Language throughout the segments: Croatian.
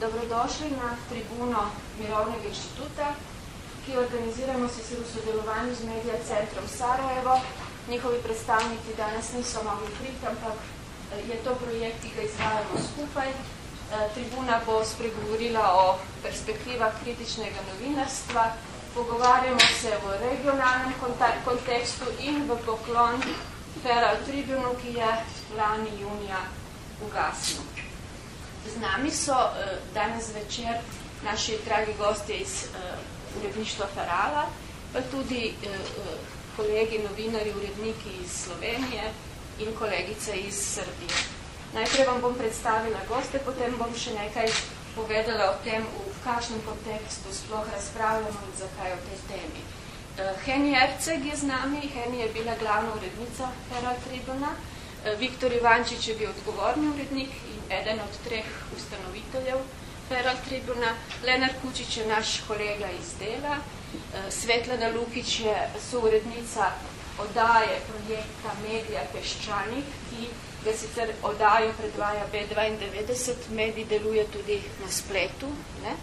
Dobrodošli na tribuno Mirovnega inštituta, ki organiziramo sicer v sodelovanju z Media Centrom Sarajevo. Njihovi predstavniki danes niso mogli priti, ampak eh, je to projekt, ki ga izvajamo skupaj. Eh, tribuna bo spregovorila o perspektivah kritičnega novinarstva, pogovarjamo se v regionalnem kontekstu in v poklon Feral Tribunu, ki je lani junija ugasnil. Z nami so uh, danes večer naši dragi gostje iz uh, uredništva Ferala, pa tudi uh, kolegi, novinari, uredniki iz Slovenije in kolegice iz Srbije. Najprej vam bom predstavila goste, potem bom še nekaj povedala o tem, v kakšnem kontekstu sploh razpravljamo in zakaj o tej temi. Uh, Heni Erceg je z nami, Heni je bila glavna urednica Feral Tribuna, uh, Viktor Ivančič je bil odgovorni urednik in eden od treh ustanoviteljev Feral Tribuna, Lenar Kučič je naš kolega iz dela, uh, Svetlana Lukič je sourednica odaje projekta Medija Peščanik, ki ga sicer odajo predvaja B92, medij deluje tudi na spletu, ne?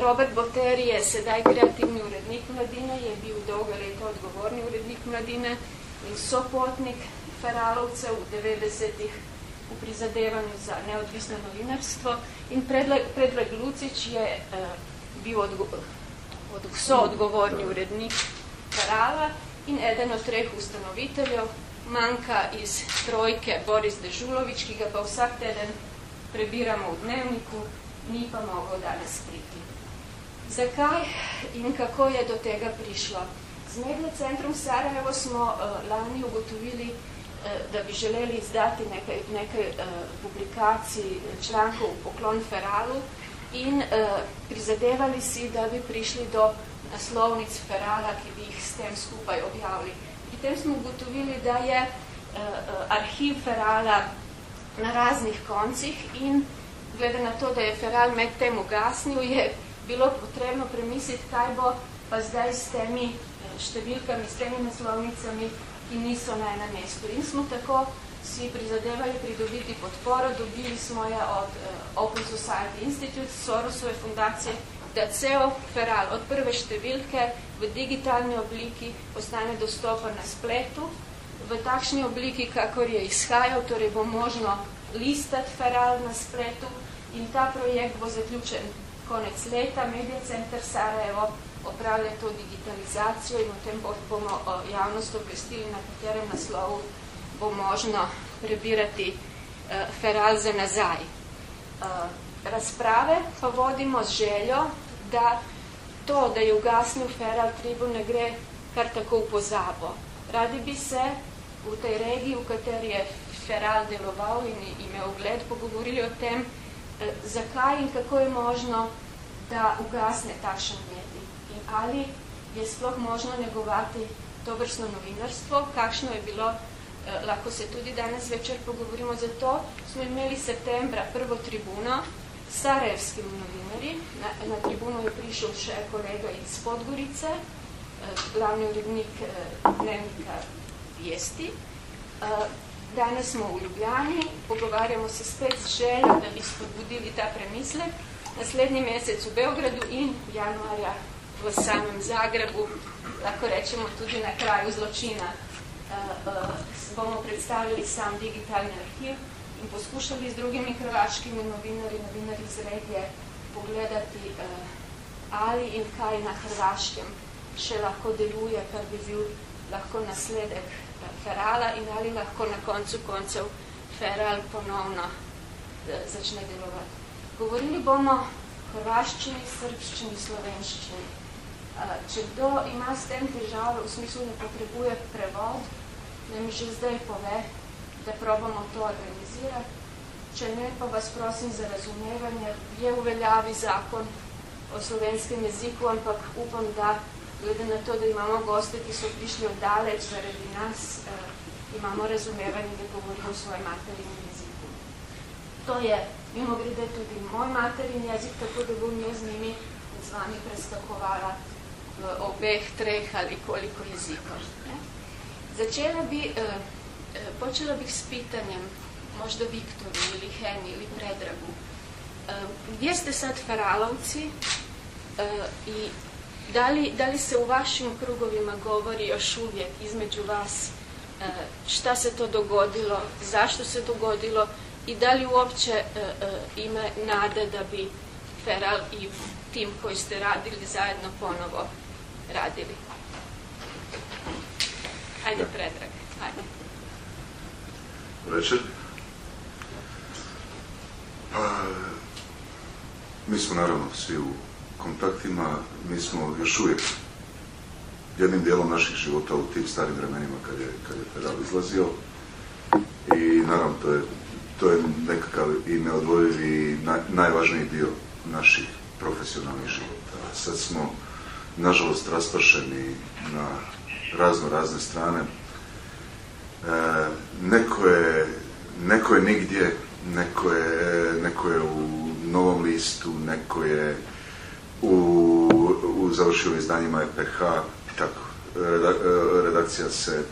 Robert Boteri je sedaj kreativni urednik mladine, je bil dolga leta odgovorni urednik mladine in sopotnik feralovcev v 90-ih v prizadevanju za neodvisno novinarstvo. In Predlag Lucič je uh, bil odgo od soodgovorni urednik ferala in eden od treh ustanoviteljev, manjka iz trojke Boris Dežulovič, ki ga pa vsak teden prebiramo v dnevniku, ni pa mogel danes priti. Zakaj in kako je do tega prišlo? Z Medne centrum Sarajevo smo uh, lani ugotovili, uh, da bi želeli izdati nekaj, nekaj uh, publikacij člankov v poklon Feralu in uh, prizadevali si, da bi prišli do naslovnic Ferala, ki bi jih s tem skupaj objavili. Pri tem smo ugotovili, da je uh, arhiv Ferala na raznih koncih in glede na to, da je Feral med tem ugasnil, je bilo potrebno premisliti, kaj bo pa zdaj s temi številkami, s temi naslovnicami, ki niso na enem mestu. In smo tako si prizadevali pridobiti podporo, dobili smo je od uh, Open Society Institute, Sorosove fundacije, da cel feral od prve številke v digitalni obliki postane dostopen na spletu, v takšni obliki, kakor je izhajal, torej bo možno listati feral na spletu. In ta projekt bo zaključen konec leta. Media Center Sarajevo opravlja to digitalizacijo in o tem bomo javnost obvestili, na katerem naslovu bo možno prebirati uh, feral za nazaj. Uh, razprave pa vodimo z željo, da to, da je ugasnil feral tribu, ne gre kar tako v pozabo. Radi bi se v tej regiji, v kateri je feral deloval in imel ugled, pogovorili o tem, Eh, zakaj in kako je možno, da ugasne takšen in ali je sploh možno negovati to vrstno novinarstvo, kakšno je bilo, eh, lahko se tudi danes večer pogovorimo, zato smo imeli septembra prvo tribuno s sarajevskimi novinarji, na, na tribuno je prišel še kolega iz Podgorice, eh, glavni urednik dnevnika Vesti, Danes smo v Ljubljani, pogovarjamo se spet z željo, da bi spodbudili ta premislek. Naslednji mesec v Beogradu in januarja v samem Zagrebu, lahko rečemo tudi na kraju zločina, uh, uh, bomo predstavili sam digitalni arhiv in poskušali z drugimi hrvaškimi novinarji, novinarji iz regije pogledati, uh, ali in kaj na Hrvaškem še lahko deluje, kar bi bil lahko nasledek Ferala in ali lahko na koncu koncev Feral ponovno eh, začne delovati. Govorili bomo hrvaščini, srbščini, slovenščini. Eh, če kdo ima s tem težave, v smislu ne potrebuje prevod, ne mi že zdaj pove, da probamo to organizirati. Če ne, pa vas prosim za razumevanje, je v veljavi zakon o slovenskem jeziku, ampak upam, da glede na to, da imamo goste, ki so prišli oddaleč zaradi nas, eh, imamo razumevanje, da govorimo v svojem materinem jeziku. To je, mimo grede, tudi moj materin jezik, tako da bom jaz z njimi z vami preskakovala v obeh, treh ali koliko jezikov. Začela bi, eh, eh, počela bih s pitanjem, možda Viktoru ili Heni ili Predragu. gdje ste sad feralovci i da li, da li se u vašim krugovima govori još uvijek između vas šta se to dogodilo, zašto se dogodilo i da li uopće ima nade da bi Feral i tim koji ste radili zajedno ponovo radili? Ajde, Predrag, ajde. Večer. Pa, mi smo naravno svi u kontaktima, mi smo još uvijek jednim dijelom naših života u tim starim vremenima kad je, kad je Feral izlazio i naravno to je, to je nekakav i neodvojiv i najvažniji dio naših profesionalnih života. Sad smo nažalost raspršeni na razno razne strane. E, neko, je, neko je nigdje, neko je, neko je u Novom listu, neko je u, u završio izdanjima EPH tako. redakcija se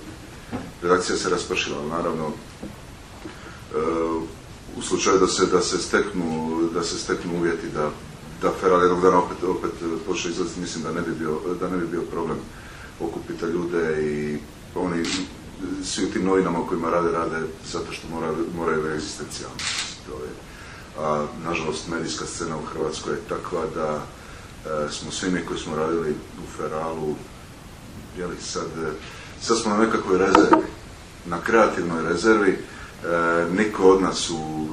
redakcija se raspršila, ali naravno e, u slučaju da se, da se steknu da se steknu uvjeti da da Feral jednog dana opet, opet počne izlaziti, mislim da ne bi bio, da ne bi bio problem okupiti ljude i oni svi u tim novinama u kojima rade, rade zato što moraju, moraju egzistencijalno. To je. A nažalost medijska scena u Hrvatskoj je takva da e, smo svi mi koji smo radili u Feralu jeli, sad, sad smo na nekakvoj rezervi, na kreativnoj rezervi, e, niko od nas u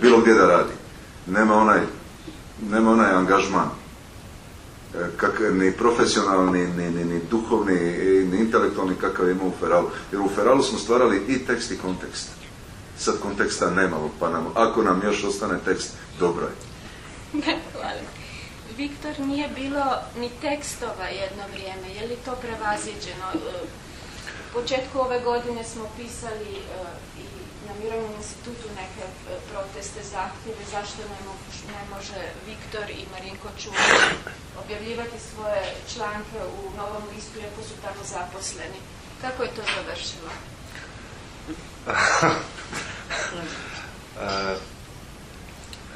bilo gdje da radi. Nema onaj, nema onaj angažman E, kak, ni profesionalni, ni, ni, ni duhovni, ni intelektualni kakav ima u Feralu. Jer u Feralu smo stvarali i tekst i kontekst. Sad konteksta nemamo, pa nam, ako nam još ostane tekst, dobro je. Hvala. Viktor, nije bilo ni tekstova jedno vrijeme, je li to prevaziđeno? E, u početku ove godine smo pisali e, na Mirovnom institutu neke proteste, zahtjeve, zašto ne, ne može Viktor i Marinko Čulić objavljivati svoje članke u Novom listu, iako su tamo zaposleni. Kako je to završilo?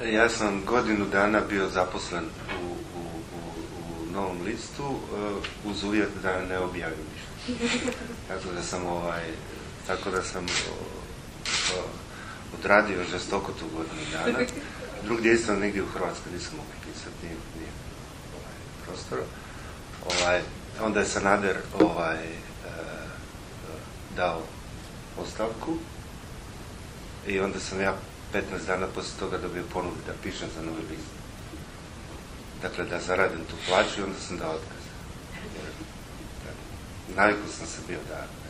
ja sam godinu dana bio zaposlen u, u, u, Novom listu uh, uz uvjet da ne objavim ništa. Tako da sam ovaj, tako da sam odradio žestoko tu godinu dana. Drugdje isto negdje u Hrvatskoj nisam mogao pisati, prostoru. Ovaj, onda je Sanader ovaj, e, dao ostavku i onda sam ja 15 dana poslije toga dobio ponudu da pišem za novi list. Dakle, da zaradim tu plaću i onda sam dao otkaz. Navikao sam se bio da...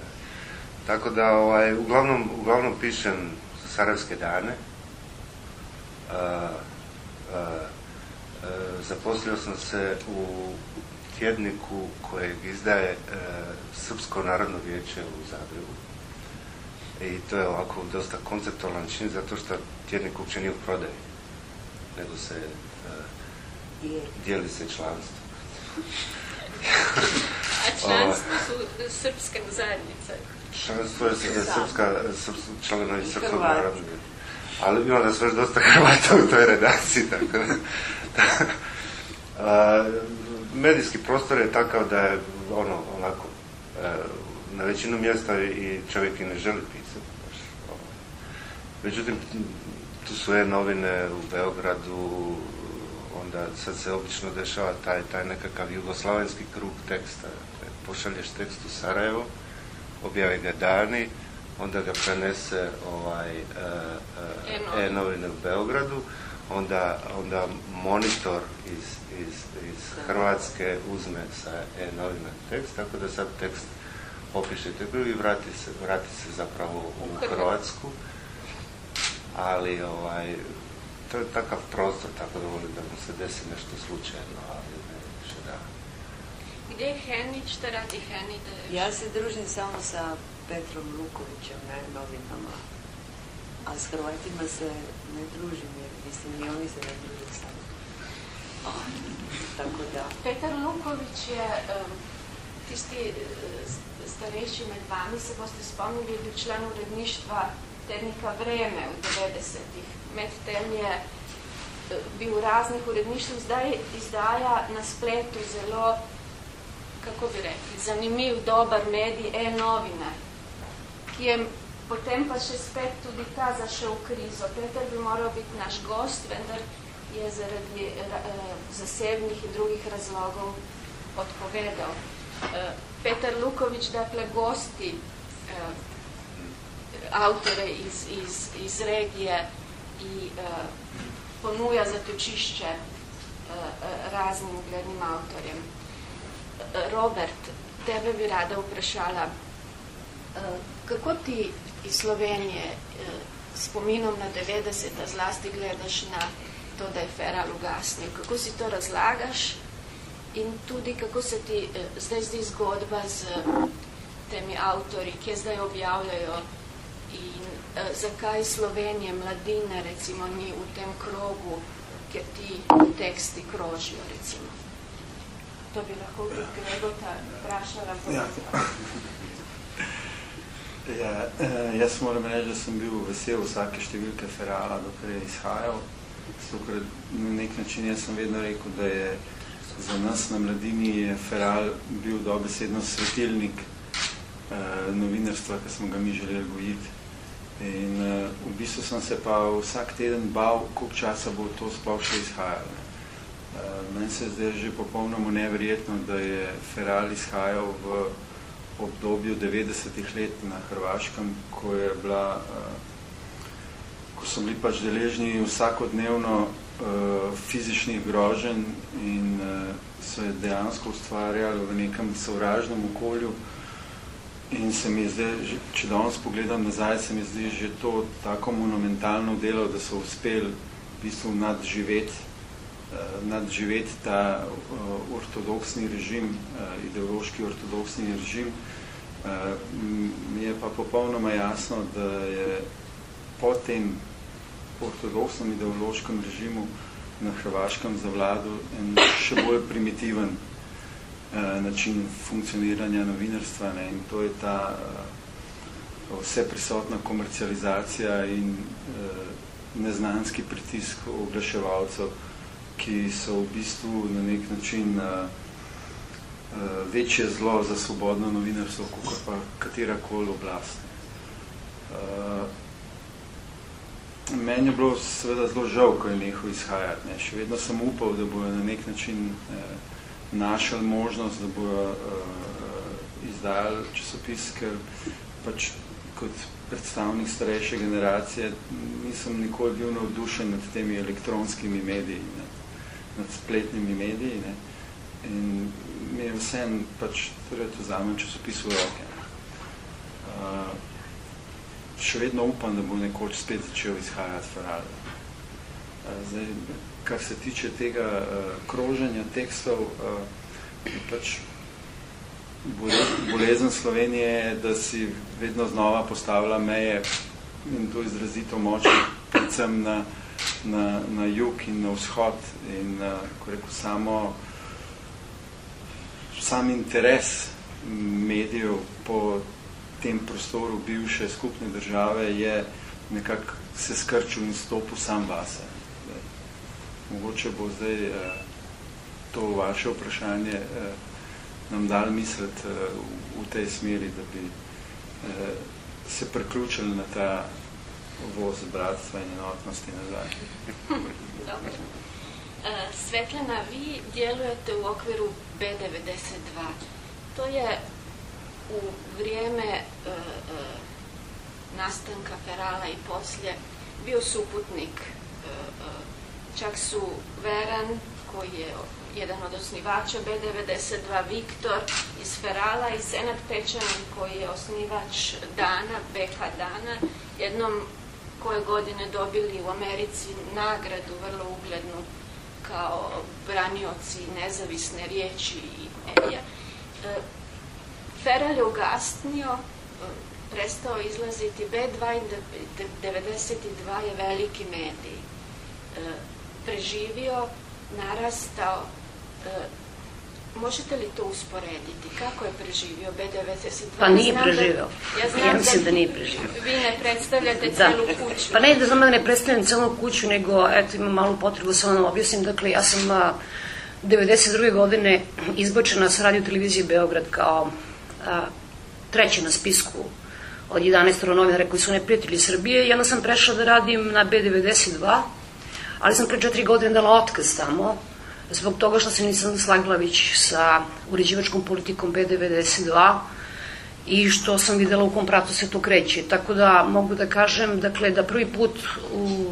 Tako da, ovaj, uglavnom, uglavnom pišem Sarajevske dane. E, zaposlio sam se u tjedniku kojeg izdaje e, Srpsko narodno vijeće u Zagrebu. I to je ovako dosta konceptualan čin zato što tjednik uopće nije u prodaji, nego se e, dijeli se članstvo. A članstvo su srpske zajednice? Članstvo je srpska, članovi srpskog narodnog ali ima nas još dosta Hrvata u toj redakciji, tako da medijski prostor je takav da je ono, onako, e, na većinu mjesta i čovjek i ne želi pisati. Ono. Međutim, tu su e-novine u Beogradu, onda sad se obično dešava taj, taj nekakav jugoslavenski krug teksta. Pošalješ tekst u Sarajevo, objavi ga dani, onda ga prenese ovaj, e, e, e-novine. U Beogradu, onda, onda monitor iz, iz, iz Hrvatske uzme sa e-novina tekst, tako da sad tekst opišete i vrati se, vrati se zapravo u Hrvatsku. Ali ovaj, to je takav prostor, tako da volim da mu se desi nešto slučajno, Gdje je Heni, šta radi Heni? Ja se družim samo sa Petrom Lukovićem na novinama, a s Hrvatima se ne družim jer mislim ni oni se ne druže sami. tako da. Petar Luković je, ti ste starejši med vami, se boste spomnili, bil član uredništva tednika Vreme v 90-ih. Medtem je bil v raznih uredništvih, zdaj izdaja na spletu zelo, kako bi rekli, zanimiv, dober medij, e-novine, ki je potem pa še spet tudi ta zašel v krizo. Peter bi moral biti naš gost, vendar je zaradi zasebnih in drugih razlogov odpovedal. Peter Luković, dakle, gosti avtore iz, iz, iz regije i ponuja zatočišče raznim uglednim avtorjem. Robert, tebe bi rada vprašala, kako ti iz Slovenije spominom na 90 zlasti gledaš na to, da je Feral ugasnil? Kako si to razlagaš? In tudi, kako se ti zdaj zdi zgodba z temi avtori, kje zdaj objavljajo in zakaj Slovenije, mladine, recimo, ni v tem krogu, kjer ti teksti krožijo, recimo. To bi lahko Gregota vprašala. Ja. Ja, jaz moram reči, da sem bil vesel vsake številke Ferala, dokaj je izhajal. Stokrat, na nek način jaz sem vedno rekel, da je za nas na mladini je Feral bil dobesedno svetilnik eh, novinarstva, ki smo ga mi želeli gojiti. In uh, v bistvu sem se pa vsak teden bal, koliko časa bo to sploh še izhajalo. Meni se zdaj že popolnoma neverjetno, da je Feral izhajal v obdobju 90-ih let na Hrvaškem, ko je bila, uh, ko so bili pač deležni vsakodnevno uh, fizičnih groženj in uh, se je dejansko ustvarjalo v nekem sovražnem okolju, In se mi zdaj, če danes pogledam nazaj, se mi zdi že to tako monumentalno delo, da so uspeli v bistvu nadživeti, nadživeti ta uh, ortodoksni režim, uh, ideološki ortodoksni režim. Mi je pa popolnoma jasno, da je po tem ortodoksnem ideološkem režimu na Hrvaškem zavladal en še bolj primitiven Eh, način funkcioniranja novinarstva ne? in to je ta vse prisotna komercializacija in neznanski pritisk oglaševalcev, ki so v bistvu na nek način uh, uh, večje zlo za svobodno novinarstvo, kot pa katerakoli oblast. Uh, meni je bilo seveda zelo žal, ko je nehal izhajati. Ne? Še vedno sem upal, da bo na nek način uh, našel možnost, da bojo uh, izdajali časopis, ker pač kot predstavnik starejše generacije nisem nikoli bil navdušen nad temi elektronskimi mediji, ne, nad spletnimi mediji. Ne, in mi je vsem pač, torej to vzamem časopis v roke. Uh, še vedno upam, da bo nekoč spet začel izhajati Ferrari. Uh, zdaj, kar se tiče tega uh, kroženja tekstov, uh, pač bolezen Slovenije je, da si vedno znova postavila meje in to izrazito moče, predvsem na, na, na jug in na vzhod in uh, rekel, samo sam interes medijev po tem prostoru bivše skupne države je nekako se skrčil in stopil sam vase. Mogoče bo zdaj uh, to vaše vprašanje uh, nam dal misliti uh, v, v tej smeri, da bi uh, se preključili na ta voz bratstva in enotnosti nazaj. Dobro. Uh, Svetlana, vi djelujete u okviru B92. To je u vrijeme uh, uh, nastanka Ferala i poslije bio suputnik Čak su Veran, koji je jedan od osnivača B92, Viktor iz Ferala i Senat Pečanin, koji je osnivač Dana, BK Dana, jednom koje godine dobili u Americi nagradu vrlo uglednu kao branioci nezavisne riječi i medija. E, Feral je ugasnio, e, prestao izlaziti, B92 je veliki medij. E, preživio, narastao, možete li to usporediti? Kako je preživio B92? Pa nije Znam da- preživio. Ja, znam Ja mislim da nije preživio. Vi ne predstavljate Da. cijelu kuću. Pa ne da za mene ne predstavljam celu kuću, nego eto imam malu potrebu da se vam objasnim. Dakle, ja sam a, 92. godine izbačena sa radio televizije Beograd kao a, treća na spisku od 11 novinara koji su neprijatelji Srbije i onda sam prešla da radim na B92, ali sam pre četiri godine dala otkaz tamo zbog toga što se nisam slagla već sa uređivačkom politikom B92 i što sam videla u kom pratu se to kreće. Tako da mogu da kažem dakle, da prvi put u,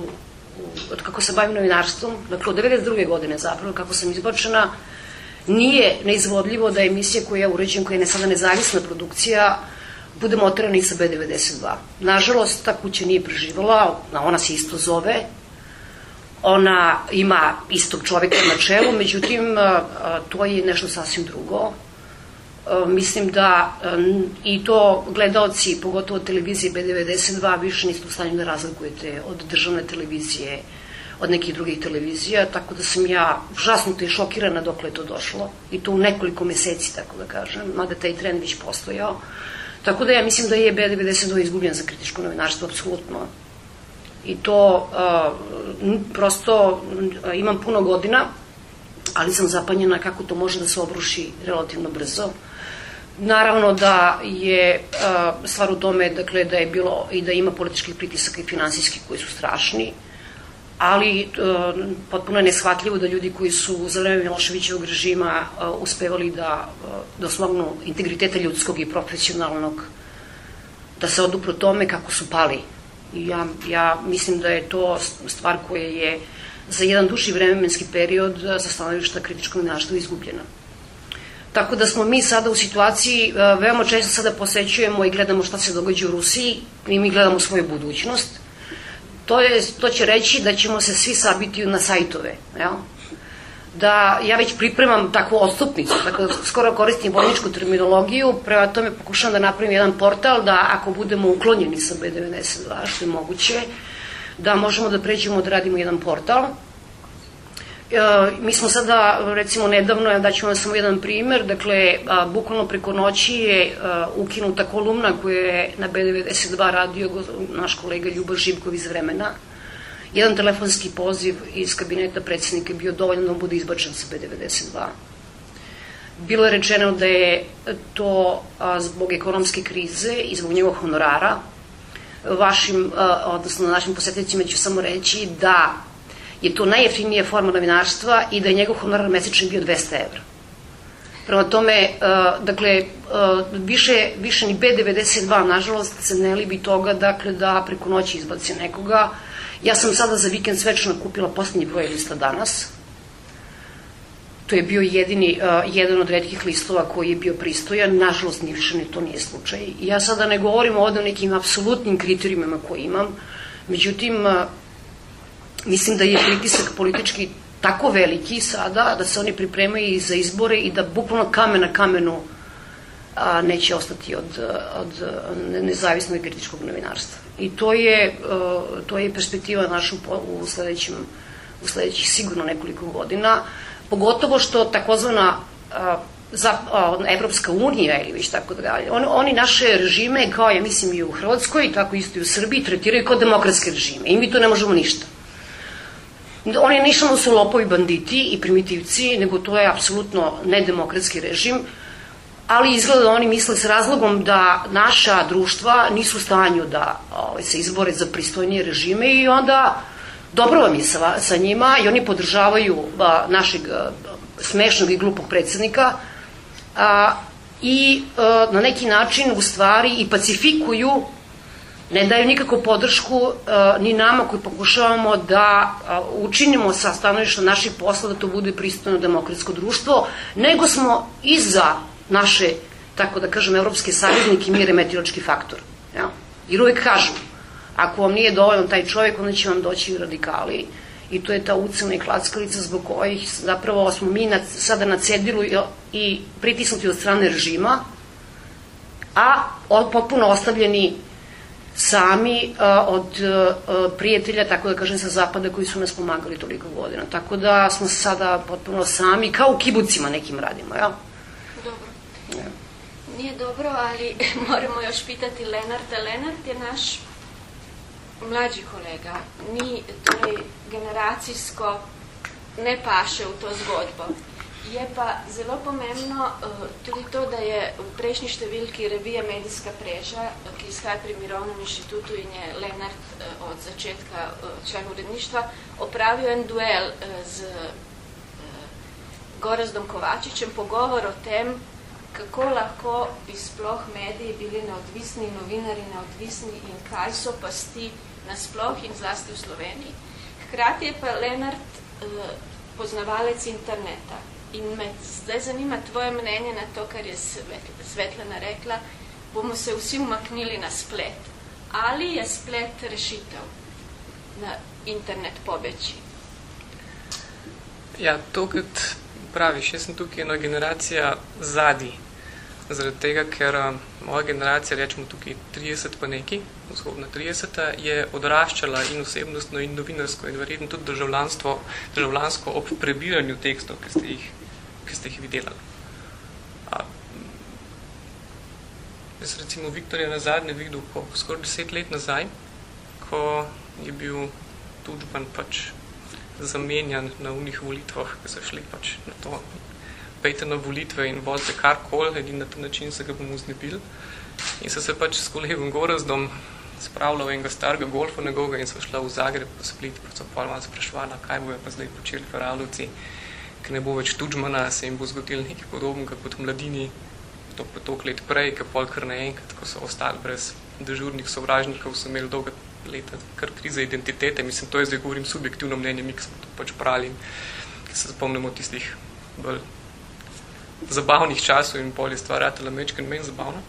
od kako se bavim novinarstvom, dakle od 92. godine zapravo, kako sam izbačena, nije neizvodljivo da emisija koja ja uređujem, koja je ne sada nezavisna produkcija, bude moterana i sa B92. Nažalost, ta kuća nije preživala, ona se isto zove, ona ima istog čoveka na čelu, međutim, a, a, to je nešto sasvim drugo. A, Mislim da i to gledaoci, pogotovo televizije B92, više niste u stanju da razlikujete od državne televizije, od nekih drugih televizija, tako da sam ja užasnuto i šokirana dokle je to došlo. I to u nekoliko meseci, tako da kažem, mada taj trend već postojao. Tako da ja mislim da je B92 izgubljen za kritičko novinarstvo, apsolutno i to n- prosto imam puno godina, ali sam zapanjena kako to može da se obruši relativno brzo. Naravno da je a, stvar u tome dakle, da je bilo i da ima političkih pritisaka i finansijskih koji su strašni, ali a, potpuno je neshvatljivo da ljudi koji su za vreme Miloševićevog režima uspevali da, osmognu integriteta ljudskog i profesionalnog da se odupru tome kako su pali. Ja, ja mislim da je to stvar koja je za jedan duži vremenski period za stanovišta kritičkog novinarstva izgubljena. Tako da smo mi sada u situaciji, e, veoma često sada posećujemo i gledamo šta se događa u Rusiji i mi gledamo svoju budućnost. To, je, to će reći da ćemo se svi sabiti na sajtove. Jel? Da ja već pripremam takvu odstupnicu, tako da skoro koristim vojničku terminologiju, prema tome pokušavam da napravim jedan portal da ako budemo uklonjeni sa B92, što je moguće, da možemo da pređemo da radimo jedan portal. E, mi smo sada, recimo nedavno, ja daću vam samo jedan primer, dakle, bukvalno preko noći je ukinuta kolumna koju je na B92 radio naš kolega Ljubav Živkov iz vremena, jedan telefonski poziv iz kabineta predsednika je bio dovoljno da bude izbačen sa B92. Bilo je rečeno da je to zbog ekonomske krize i zbog njegovog honorara. Vašim, odnosno našim posetnicima ću samo reći da je to najjeftinija forma novinarstva i da je njegov honorar mesečni bio 200 evra. Prema tome, dakle, više, više ni B92, nažalost, se ne libi toga, dakle, da preko noći izbaci nekoga. Ja sam sada za vikend svečano kupila poslednji broj lista danas. To je bio jedini, uh, jedan od redkih listova koji je bio pristojan. Nažalost, ni više ni to nije slučaj. Ja sada ne govorim ovde o nekim apsolutnim kriterijumima koje imam. Međutim, uh, mislim da je pritisak politički tako veliki sada da se oni pripremaju i za izbore i da bukvalno kamen na kamenu neće ostati od, od nezavisnog kritičkog novinarstva. I to je, a, to je perspektiva naša u, sledećim, u sledećih sigurno nekoliko godina, pogotovo što takozvana a, za, a, Evropska unija ili već tako dalje, on, oni naše režime, kao ja mislim i u Hrvatskoj, tako isto i u Srbiji, tretiraju kao demokratske režime i mi tu ne možemo ništa. Oni ne samo su lopovi banditi i primitivci, nego to je apsolutno nedemokratski režim, ali izgleda da oni misle s razlogom da naša društva nisu u stanju da ovaj, se izbore za pristojnije režime i onda dobro vam je sa, sa njima i oni podržavaju a, našeg a, smešnog i glupog predsednika a, i a, na neki način u stvari i pacifikuju ne daju nikakvu podršku uh, ni nama koji pokušavamo da uh, učinimo sa stanovišta naših posla da to bude pristojno demokratsko društvo, nego smo i za naše, tako da kažem, evropske saveznike mi remetilački faktor. Ja? Jer uvek kažu, ako vam nije dovoljno taj čovjek, onda će vam doći i radikali. I to je ta ucena i klackalica zbog kojih zapravo smo mi sada na cedilu i, i pritisnuti od strane režima, a potpuno ostavljeni sami a, od a, prijatelja, tako da kažem, sa zapada koji su nas pomagali toliko godina. Tako da smo sada potpuno sami, kao u kibucima nekim radimo, jel? Dobro. Nije dobro, ali moramo još pitati Lenarta. Lenart je naš mlađi kolega. Ni torej generacijsko ne paše v to zgodbo. Je pa zelo pomembno uh, tudi to, da je v prejšnji številki revija Medijska preža, uh, ki izhaja pri Mirovnem inštitutu in je Lenart uh, od začetka član uredništva, opravil en duel z Gorazdom Kovačičem, pogovor o tem, kako lahko bi sploh mediji bili neodvisni, novinari neodvisni in kaj so pasti nasploh in zlasti v Sloveniji. Hkrati je pa Lenart uh, poznavalec interneta. In me zdaj zanima tvoje mnenje na to, kar je Svetlana rekla, bomo se vsi umaknili na splet. Ali je splet rešitev na internet pobeči? Ja, to, kot praviš, jaz sem tukaj ena generacija zadi. Zaradi tega, ker a, moja generacija, rečemo tukaj 30 pa neki, vzhodna 30, je odraščala in osebnostno in novinarsko in verjetno tudi državljanstvo, državljansko ob prebiranju tekstov, ki ste jih, ki ste jih videli. A, jaz recimo Viktor je na zadnje videl, ko skoraj deset let nazaj, ko je bil Tudžban pač zamenjan na unih volitvah, ki so šli pač na to pejte na volitve in volite karkoli, edin na ta način se ga bomo znebili. In so se pač s kolegom Gorazdom spravljal enega starega golfa njegovega in so šla v Zagreb po Split, pa so pa malo sprašvala, kaj bojo pa zdaj počeli feralovci, ki ne bo več tuđmana, se jim bo zgodil nekaj podobnega kot mladini, to pa toliko let prej, ki pol kar naenkrat, ko so ostali brez dežurnih sovražnikov, so imeli dolga leta kar krize identitete, mislim, to je zdaj govorim subjektivno mnenje, mi, smo to pač prali, ki se zapomnimo tistih bolj zabavnih časov in pol je stvar ratela mečken menj zabavna.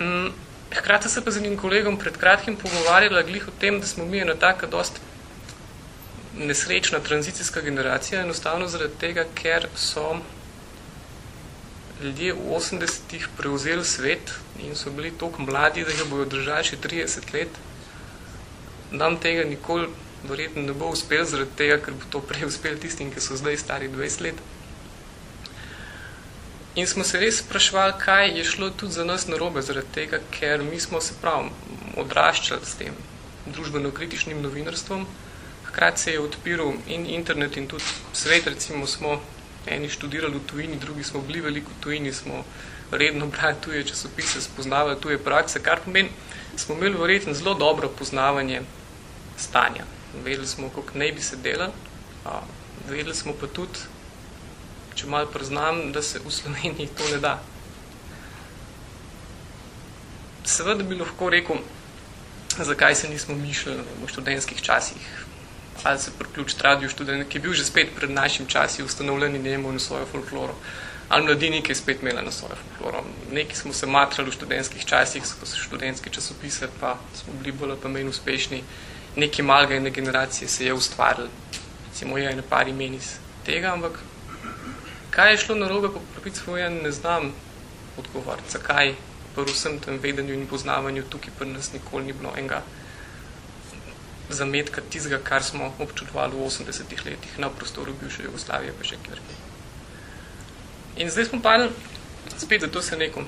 Mm, hkrati se pa z enim kolegom pred kratkim pogovarjala glih o tem, da smo mi ena taka dost nesrečna tranzicijska generacija, enostavno zaradi tega, ker so ljudje v 80-ih prevzeli svet in so bili toliko mladi, da ga bojo držali še 30 let. Nam tega nikoli verjetno ne bo uspel zaradi tega, ker bo to prej uspel tistim, ki so zdaj stari 20 let. In smo se res sprašvali, kaj je šlo tudi za nas narobe, zaradi tega, ker mi smo se prav odraščali s tem družbeno-kritičnim novinarstvom. Hkrati se je odpiral in internet in tudi svet, recimo smo eni študirali v tujini, drugi smo bili veliko v tujini, smo redno brali tuje časopise, spoznavali tuje prakse, kar pomeni, smo imeli verjetno zelo dobro poznavanje stanja. Vedeli smo, kako ne bi se delali, vedeli smo pa tudi, če malo priznam, da se v Sloveniji to ne da. Seveda bi lahko rekel, zakaj se nismo mišljali v študentskih časih, ali se priključiti radio študent, ki je bil že spet pred našim časi ustanovljen in imel na svojo folkloro, ali mladini, ki je spet imela na svojo folkloro. Neki smo se matrali v študentskih časih, skozi študentske časopise, pa smo bili bolj pa manj uspešni. Neki malga ene generacije se je ustvarili, recimo je ene par imen iz tega, ampak kaj je šlo narobe po pravicu, ja ne znam odgovoriti, zakaj pri vsem tem vedenju in poznavanju tukaj pri nas nikoli ni bilo enega zametka tizga, kar smo občutvali v 80-ih letih na prostoru bivše Jugoslavije, pa še kjerkoli. In zdaj smo pa spet, zato se nekom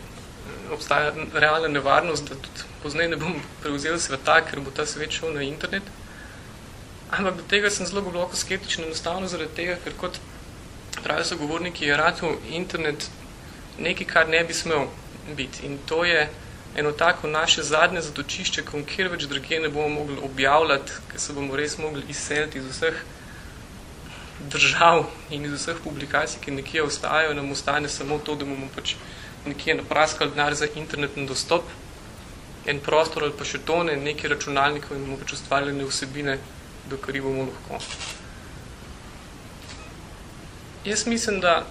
obstaja realna nevarnost, da tudi poznaj ne bom prevzel sveta, ker bo ta svet šel na internet. Ampak do tega sem zelo globoko skeptičen, enostavno zaradi tega, ker kot pravi sogovorniki, je ratel internet nekaj, kar ne bi smel biti. In to je eno tako naše zadnje zatočišče, ko kjer več druge ne bomo mogli objavljati, ker se bomo res mogli izseliti iz vseh držav in iz vseh publikacij, ki nekje ostajajo, nam ostane samo to, da bomo pač nekje napraskali denar za internetni dostop, en prostor ali pa še tone, nekaj računalnikov in bomo pač ustvarjali vsebine, do kar bomo lahko. Jaz mislim, da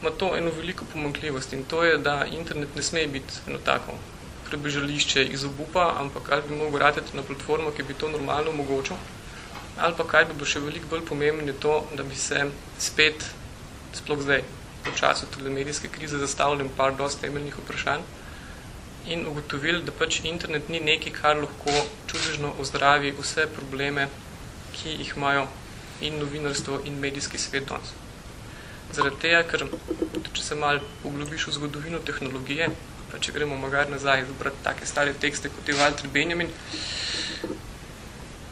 ima to eno veliko pomankljivost in to je, da internet ne sme biti eno tako prebežališče iz obupa, ampak ali bi mogel rateti na platformo, ki bi to normalno omogočil, ali pa kaj bi bilo še veliko bolj pomembno to, da bi se spet, sploh zdaj, v času tudi medijske krize, zastavili par dosti temeljnih vprašanj in ugotovili, da pač internet ni nekaj, kar lahko čudežno ozdravi vse probleme, ki jih imajo in novinarstvo in medijski svet danes. Zaradi tega, ker če se malo poglobiš v zgodovino tehnologije, pa če gremo magar nazaj brati take stare tekste, kot je Walter Benjamin,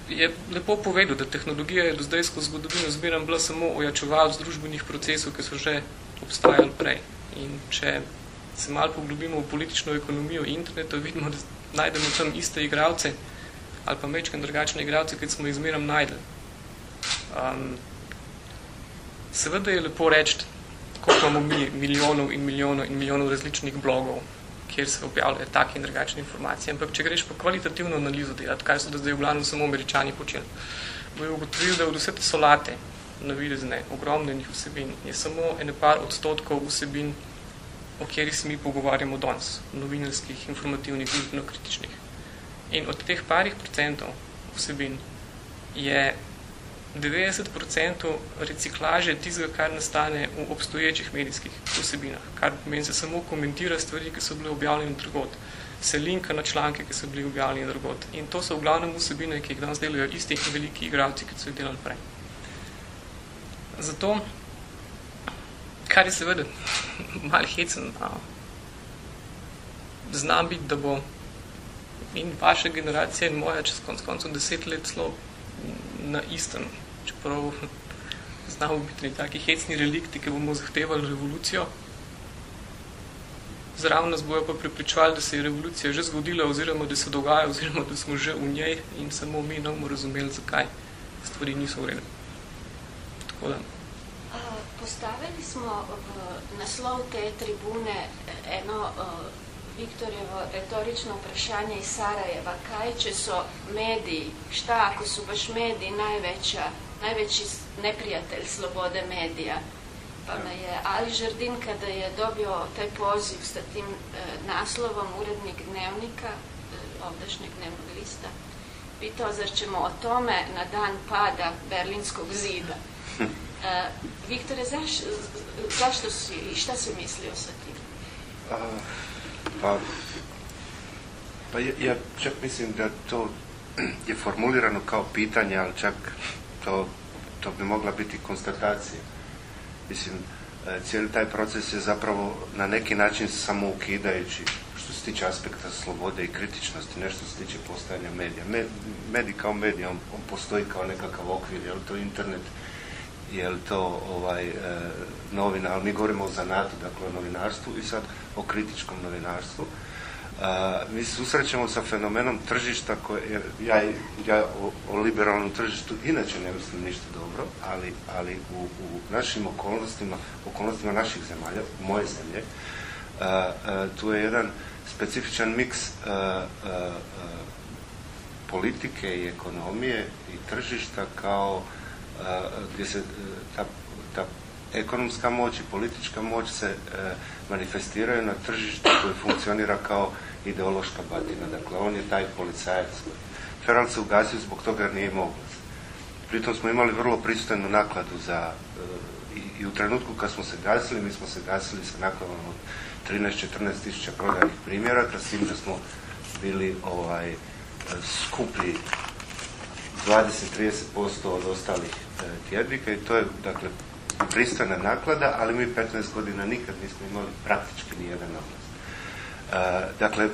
je lepo povedal, da tehnologija je do zdaj skozi zgodovino zmeram bila samo ojačevalc družbenih procesov, ki so že obstajali prej. In če se malo poglobimo v politično ekonomijo interneta, vidimo, da najdemo tam iste igralce ali pa mečkaj drugačne igralce, ki smo jih zmeram najdeli. Um, seveda je lepo reči, koliko imamo mi milijonov in milijonov in milijonov različnih blogov, kjer se objavljajo take in drugačne informacije, ampak če greš pa kvalitativno analizo delati, kaj so da zdaj v glavnem samo američani počeli, bojo ugotovili, da od vse te solate navidezne, ogromnenih vsebin, je samo ene par odstotkov vsebin, o kjerih se mi pogovarjamo danes, novinarskih, informativnih, družbeno-kritičnih. In od teh parih procentov vsebin je 90% reciklaže tistega, kar nastane v obstoječih medijskih vsebinah, kar pomeni se samo komentira stvari, ki so bile objavljene drugot, se linka na članke, ki so bili objavljeni drugot. In to so v glavnem vsebine, ki jih danes delajo isti in veliki igralci, ki so jih delali prej. Zato, kar je seveda malo hecen, znam biti, da bo in vaša generacija in moja čez konc koncov deset let slo na istem čeprav znamo biti taki hecni relikti, ki bomo zahtevali revolucijo. Zraven nas bojo pa prepričvali, da se je revolucija že zgodila, oziroma da se dogaja, oziroma da smo že v njej in samo mi ne bomo razumeli, zakaj stvari niso v redu. Tako da. Postavili smo v naslov te tribune eno uh, Viktorjevo retorično vprašanje iz Sarajeva. Kaj, če so mediji, šta ako su baš mediji najveća najveći neprijatelj slobode medija. Pa me je Ali Žardin, kada je dobio taj poziv sa tim e, naslovom, urednik dnevnika, e, ovdašnjeg dnevnog lista, pitao zar ćemo o tome na dan pada Berlinskog zida. E, Viktore, zaš, zašto si i šta si mislio sa tim? A, pa, pa ja, ja čak mislim da to je formulirano kao pitanje, ali čak to, to bi mogla biti konstatacija. Mislim, e, cijeli taj proces je zapravo na neki način samo ukidajući što se tiče aspekta slobode i kritičnosti, nešto se tiče postojanja medija. Med, medij kao medij, on, on postoji kao nekakav okvir, je li to internet, je li to ovaj, e, novina, ali mi govorimo o zanatu, dakle o novinarstvu i sad o kritičkom novinarstvu. A, mi se susrećemo sa fenomenom tržišta koje, ja, ja o, o, liberalnom tržištu inače ne mislim ništa dobro, ali, ali u, u našim okolnostima, okolnostima naših zemalja, moje zemlje, a, a, tu je jedan specifičan miks politike i ekonomije i tržišta kao gdje se ta, ta ekonomska moć i politička moć se e, manifestiraju na tržištu koje funkcionira kao ideološka batina. Dakle, on je taj policajac. Feral se ugasio zbog toga jer nije imao. Pritom smo imali vrlo pristojnu nakladu za, e, i, i u trenutku kad smo se gasili, mi smo se gasili sa nakladom od 13-14 tisuća prodanih primjeraka, s tim da smo bili ovaj, skuplji 20-30% od ostalih e, tjednika i to je, dakle, pristojna naklada, ali mi 15 godina nikad nismo imali praktički ni jedan oglas. E, dakle,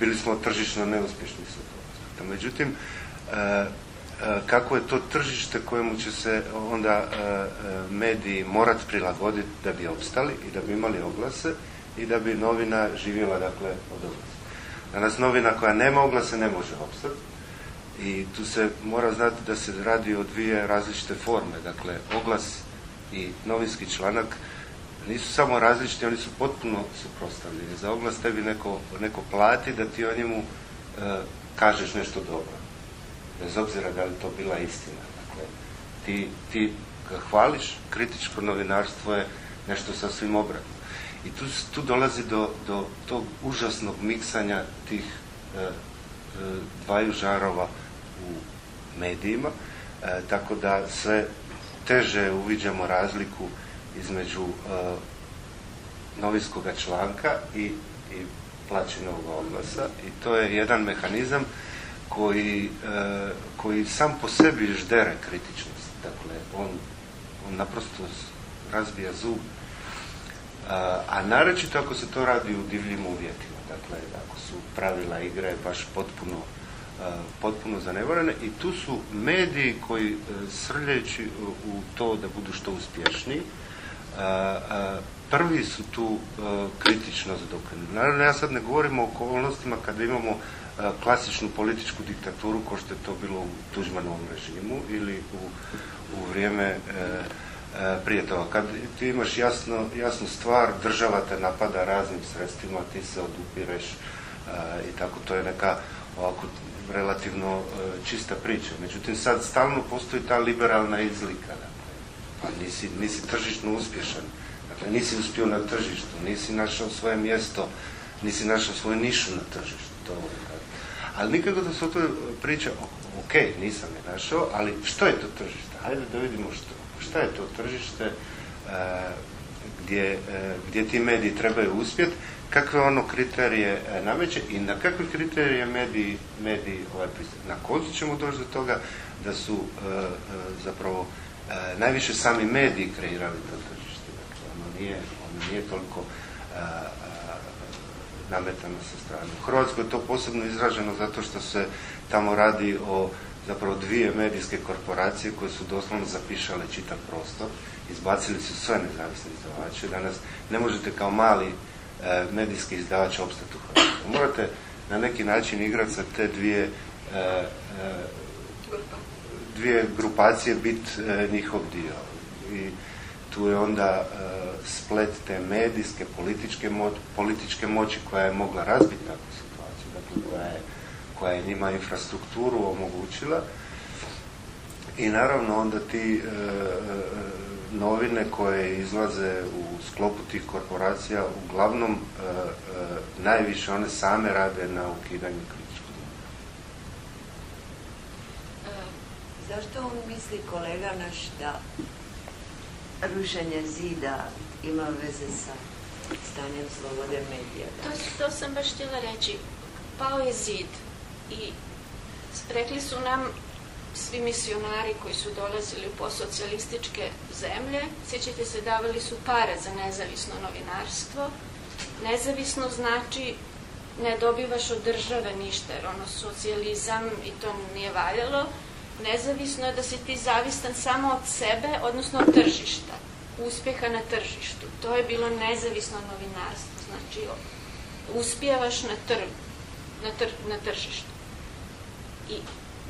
bili smo tržišno neuspješni sa to. Međutim, e, e, kako je to tržište kojemu će se onda mediji morat prilagoditi da bi opstali i da bi imali oglase i da bi novina živjela dakle od oglasa. Danas novina koja nema oglase ne može opstati i tu se mora znati da se radi o dvije različite forme, dakle oglas i novinski članak nisu samo različiti, oni su potpuno suprostavljeni. Za oglas tebi neko, neko plati da ti o njemu e, kažeš nešto dobro. Bez obzira da li to bila istina. Dakle, ti, ti ga hvališ, kritičko novinarstvo je nešto sasvim obratno. I tu, tu dolazi do, do tog užasnog miksanja tih e, e, dvaju žarova u medijima, e, tako da sve teže uviđamo razliku između uh, novinskog članka i, i plaćenog oglasa i to je jedan mehanizam koji, e, koji sam po sebi ždere kritičnost. Dakle, on, on naprosto razbija zub. A, a naročito ako se to radi u divljim uvjetima. Dakle, ako su pravila igre baš potpuno potpuno zanevorene i tu su mediji koji e, srljajući u to da budu što uspješniji prvi su tu e, kritičnost dokrenuli. Naravno, ja sad ne govorim o okolnostima kada imamo klasičnu političku diktaturu kao što je to bilo u Tuđmanovom režimu ili u, vrijeme e, prije toga. Kad ti imaš jasnu stvar, država te napada raznim sredstvima, ti se odupireš i tako, to je neka ovako relativno e, čista priča. Međutim, sad stalno postoji ta liberalna izlika. Dakle, pa nisi, nisi tržišno uspješan. Dakle, nisi uspio na tržištu, nisi našao svoje mjesto, nisi našao svoju nišu na tržištu. To, ali nikako da se o toj priča, ok, nisam je našao, ali što je to tržište? Hajde da vidimo što. Šta je to tržište e, gdje, e, gdje ti mediji trebaju uspjeti kakve ono kriterije e, nameće i na kakve kriterije mediji, mediji ovaj Na koncu ćemo doći do toga da su e, zapravo najviše sami mediji kreirali to tržište. Dakle, ono nije, ono nije toliko nametano sa strane. U Hrvatskoj je to posebno izraženo zato što se tamo radi o zapravo dvije medijske korporacije koje su doslovno zapišale čitav prostor, izbacili su sve nezavisne izdavače. Danas ne možete kao mali E, medijski izdavač opstati u Hrvatskoj. Morate na neki način igrati sa te dvije e, e, dvije grupacije biti njihov dio. I tu je onda splet te medijske, političke, političke moći koja je mogla razbiti takvu situaciju, dakle koja je, koja je njima infrastrukturu omogućila i naravno onda ti novine koje izlaze u sklopu tih korporacija uglavnom e, e, najviše one same rade na ukidanju kritičkog e, Zašto on misli kolega naš da rušenje zida ima veze sa stanjem slobode medija? To, to sam baš htjela reći. Pao je zid i rekli su nam svi misionari koji su dolazili u posocijalističke zemlje, sjećate se, davali su pare za nezavisno novinarstvo. Nezavisno znači ne dobivaš od države ništa, jer ono socijalizam i to nije valjalo. Nezavisno je da si ti zavistan samo od sebe, odnosno od tržišta, uspjeha na tržištu. To je bilo nezavisno novinarstvo, znači uspijevaš na, na, na tržištu. I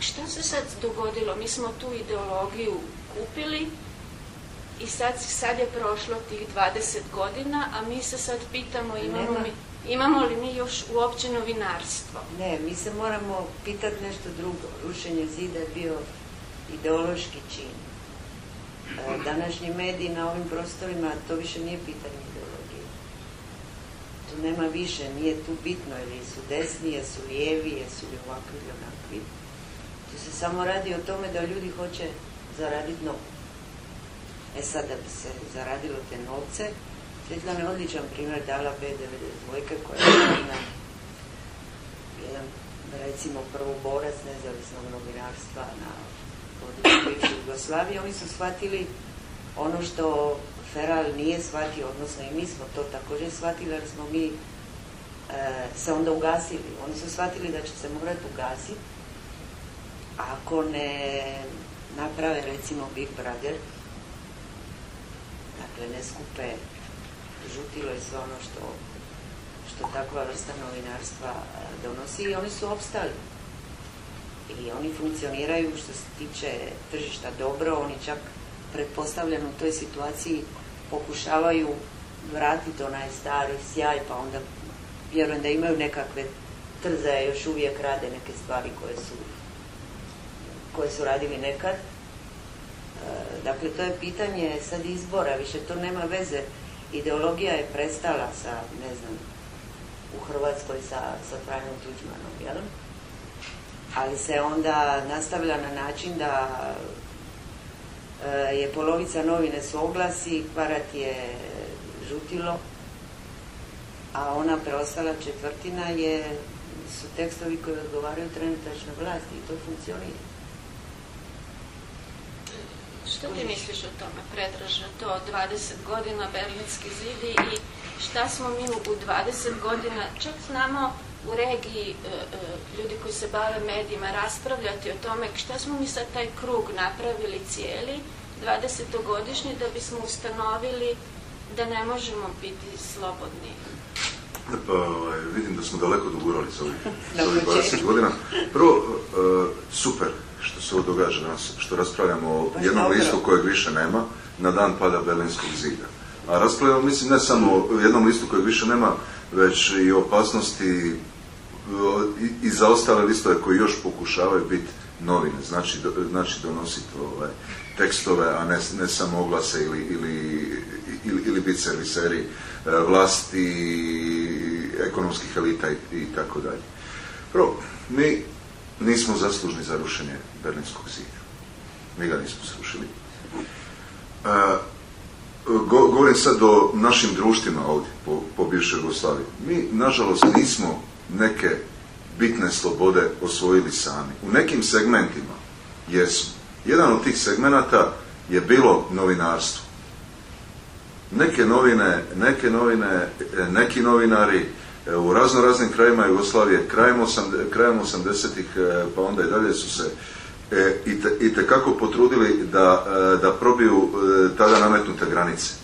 šta se sad dogodilo? Mi smo tu ideologiju kupili i sad, sad je prošlo tih 20 godina, a mi se sad pitamo imamo, mi, imamo li mi još uopće novinarstvo? Ne, mi se moramo pitati nešto drugo. Rušenje zida je bio ideološki čin. E, današnji mediji na ovim prostorima, to više nije pitanje ideologije. Tu nema više, nije tu bitno, ili su desni, jesu lijevi, jesu li ovakvi ili onakvi samo radi o tome da ljudi hoće zaraditi novac. E sad, da bi se zaradilo te novce, Svetlana je odličan primjer dala B92 koja je jedna, jedan, recimo, prvoborac nezavisnog novinarstva na području Jugoslavije. Oni su shvatili ono što Feral nije shvatio, odnosno i mi smo to također shvatili, jer smo mi e, se onda ugasili. Oni su shvatili da će se morati ugasiti ako ne naprave recimo Big Brother, dakle ne skupe žutilo i sve ono što, što takva vrsta novinarstva e, donosi i oni su opstali. I oni funkcioniraju što se tiče tržišta dobro, oni čak pretpostavljeno u toj situaciji pokušavaju vratiti onaj stari sjaj, pa onda vjerujem da imaju nekakve trzaje, još uvijek rade neke stvari koje su koje su radili nekad. E, dakle, to je pitanje sad izbora, više to nema veze. Ideologija je prestala sa, ne znam, u Hrvatskoj sa, sa Franjom Tuđmanom, jel? Ali se onda nastavlja na način da e, je polovica novine su oglasi, kvarat je žutilo, a ona preostala četvrtina je, su tekstovi koji odgovaraju trenutačnoj vlasti i to funkcionira. Što ti misliš o tome, Predraža, to 20 godina Berlinski zidi i šta smo mi u 20 godina, čak znamo u regiji e, e, ljudi koji se bave medijima raspravljati o tome šta smo mi sad taj krug napravili cijeli 20-godišnji da bismo ustanovili da ne možemo biti slobodni. Pa, ovaj, vidim da smo daleko dogurali za ovih, za ovih 20 godina. Prvo, e, super što se ovo događa danas, što raspravljamo o jednom listu kojeg više nema na dan pada Berlinskog zida. A raspravljamo, mislim, ne samo o jednom listu kojeg više nema, već i opasnosti i, i za ostale listove koji još pokušavaju biti novine, znači, do- znači donositi ovaj, tekstove, a ne, ne samo oglase ili, ili, ili, ili biti serviseri e, vlasti, ekonomskih elita i, i tako dalje. Prvo, mi nismo zaslužni za rušenje Berlinskog zida. Mi ga nismo srušili. E, go- govorim sad o našim društvima ovdje po, po bivšoj Jugoslaviji. Mi, nažalost, nismo neke bitne slobode osvojili sami. U nekim segmentima jesmo. Jedan od tih segmenata je bilo novinarstvo. Neke novine, neke novine, e, neki novinari u razno raznim krajima Jugoslavije, krajem, osam, krajem 80-ih, e, pa onda i dalje su se e, i, te, i tekako potrudili da, e, da probiju e, tada nametnute granice.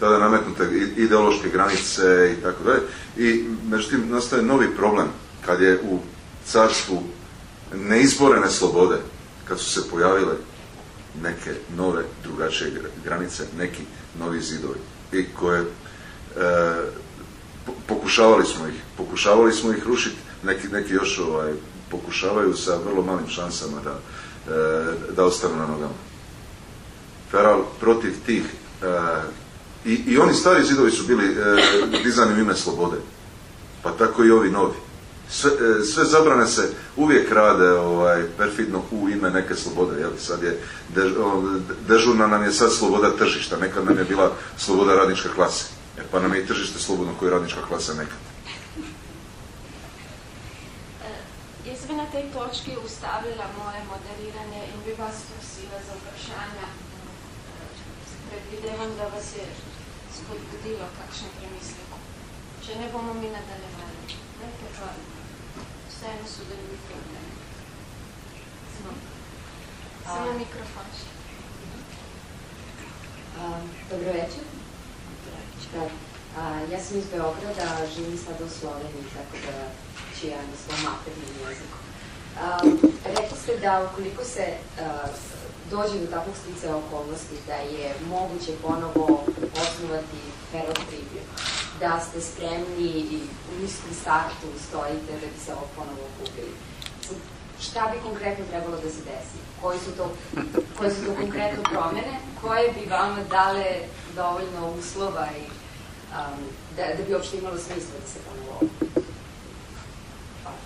Tada nametnute ideološke granice i tako dalje. I međutim nastaje novi problem kad je u carstvu neizborene slobode, kad su se pojavile neke nove drugačije gra- granice, neki novi zidovi i koje e, pokušavali smo ih, pokušavali smo ih rušiti, neki, neki još ovaj, pokušavaju sa vrlo malim šansama da, e, da ostanu na nogama. Feral protiv tih e, i, i oni stari zidovi su bili e, dizani u ime slobode, pa tako i ovi novi. Sve, sve zabrane se uvijek rade ovaj, perfidno u ime neke slobode. Jel? Sad je dež, dežurna nam je sad sloboda tržišta, nekad nam je bila sloboda radničke klase. E, pa nam je i tržište slobodno koje je radnička klasa nekad. Jaz bi na tej točki ustavila moje moderiranje in bi vas prosila za vprašanja. Predvidevam, da vas je spodbudilo kakšen premislek. Če ne bomo mi nadaljevali. Dajte pa vseeno sodelujte v tem. Samo, mikrofon še. Dobro večer. Da. A, ja sam iz Beograda, živim sada u Sloveniji, tako da ću ja na svom maternim jeziku. Rekli ste da ukoliko se dođe do takvog sticaja okolnosti da je moguće ponovo osnovati Tribune, da ste spremni i u niskom startu stojite da bi se ovo ponovo okupili. Sad, Šta bi konkretno trebalo da se desi? Koji su to, koje su to konkretno promene? Koje bi vama dale dovoljno uslova i um, da, da bi uopšte imalo smisla da se ponovo okupi? Hvala.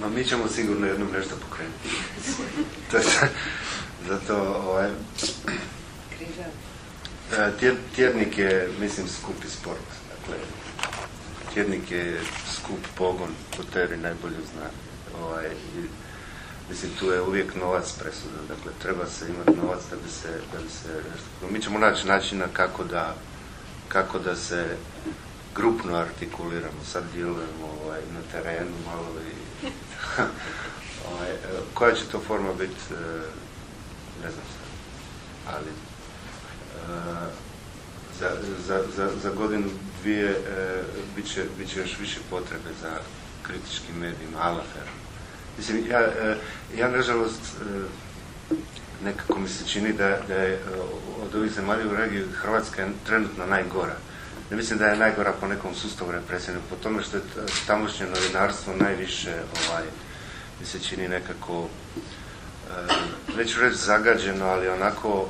Ma mi ćemo sigurno jednom nešto pokrenuti. To je za- Zato ovaj, e, tjed- tjednik je, mislim, skupi sport. Dakle, tjednik je skup pogon, tebi najbolje zna. Ovaj, mislim, tu je uvijek novac presudan. Dakle, treba se imati novac da bi se, da bi se. Mi ćemo naći načina kako da, kako da se grupno artikuliramo. Sad djelujemo ovaj, na terenu malo i... ovaj, koja će to forma biti, e, ne znam sad. Ali e, za, za, za, za godinu, dvije e, bit, će, bit će još više potrebe za kritičkim medijima, alafer. Mislim, ja, e, ja nažalost, e, nekako mi se čini da, da je e, od ovih zemalja u regiji Hrvatska je trenutno najgora. Ne mislim da je najgora po nekom sustavu represije, nego po tome što je tamošnje novinarstvo najviše, ovaj, mi se čini nekako, neću reći zagađeno, ali onako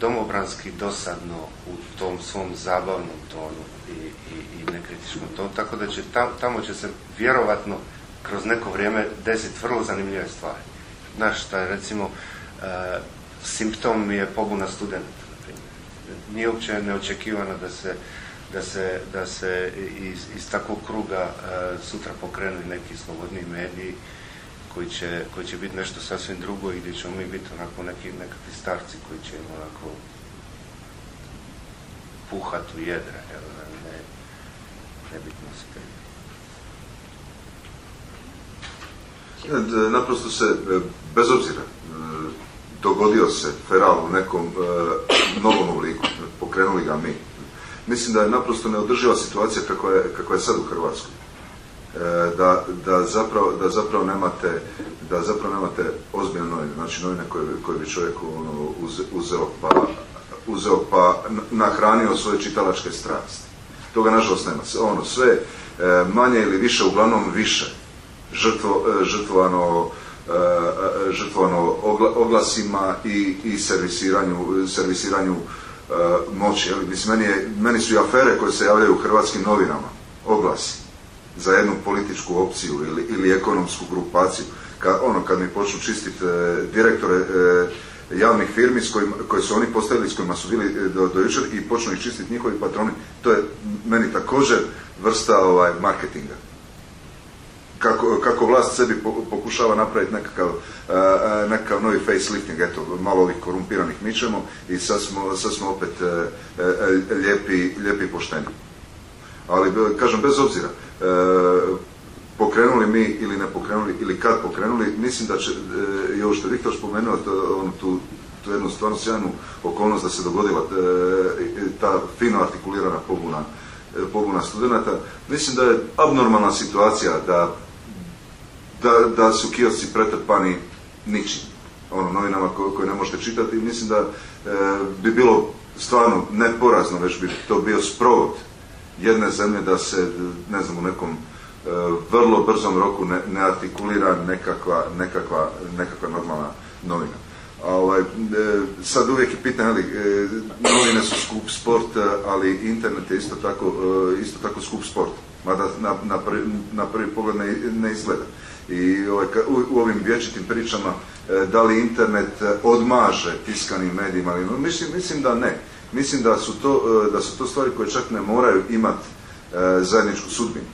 domobranski dosadno u tom svom zabavnom tonu i, i, i nekritičnom tonu, tako da će tam, tamo će se vjerovatno kroz neko vrijeme desiti vrlo zanimljive stvari. Znaš, šta je recimo, e, simptom je pobuna studenta. Nije uopće neočekivano da se, da se, da se iz, iz takvog kruga e, sutra pokrenu neki slobodni mediji koji će, koji će biti nešto sasvim drugo i gdje ćemo mi biti onako neki, nekakvi starci koji će im onako puhat u jedra, jel, ne, ne nositelji. E, Naprosto se, e, bez obzira, e, dogodio se feral u nekom e, novom obliku, pokrenuli ga mi. Mislim da je naprosto neodrživa situacija kakva je, je sad u Hrvatskoj. E, da, da, zapravo, da zapravo nemate da zapravo nemate ozbiljne novine, znači novine koje, bi čovjek ono, uze- uzeo pa, uzeo pa nahranio svoje čitalačke strasti. Toga nažalost nema. Ono, sve e, manje ili više, uglavnom više, žrtvo, e, žrtvovano e, e, žrtvovano ogla- oglasima i, i servisiranju, servisiranju moći. Mislim, meni, je, meni su i afere koje se javljaju u hrvatskim novinama, oglasi za jednu političku opciju ili, ili ekonomsku grupaciju. Ka, ono, kad mi počnu čistiti direktore javnih firmi s kojima, koje su oni postavili, s kojima su bili do, do jučer i počnu ih čistiti njihovi patroni, to je meni također vrsta ovaj, marketinga kako, kako vlast sebi po- pokušava napraviti nekakav, e, e, nekakav novi facelifting, eto, malo ovih korumpiranih mičemo i sad smo, sad smo opet e, e, lijepi, lijepi i pošteni. Ali, kažem, bez obzira, e, pokrenuli mi ili ne pokrenuli, ili kad pokrenuli, mislim da će, e, i ovo što je Viktor spomenuo, to, ono, tu, tu jednu stvarno sjajnu okolnost da se dogodila e, ta fino artikulirana pobuna, e, pobuna studenta, mislim da je abnormalna situacija da da, da su kiosci pretrpani ničim, ono, novinama koje, koje ne možete čitati mislim da e, bi bilo stvarno ne porazno, već bi to bio sprovod jedne zemlje da se, ne znam, u nekom e, vrlo brzom roku ne, ne artikulira nekakva, nekakva, nekakva normalna novina. A ovaj, e, sad uvijek je pitanje, ali, novine su skup sport, ali internet je isto tako, isto tako skup sport. Mada na, na, prvi, na prvi pogled ne, ne izgleda. I ovaj, u, u ovim vječitim pričama e, da li internet e, odmaže tiskanim medijima, no, mislim, mislim da ne. Mislim da su to, e, da su to stvari koje čak ne moraju imati zajedničku sudbinu.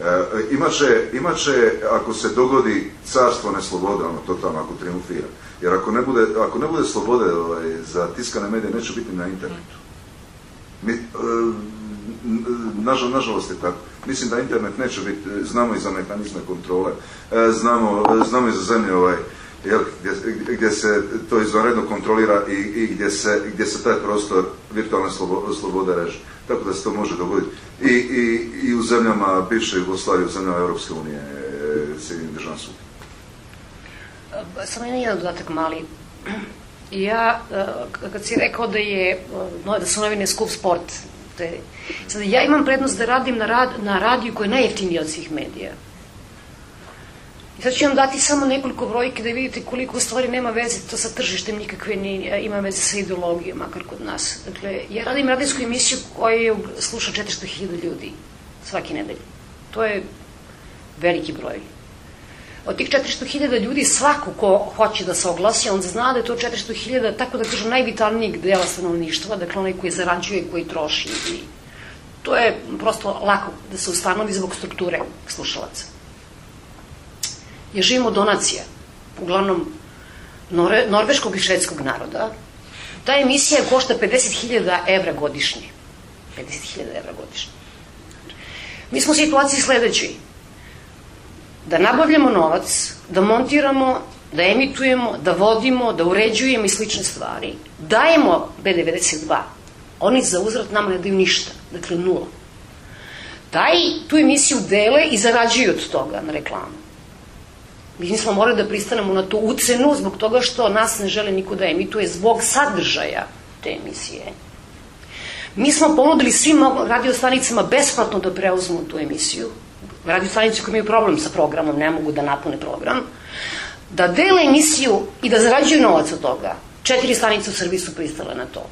E, imat će, imat će, ako se dogodi carstvo neslobode, ono totalno ako triumfira. Jer ako ne bude, ako ne bude slobode ovaj, za tiskane medije, neće biti na internetu. Mi, nažal, nažalost je tako. Mislim da internet neće biti, e, znamo i za mehanizme kontrole, e, znamo, e, znamo i za zemlje ovaj, jel, gdje, gdje se to izvanredno kontrolira i, i gdje, se, gdje se taj prostor virtualne slobo, slobode reže. Tako da se to može dogoditi. I, i, i u zemljama bivše Jugoslavije, u zemljama Europske unije, Sjedinjenih država su. Samo jedan dodatak mali. Ja, kad si rekao da je, da su novine skup sport, te, sad, ja imam prednost da radim na, rad, na radiju koji je najjeftiniji od svih medija. I sad ću vam dati samo nekoliko brojke da vidite koliko stvari nema veze to sa tržištem nikakve ni, e, ima veze sa ideologijom, makar kod nas. Dakle, ja radim radijsku emisiju koju sluša 400.000 ljudi svake nedelje. To je veliki broj. Od tih 400.000 ljudi svako ko hoće da se oglasi, on zna da je to 400.000, tako da kažem, najvitalnijeg dela stanovništva, dakle onaj koji zarađuje koji troši. I to je prosto lako da se ustanovi zbog strukture slušalaca. Ja živim od donacija, uglavnom norveškog i švedskog naroda. Ta emisija košta 50.000 evra godišnje. 50.000 evra godišnje. Mi smo u situaciji sledećoj da nabavljamo novac, da montiramo, da emitujemo, da vodimo, da uređujemo i slične stvari. Dajemo B92. Oni za uzrat nama ne daju ništa, dakle nula. Taj, tu emisiju dele i zarađuju od toga na reklamu. Mi smo morali da pristanemo na tu ucenu zbog toga što nas ne žele niko da emituje zbog sadržaja te emisije. Mi smo ponudili svim radiostanicama besplatno da preuzmu tu emisiju, radio stanice koji imaju problem sa programom, ne mogu da napune program, da dele emisiju i da zarađuju novac od toga. Četiri stanice u Srbiji su pristale na to.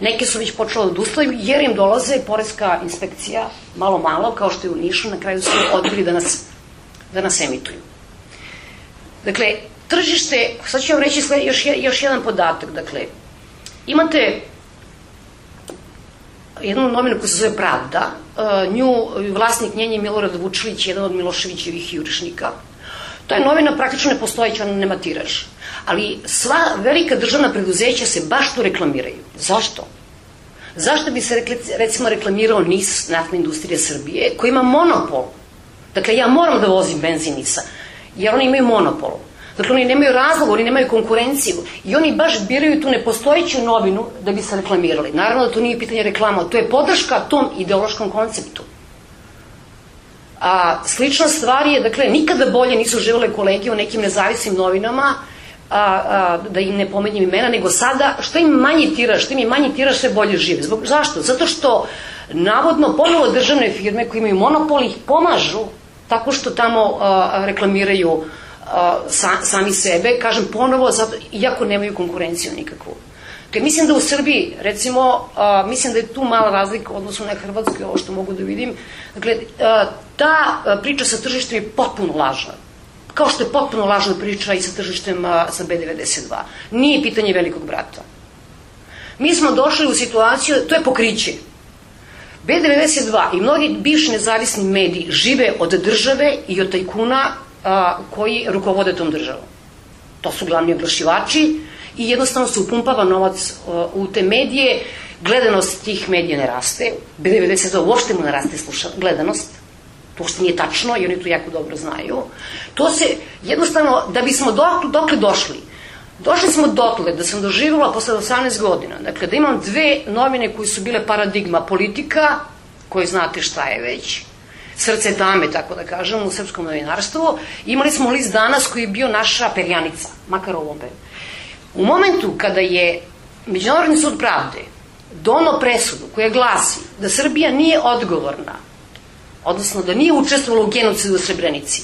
Neke su već počele odustaju jer im dolaze poreska inspekcija malo malo, kao što je u Nišu, na kraju su odbili da nas, da nas emituju. Dakle, tržište, sad ću vam reći još, još jedan podatak, dakle, imate jednu novinu koja se zove Pravda, uh, nju vlasnik njenje Milorad Vučilić, jedan od Miloševićevih jurišnika. To je novina praktično nepostojeća, ona nema tiraž. Ali sva velika državna preduzeća se baš tu reklamiraju. Zašto? Zašto bi se recimo reklamirao NIS, naftna industrija Srbije, koji ima monopol? Dakle, ja moram da vozim benzin NIS-a, jer oni imaju monopol. Dakle, oni nemaju razlog, oni nemaju konkurenciju i oni baš biraju tu nepostojeću novinu da bi se reklamirali. Naravno da to nije pitanje reklama, to je podrška tom ideološkom konceptu. A, slična stvar je, dakle, nikada bolje nisu živele kolege u nekim nezavisnim novinama, a, a, da im ne pomenjem imena, nego sada, što im manji tiraž, što im je manji tiraž, sve bolje žive. Zbog, zašto? Zato što, navodno, ponovo državne firme koje imaju monopol ih pomažu tako što tamo reklamiraju sa, sami sebe, kažem ponovo, iako nemaju konkurenciju nikakvu. Dakle, mislim da u Srbiji, recimo, mislim da je tu mala razlika odnosno na Hrvatskoj, ovo što mogu da vidim, dakle, a, ta priča sa tržištem je potpuno lažna. Kao što je potpuno lažna priča i sa tržištem sa B92. Nije pitanje velikog brata. Mi smo došli u situaciju, to je pokriće. B92 i mnogi bivši nezavisni mediji žive od države i od tajkuna a, koji rukovode tom državom. To su glavni oglašivači i jednostavno se upumpava novac u te medije, gledanost tih medija ne raste, B92 uopšte mu ne raste gledanost, to nije tačno i oni to jako dobro znaju. To se jednostavno, da bismo dok, dokle došli, Došli smo dotle da sam doživjela posle 18 godina, dakle da imam dve novine koje su bile paradigma politika, koje znate šta je već, srce dame, tako da kažem, u srpskom novinarstvu. Imali smo list danas koji je bio naša perjanica, makar ovom U momentu kada je Međunarodni sud pravde dono presudu koja glasi da Srbija nije odgovorna, odnosno da nije učestvovala u genocidu u Srebrenici,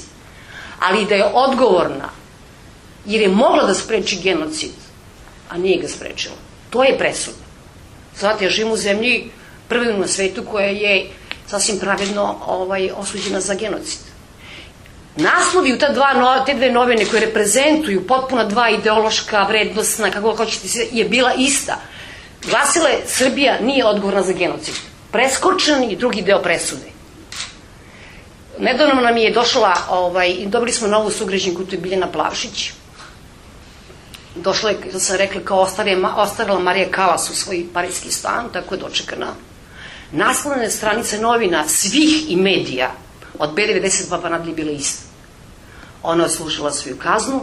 ali da je odgovorna jer je mogla da spreči genocid, a nije ga sprečila. To je presuda. Znate, ja živim u zemlji prvi na svetu koja je sasvim pravedno ovaj, osuđena za genocid. Naslovi u ta dva, no, te dve novine koje reprezentuju potpuno dva ideološka, vrednostna, kako hoćete se, je bila ista. Glasila je Srbija nije odgovorna za genocid. Preskočen i drugi deo presude. Nedavno nam je došla, ovaj, dobili smo novu sugrađenku, to je Biljana Plavšić. Došla je, da sam rekla, kao ostarila Marija Kalas u svoj parijski stan, tako je dočekana naslovne stranice novina svih i medija od B92 pa nadalje bile iste. Ona je služila svoju kaznu,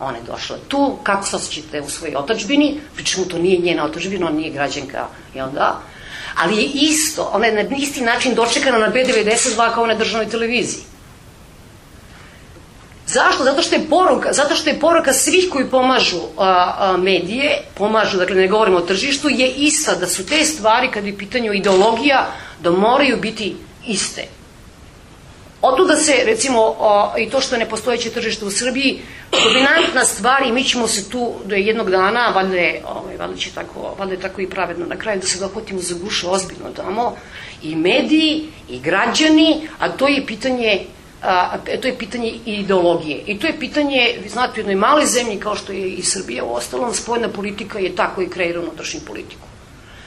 ona je došla tu, kako se osjećate u svojoj otačbini, pričemu to nije njena otačbina, ona nije građanka, jel da? Ali je isto, ona je na isti način dočekana na B92 kao na državnoj televiziji. Zašto? Zato što je poruka, zato što je poruka svih koji pomažu a, a, medije, pomažu, dakle ne govorimo o tržištu, je ista da su te stvari kad je pitanju ideologija, da moraju biti iste. Otuda se, recimo, i to što je nepostojeće tržište u Srbiji, dominantna stvar i mi ćemo se tu do jednog dana, valjda ovaj, valjda će tako, valjda tako i pravedno na kraju, da se dohvatimo za guše ozbiljno tamo, i mediji, i građani, a to je pitanje to je pitanje ideologije. I to je pitanje, vi znate, u jednoj maloj zemlji kao što je i Srbija, u ostalom, spojna politika je tako i kreira unutrašnju politiku.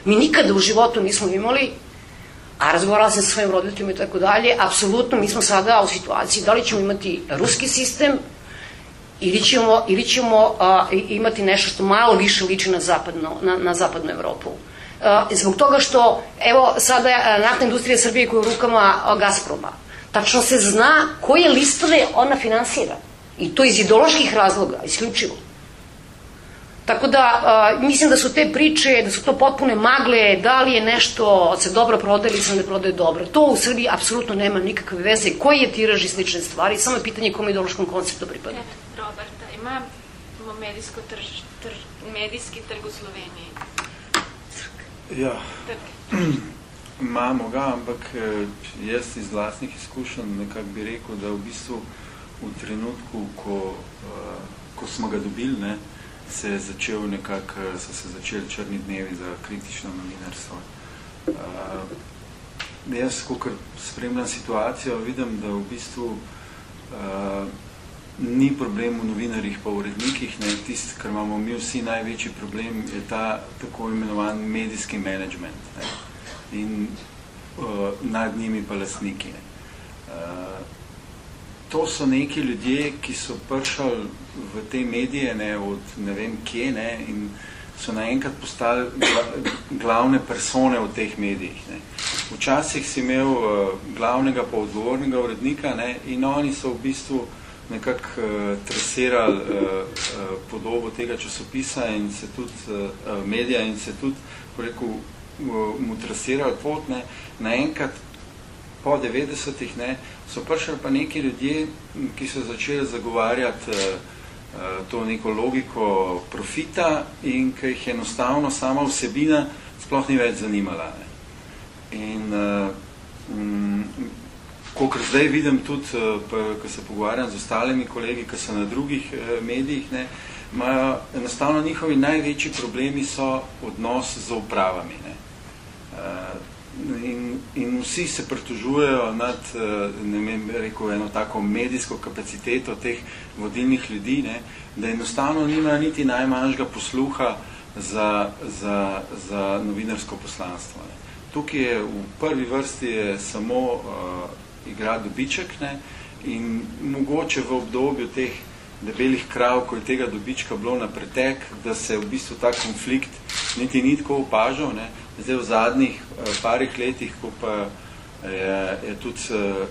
Mi nikada u životu nismo imali, a razgovarala sam sa svojim roditeljima i tako dalje, apsolutno mi smo sada u situaciji da li ćemo imati ruski sistem ili ćemo, ili ćemo a, imati nešto što malo više liči na, zapadno, na, na zapadnu Evropu. A, zbog toga što, evo, sada naftna industrija Srbije koja je u rukama Gazproma, Tačno se zna koje listove ona finansira. I to iz ideoloških razloga, isključivo. Tako da, a, mislim da su te priče, da su to potpune magle, da li je nešto se dobro prodaje ili se ne prodaje dobro. To u Srbiji apsolutno nema nikakve veze. Koji je tiraž i slične stvari, samo je pitanje kom ideološkom konceptu pripada. E, Roberta, ima medijsko trž, trž, medijski trg u Sloveniji? Ja. Imamo ga, ampak eh, jaz iz vlastnih izkušenj nekako bi rekel, da v bistvu v trenutku, ko, eh, ko smo ga dobili, ne, se je začel nekako, eh, so se začeli črni dnevi za kritično novinarstvo. Jaz, ko spremljam situacijo, vidim, da v bistvu ni problem v novinarjih pa urednikih, ne, tisti, kar imamo mi vsi največji problem, je ta tako imenovan medijski management ne, in uh, nad njimi pa lastniki. Ne. Uh, to so neki ljudje, ki so prišli v te medije, ne, od ne vem kje, ne, in so naenkrat postali glavne persone v teh medijih. Ne. Včasih si imel uh, glavnega pa odgovornega urednika ne, in oni so v bistvu nekako uh, tresirali uh, uh, podobo tega časopisa in se tudi uh, medija in se tudi, rekel, uh, mu tresirali pot, ne, naenkrat po 90-ih ne, so prišli pa neki ljudje, ki so začeli zagovarjati uh, to neko logiko profita in ki jih enostavno sama vsebina sploh ni več zanimala. Ne. In uh, um, Kokor zdaj vidim tudi, eh, ko se pogovarjam z ostalimi kolegi, ki so na drugih eh, medijih, ne, imajo enostavno njihovi največji problemi so odnos z upravami. Ne. Eh, in, in vsi se pritožujejo nad, ne vem, rekel, eno tako medijsko kapaciteto teh vodilnih ljudi, ne, da enostavno nima niti najmanjšega posluha za, za, za novinarsko poslanstvo. Ne. Tukaj je v prvi vrsti je samo uh, igra dobiček ne? in mogoče v obdobju teh debelih krav, ko je tega dobička bilo na pretek, da se v bistvu ta konflikt niti ni tako opažal. Ne? Zdaj v zadnjih uh, parih letih, ko pa je, je tudi uh,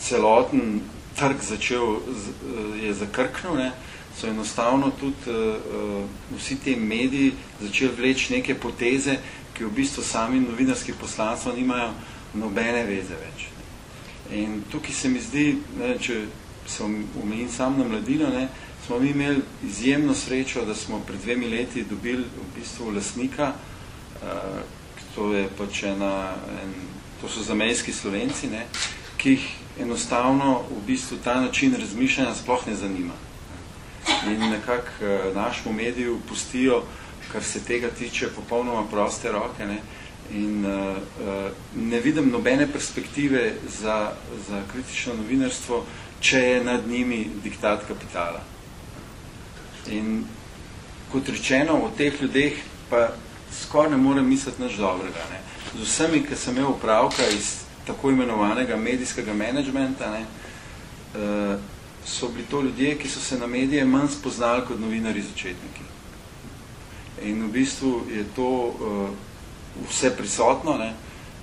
celoten trg začel, uh, je zakrknil, ne? so enostavno tudi vsi te mediji začeli vleči neke poteze, ki v bistvu sami novinarski poslanstvo nimajo nobene veze več. In tukaj se mi zdi, ne, če se omejim sam na mladino, ne, smo mi imeli izjemno srečo, da smo pred dvemi leti dobili v bistvu lasnika, uh, to je pač ena, en, to so zamejski slovenci, ne, ki jih enostavno v bistvu ta način razmišljanja sploh ne zanima. In nekako uh, našemu mediju pustijo, kar se tega tiče, popolnoma proste roke, ne, in uh, ne vidim nobene perspektive za, za kritično novinarstvo, če je nad njimi diktat kapitala. In kot rečeno, o teh ljudeh pa skoraj ne morem misliti nič dobrega. Ne. Z vsemi, ki sem imel upravka iz tako imenovanega medijskega menedžmenta, ne, uh, so bili to ljudje, ki so se na medije manj spoznali kot novinari začetniki. In v bistvu je to uh, vse prisotno ne?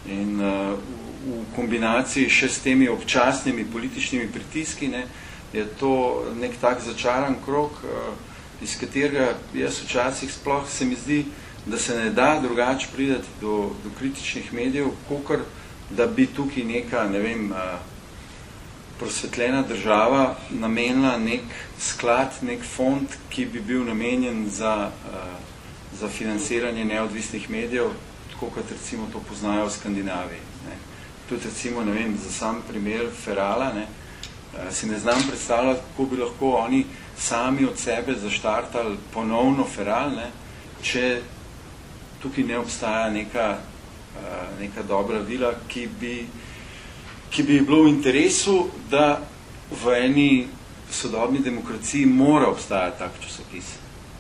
in uh, v, kombinaciji še s temi občasnimi političnimi pritiski ne, je to nek tak začaran krok, uh, iz katerega jaz včasih sploh se mi zdi, da se ne da drugače prideti do, do kritičnih medijev, kokor da bi tukaj neka, ne vem, prosvetljena država namenila nek sklad, nek fond, ki bi bil namenjen za, za financiranje neodvisnih medijev, tako kot recimo to poznajo v Skandinaviji. Ne. Tudi recimo, ne vem, za sam primer Ferala, ne, si ne znam predstavljati, kako bi lahko oni sami od sebe zaštartali ponovno Feral, ne, če tukaj ne obstaja neka, eh, neka dobra vila, ki bi, ki bi bilo v interesu, da v eni sodobni demokraciji mora obstajati tak časopis,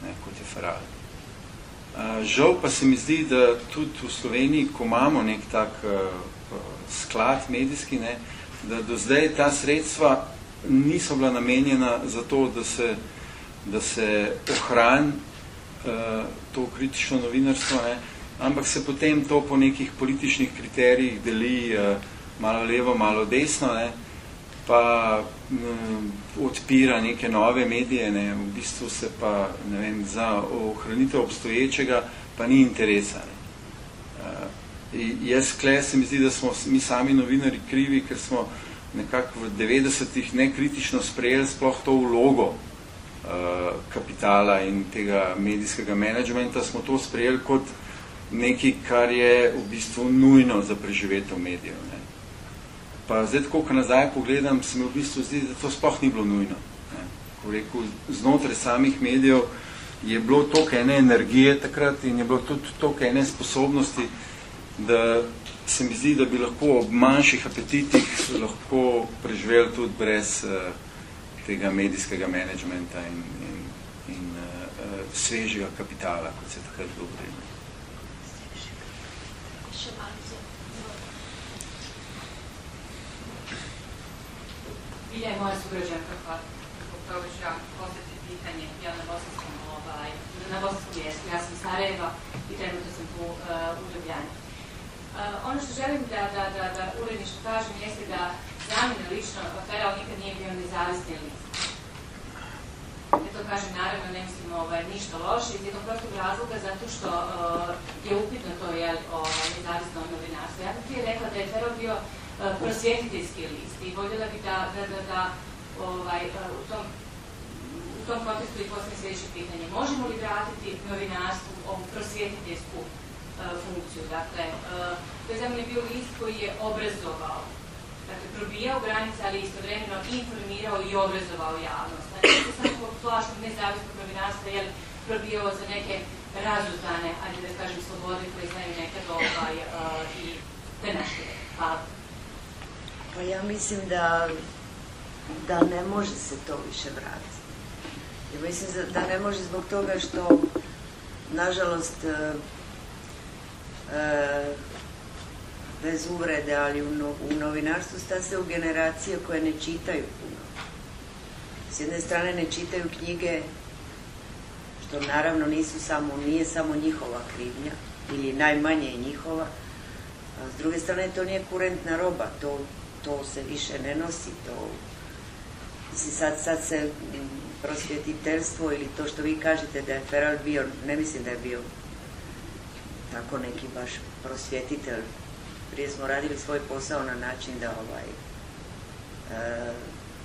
ne, kot je Feral. Žal pa se mi zdi, da tudi v Sloveniji, ko imamo nek tak uh, sklad medijski, ne, da do zdaj ta sredstva niso bila namenjena za to, da se, da se ohrani uh, to kritično novinarstvo, ne, ampak se potem to po nekih političnih kriterijih deli uh, malo levo, malo desno, ne, pa m, odpira neke nove medije, ne, v bistvu se pa ne vem, za ohranitev obstoječega pa ni interesa. Ne. Uh, jaz kle se mi zdi, da smo mi sami novinari krivi, ker smo nekako v 90-ih nekritično sprejeli sploh to vlogo kapitala in tega medijskega menedžmenta, smo to sprejeli kot nekaj, kar je v bistvu nujno za preživetev medijev. Ne. Pa zdaj, ko nazaj pogledam, se mi v bistvu zdi, da to sploh ni bilo nujno. Ne. Ko rekel, znotraj samih medijev je bilo toliko ene energije takrat in je bilo tudi toliko ene sposobnosti, da se mi zdi, da bi lahko ob manjših apetitih lahko preživeli tudi brez uh, tega medijskega menedžmenta in, in, in uh, svežega kapitala, kot se takrat govorimo. Še malo Ilja je moja sugrađanka, pa upravo ću ja postaviti pitanje, ja na bosanskom, ovaj, na bosanskom jeziku, ja sam Sarajeva i trenutno sam tu uh, u Ljubljani. Uh, ono što želim da, da, da, da uredništvo kažem jeste da mene lično Feral nikad nije bio nezavisni list. Ja to kažem, naravno, ne mislim ovaj, ništa loše, iz jednog prostog razloga, zato što uh, je upitno to je ovaj, nezavisno novinarstvo. Ja bih prije rekla da je Feral bio uh, prosvjetiteljski list i voljela bih da, da, da, ovaj, uh, u tom u tom kontekstu i poslije sljedeće pitanje. Možemo li vratiti novinarstvu ovu prosvjetiteljsku funkciju? Dakle, to je za bio list koji je obrazovao dakle, probijao granice, ali istovremeno informirao i obrazovao javnost. Znači, to samo po plašu nezavisnog novinarstva, jer probijao za neke razuzdane, ajde da kažem, slobode koje znaju nekad ovaj, uh, i naše. Hvala. Pa ja mislim da, da ne može se to više vratiti. Ja mislim da ne može zbog toga što, nažalost, uh, uh, bez uvrede, ali u, no, u novinarstvu se u generacije koje ne čitaju puno. S jedne strane ne čitaju knjige, što naravno nisu samo, nije samo njihova krivnja, ili najmanje je njihova, a s druge strane to nije kurentna roba, to, to se više ne nosi, to mislim, sad, sad se prosvjetiteljstvo ili to što vi kažete da je Feral bio, ne mislim da je bio tako neki baš prosvjetitelj prije smo radili svoj posao na način da ovaj e,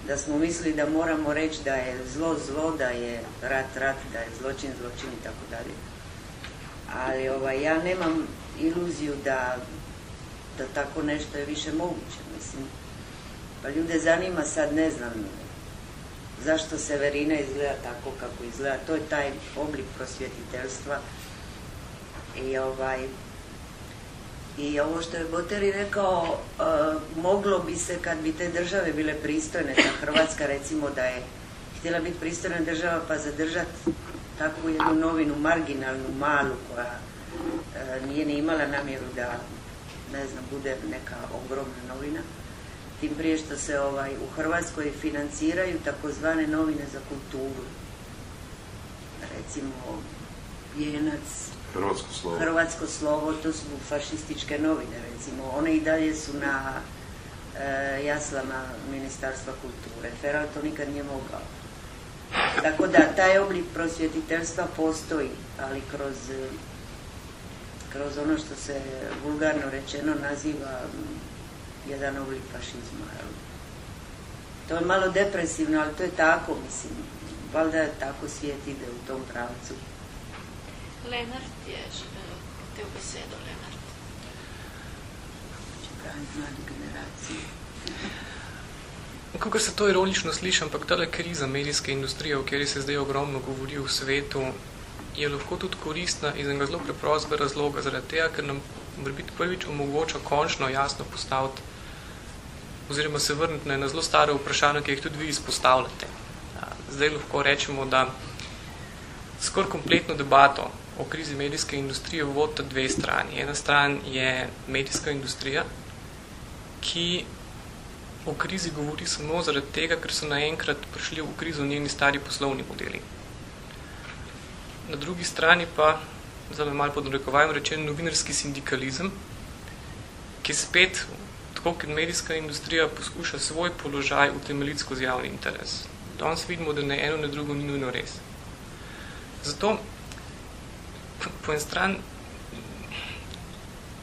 da smo mislili da moramo reći da je zlo zlo, da je rat rat, da je zločin zločin i tako dalje. Ali ovaj, ja nemam iluziju da, da tako nešto je više moguće. Mislim, pa ljude zanima sad, ne znam, zašto Severina izgleda tako kako izgleda. To je taj oblik prosvjetiteljstva. I ovaj, I ovo što je Boteri rekao, uh, moglo bi se kad bi te države bile pristojne, ta Hrvatska recimo da je htjela biti pristojna država pa zadržati takvu jednu novinu marginalnu, malu koja uh, nije ni imala namjeru da ne znam, bude neka ogromna novina. Tim prije što se ovaj, u Hrvatskoj financiraju takozvane novine za kulturu. Recimo, Jenac, Hrvatsko slovo. Hrvatsko slovo, to su fašističke novine, recimo. One i dalje su na e, jaslama Ministarstva kulture. Feral to nikad nije mogao. Tako da, taj oblik prosvjetiteljstva postoji, ali kroz, kroz ono što se vulgarno rečeno naziva jedan oblik fašizma. To je malo depresivno, ali to je tako, mislim. Valjda tako svijet ide u tom pravcu. Lenart je teo besedo, Lenart. Kako se to ironično sliši, ampak tale kriza medijske industrije, o kateri se zdaj ogromno govori v svetu, je lahko tudi koristna iz enega zelo preprostega razloga, zaradi tega, ker nam biti prvič omogoča končno jasno postaviti oziroma se vrniti na eno zelo staro vprašanje, ki jih tudi vi izpostavljate. Zdaj lahko rečemo, da skoraj kompletno debato o krizi medijske industrije vodita dve strani. Ena stran je medijska industrija, ki o krizi govori samo zaradi tega, ker so naenkrat prišli v krizo njeni stari poslovni modeli. Na drugi strani pa, zdaj malo pod narekovajem rečen, novinarski sindikalizem, ki spet, tako kot medijska industrija, poskuša svoj položaj utemeljiti skozi javni interes. Danes vidimo, da ne eno, ne drugo ni nujno res. Zato po en stran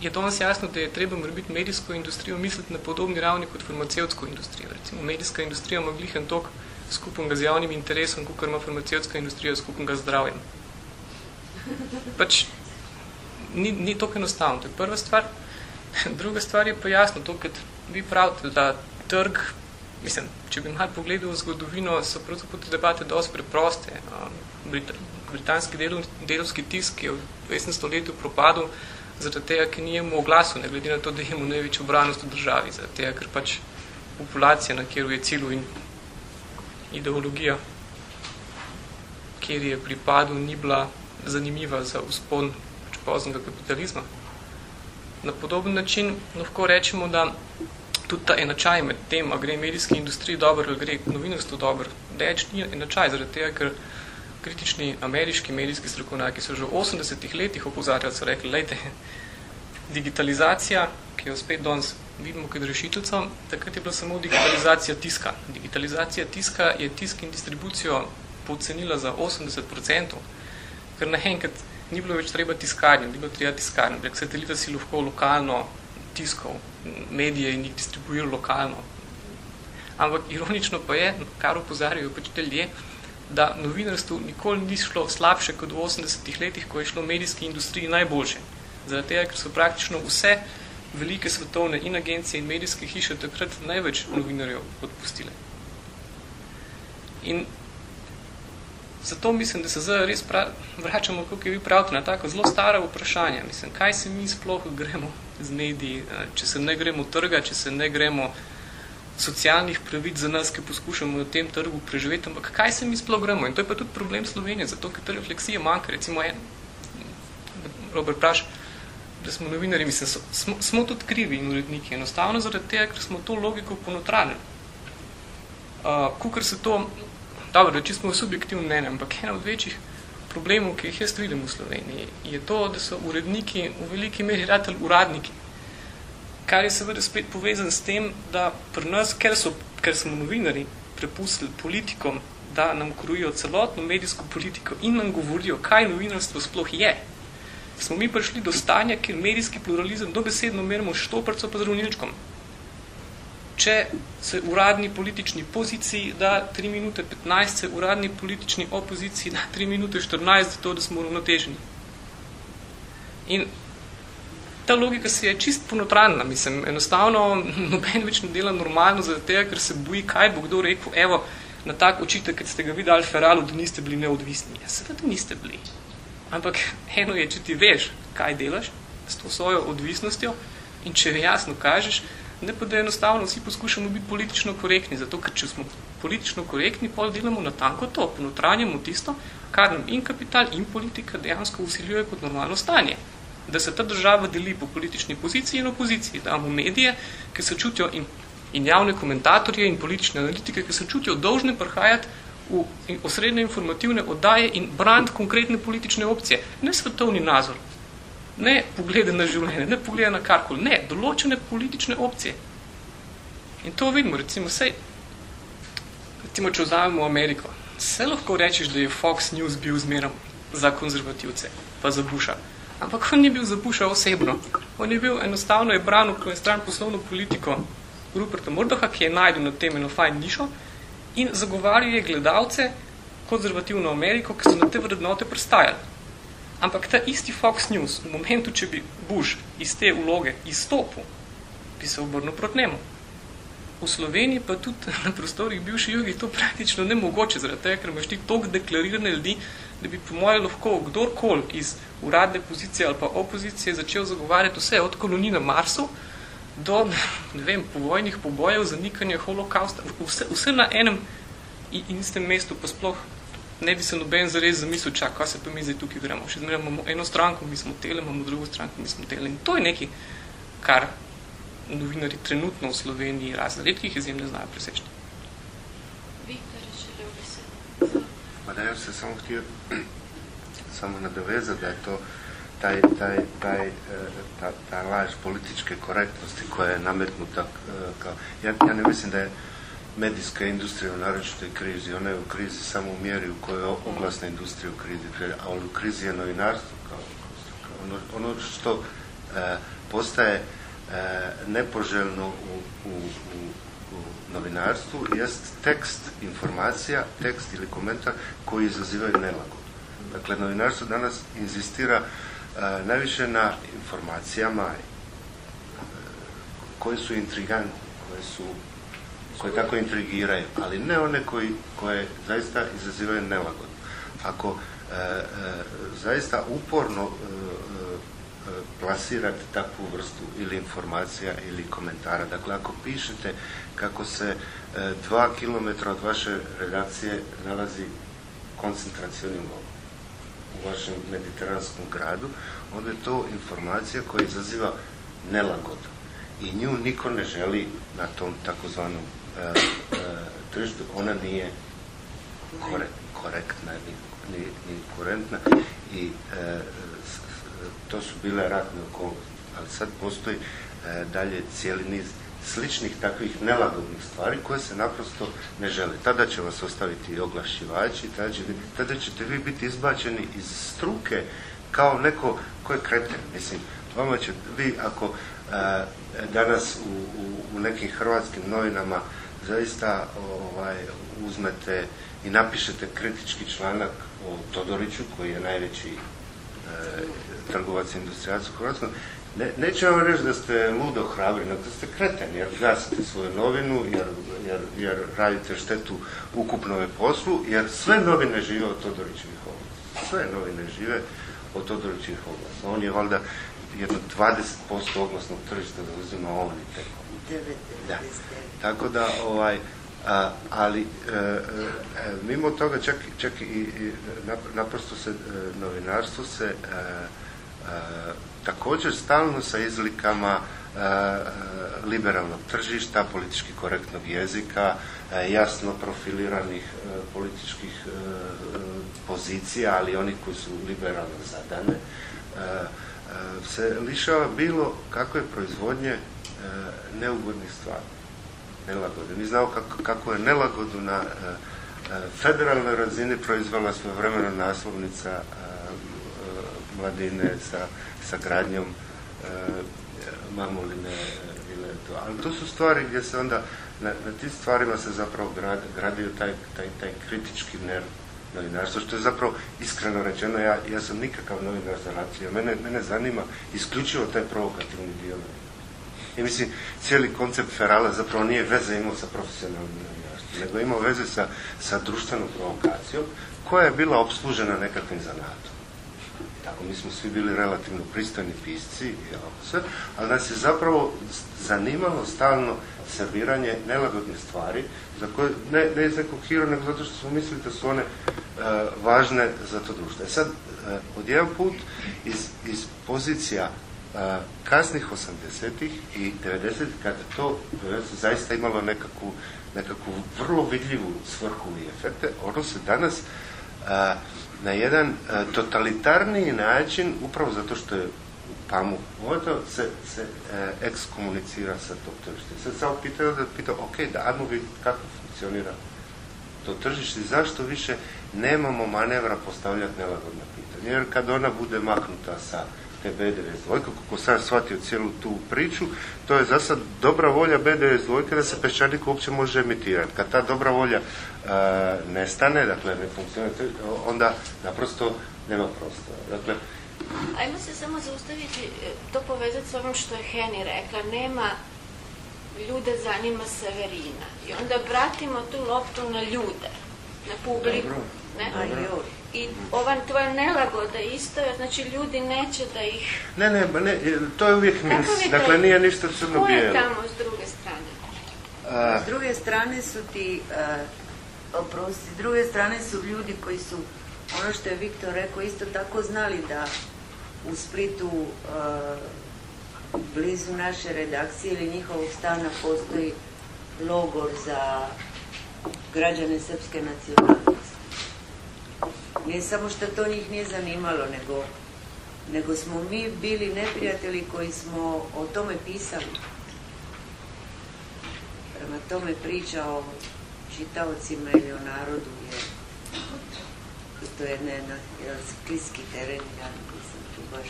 je danes jasno, da je treba biti medijsko industrijo misliti na podobni ravni kot farmacevtsko industrijo. Recimo, medijska industrija ima glihen tok skupnega z javnim interesom, kot ima farmacevtska industrija skupnega zdravjem. Pač ni, ni toliko enostavno. To je prva stvar. Druga stvar je pa jasno, to, kad vi pravite, da trg, mislim, če bi malo pogledal v zgodovino, so pravzaprav te debate dosti preproste. Brit britanski del, delovski tisk, ki je v 20. stoletju propadel, zaradi tega, ker ni imel glasu, ne glede na to, da je imel največjo obranost v državi, zaradi tega, ker pač populacija, na kjer je cilju in ideologija, kjer je pripadu ni bila zanimiva za uspon poznega kapitalizma. Na podoben način lahko rečemo, da tudi ta enačaj med tem, a gre medijski industriji dobro ali gre novinarstvo dobro, deč ni enačaj, zaradi tega, ker kritični ameriški medijski strokovnjaki so že v 80-ih letih opozarjali, so rekli, lejte, digitalizacija, ki jo spet danes vidimo kot rešiteljico, takrat je bila samo digitalizacija tiska. Digitalizacija tiska je tisk in distribucijo pocenila za 80%, ker naenkrat ni bilo več treba tiskarnje, ni bilo treba tiskarnje, prek satelita si lahko lokalno tiskal medije in jih distribuiral lokalno. Ampak ironično pa je, kar upozarjajo pač te ljudje, da novinarstvo nikoli ni šlo slabše kot v 80-ih letih, ko je šlo medijski industriji najboljše. Zaradi tega, ker so praktično vse velike svetovne in agencije in medijske hiše takrat največ novinarjev odpustile. In zato mislim, da se zdaj res prav, vračamo, kako je vi pravite, na tako zelo stara vprašanja. Mislim, kaj se mi sploh gremo z mediji, če se ne gremo trga, če se ne gremo socialnih pravic za nas, ki poskušamo na tem trgu preživeti, ampak kaj se mi sploh gremo? In to je pa tudi problem Slovenije, zato ker ta refleksija manjka. Recimo en, Robert praš, da smo novinari, mislim, so, smo, smo tudi krivi in uredniki, enostavno zaradi tega, ker smo to logiko ponotranili. Uh, kukor se to Dobro, da čisto subjektivno mnenje, ampak ena od večjih problemov, ki jih jaz vidim v Sloveniji, je to, da so uredniki v veliki meri ratali uradniki. Kar je seveda spet povezan s tem, da pri nas, ker, so, ker smo novinari prepustili politikom, da nam krojijo celotno medijsko politiko in nam govorijo, kaj novinarstvo sploh je, smo mi prišli do stanja, kjer medijski pluralizem dobesedno merimo štoprco pa zdravnilčkom če se uradni politični poziciji da 3 minute 15, se uradni politični opoziciji da 3 minute 14, zato da smo uravnoteženi. In ta logika se je čist ponotranila, mislim, enostavno noben več ne dela normalno zaradi tega, ker se boji, kaj bo kdo rekel, evo, na tak očitek, kad ste ga videli Feralu, da niste bili neodvisni. Ja, seveda niste bili. Ampak eno je, če ti veš, kaj delaš s to svojo odvisnostjo in če jasno kažeš, ne pa da enostavno vsi poskušamo biti politično korektni, zato ker če smo politično korektni, pol delamo na tanko to, ponotranjamo tisto, kar nam in kapital in politika dejansko usiljuje kot normalno stanje. Da se ta država deli po politični poziciji in opoziciji, da imamo medije, ki se čutijo in, in javne komentatorje in politične analitike, ki se čutijo dolžne prihajati v osrednje informativne oddaje in brand konkretne politične opcije, ne svetovni nazor, ne poglede na življenje, ne poglede na karkoli, ne, določene politične opcije. In to vidimo, recimo, sej, recimo, če vzamemo Ameriko, se lahko rečeš, da je Fox News bil zmerom za konzervativce, pa za Busha. Ampak on ni bil za Busha osebno. On je bil enostavno je branil, ko je stran poslovno politiko Ruperta Murdocha, ki je najdel na tem eno fajn nišo in zagovarjal je gledalce konzervativno Ameriko, ki so na te vrednote prestajali. Ampak ta isti Fox News, v momentu, če bi Bush iz te vloge izstopil, bi se obrnil proti njemu. V Sloveniji pa tudi na prostorih bivši jugi to praktično nemogoče, zaradi tega, ker imaš ti toliko deklarirane ljudi, da bi po moje lahko kdorkoli iz uradne pozicije ali pa opozicije začel zagovarjati vse od kolonij na Marsu do, ne vem, povojnih pobojev, zanikanja holokausta, vse, vse na enem in istem mestu pa sploh ne bi se noben zares zamislil, čak, kaj se pa mi zdaj tukaj gremo. Še zmeraj imamo eno stranko, mi smo tele, imamo drugo stranko, mi smo tele. In to je nekaj, kar novinari trenutno v Sloveniji razen redkih izjem ne znajo presečiti. Pa da jaz se samo htio samo nadovezati da je to taj, taj, taj, eh, ta, ta laž političke korektnosti koja je nametnuta eh, kao, ja, ja ne mislim da je medijska industrija u naročitoj krizi. Ona je u krizi samo u mjeri u kojoj je oglasna industrija u krizi, a u krizi je novinarstvo kao, kao ono, ono što e, postaje e, nepoželjno u, u, u novinarstvu jest tekst informacija, tekst ili komentar koji izazivaju nelagodu. Dakle, novinarstvo danas inzistira e, najviše na informacijama e, koje su intrigantne, koje su koje tako intrigiraju, ali ne one koji, koje zaista izazivaju nelagodu. Ako e, e, zaista uporno e, plasirate takvu vrstu ili informacija ili komentara. Dakle, ako pišete kako se e, dva kilometra od vaše redakcije nalazi koncentracioni logor u vašem mediteranskom gradu, onda je to informacija koja izaziva nelagodu. I nju niko ne želi na tom takozvanom e, e, tržištu. Ona nije korektna ni, ni, kurentna i to su bile ratne okolnosti. Ali sad postoji e, dalje cijeli niz sličnih takvih nelagodnih stvari koje se naprosto ne žele. Tada će vas ostaviti oglašivači, tada, tada ćete vi biti izbačeni iz struke kao neko ko je kreten. Mislim, vama će, vi ako e, danas u, u, u nekim hrvatskim novinama zaista ovaj, uzmete i napišete kritički članak o Todoriću, koji je najveći e, trgovac industrijac u Hrvatskom, ne, neće vam reći da ste ludo hrabri, nego da ste kreteni, jer gasite svoju novinu, jer, jer, radite štetu ukupnome poslu, jer sve novine žive od Todorićevih oglasa. Sve novine žive od Todorićevih oglasa. On je valjda jedno 20% oglasnog tržišta da uzima on i teko. Da. Tako da, ovaj, ali e, e, mimo toga čak, čak i, i naprosto se e, novinarstvo se također stalno sa izlikama e, liberalnog tržišta, politički korektnog jezika, jasno profiliranih političkih pozicija, ali oni koji su liberalno zadane, se lišava bilo kakve proizvodnje neugodnih stvari nelagode. Mi znamo kako, kako je nelagodu na e, e, federalnoj razini proizvala svojevremeno naslovnica e, mladine sa, sa gradnjom mamuline ili to. Ali to su stvari gdje se onda na, na tim stvarima se zapravo grad, gradio taj, taj, taj kritički nerv novinarstva, što je zapravo iskreno rečeno, ja, ja sam nikakav novinar za raciju, mene, mene zanima isključivo taj provokativni dio i mislim, cijeli koncept Ferala zapravo nije veze imao sa profesionalnim novinarstvom, nego imao veze sa, sa društvenom provokacijom koja je bila obslužena nekakvim zanatom. Tako, mi smo svi bili relativno pristojni pisci i ali nas je zapravo zanimalo stalno serviranje nelagodnih stvari, za koje, ne, ne iz nekog nego zato što smo mislili da su one uh, važne za to društvo. E sad, uh, od jedan put iz, pozicija kasnih 80-ih i 90-ih kada to zaista imalo nekakvu, nekakvu vrlo vidljivu svrhu i efekte, ono se danas na jedan a, totalitarniji način, upravo zato što je pamu vodo, se, se a, ekskomunicira sa tog tržišta. Sad samo pitaju da pita, ok, da ajmo vidjeti kako funkcionira to tržište, zašto više nemamo manevra postavljati nelagodna pitanja. Jer kad ona bude maknuta sa te B92, kako sam shvatio cijelu tu priču, to je za sad dobra volja B92 da se peščanik uopće može emitirati. Kad ta dobra volja e, nestane, dakle ne funkcionira, onda naprosto nema prostora. Dakle, Ajmo se samo zaustaviti, e, to povezati s ovom što je Heni rekla, nema ljude zanima Severina. I onda vratimo tu loptu na ljude, na publiku. Dobro. Ne? Dobro. I ova tvoja nelagoda isto, znači ljudi neće da ih... Ne, ne, ne to je uvijek mis. Dakle, nije ništa crno bijelo. Ko je tamo s druge strane? A... S druge strane su ti, uh, oprosti, s druge strane su ljudi koji su, ono što je Viktor rekao, isto tako znali da u Splitu uh, blizu naše redakcije ili njihovog stana postoji logor za građane srpske nacionalnosti. Ne samo što to njih nije zanimalo, nego, nego smo mi bili neprijatelji koji smo o tome pisali. Prema tome priča o čitaocima ili o narodu je to je ne, na, skliski teren, ja nisam tu baš.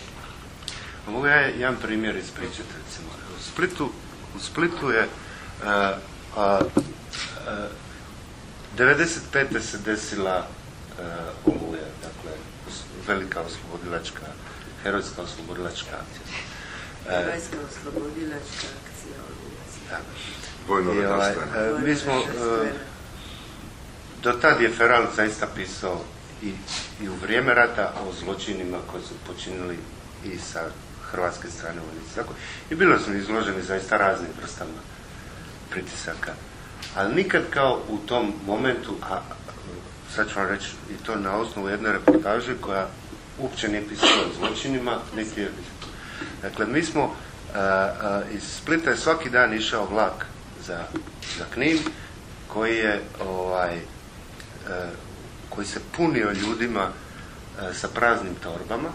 Mogu ja jedan primjer ispričati, recimo. U Splitu, u Splitu je a, a, a, 95. se desila Oluje, dakle, velika oslobodilačka, herojska oslobodilačka akcija. Herojska oslobodilačka akcija Da. Vojno I, ovaj, uh, mi smo, do tad je Feral zaista pisao i, i u vrijeme rata o zločinima koje su počinili i sa hrvatske strane vojnici. Tako, I bilo smo izloženi zaista raznim vrstama pritisaka. Ali nikad kao u tom momentu, a sad ću vam reći i to na osnovu jedne reportaže koja uopće nije pisala zločinima, niti je... Dakle, mi smo, iz Splita je svaki dan išao vlak za, za Knin, koji je ovaj, koji se punio ljudima sa praznim torbama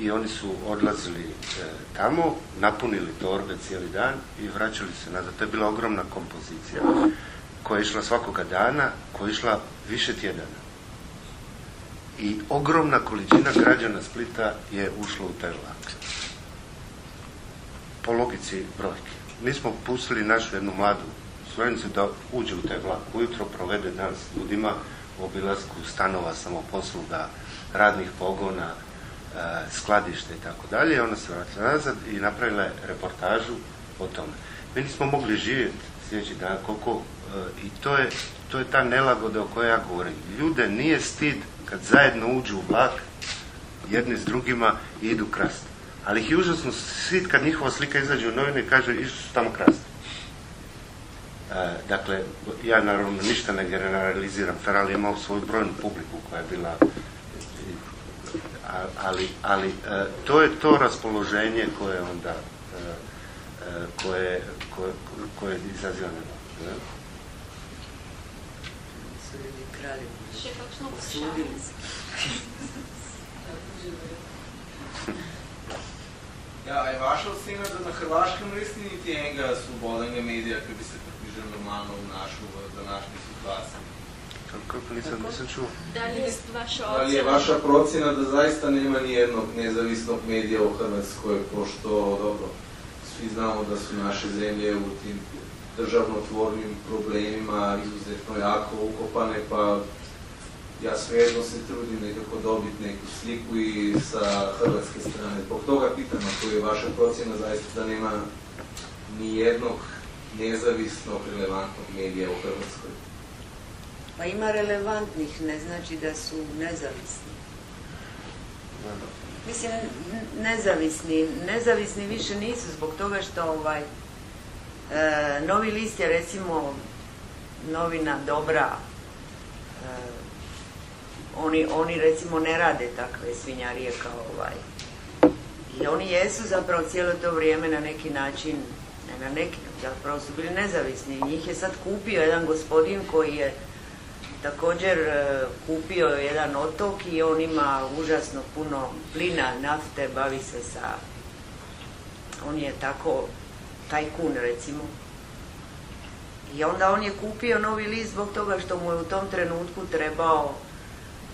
i oni su odlazili e, tamo, napunili torbe cijeli dan i vraćali se nazad. To je bila ogromna kompozicija koja je išla svakoga dana, koja je išla više tjedana. I ogromna količina građana Splita je ušla u taj vlak. Po logici brojke. Mi smo pustili našu jednu mladu Slovenicu da uđe u taj vlak. Ujutro provede dan s ljudima u obilasku stanova, samoposluga, radnih pogona, e, skladište i tako dalje. Ona se vratila nazad i napravila je reportažu o tome. Mi nismo mogli živjeti sljedeći dan koliko i to je, to je ta nelagoda o kojoj ja govorim. Ljude nije stid kad zajedno uđu u vlak jedni s drugima i idu krast. Ali ih je užasno stid kad njihova slika izađe u novine i kaže išli su tamo krast. E, dakle, ja naravno ništa ne generaliziram, Feral je imao svoju brojnu publiku koja je bila ali, ali e, to je to raspoloženje koje onda e, koje, koje, koje izaziva ne? Ja, je vaša ocena, da na hrvaškem res ni niti enega svobodnega medija, ki bi se približal normalno v našo v današnji situaciji? Kako nisam, nisam čuo? Da li je vaša ocena? Da li je vaša procjena da zaista nema ni jednog nezavisnog medija u Hrvatskoj, pošto, dobro, svi znamo da su naše zemlje u tim državnotvornim problemima izuzetno jako ukopane, pa ja svejedno se trudim nekako dobiti neku sliku i sa hrvatske strane. Zbog toga pitam ako je vaša procjena zaista da nema ni jednog nezavisnog, relevantnog medija u Hrvatskoj. Pa ima relevantnih, ne znači da su nezavisni. Mislim, nezavisni, nezavisni više nisu zbog toga što ovaj, e, novi list je recimo novina dobra, e, oni, oni recimo ne rade takve svinjarije kao ovaj. I oni jesu zapravo cijelo to vrijeme na neki način, ne na neki, zapravo su bili nezavisni. Njih je sad kupio jedan gospodin koji je također e, kupio jedan otok i on ima užasno puno plina, nafte, bavi se sa... On je tako tajkun recimo. I onda on je kupio novi list zbog toga što mu je u tom trenutku trebao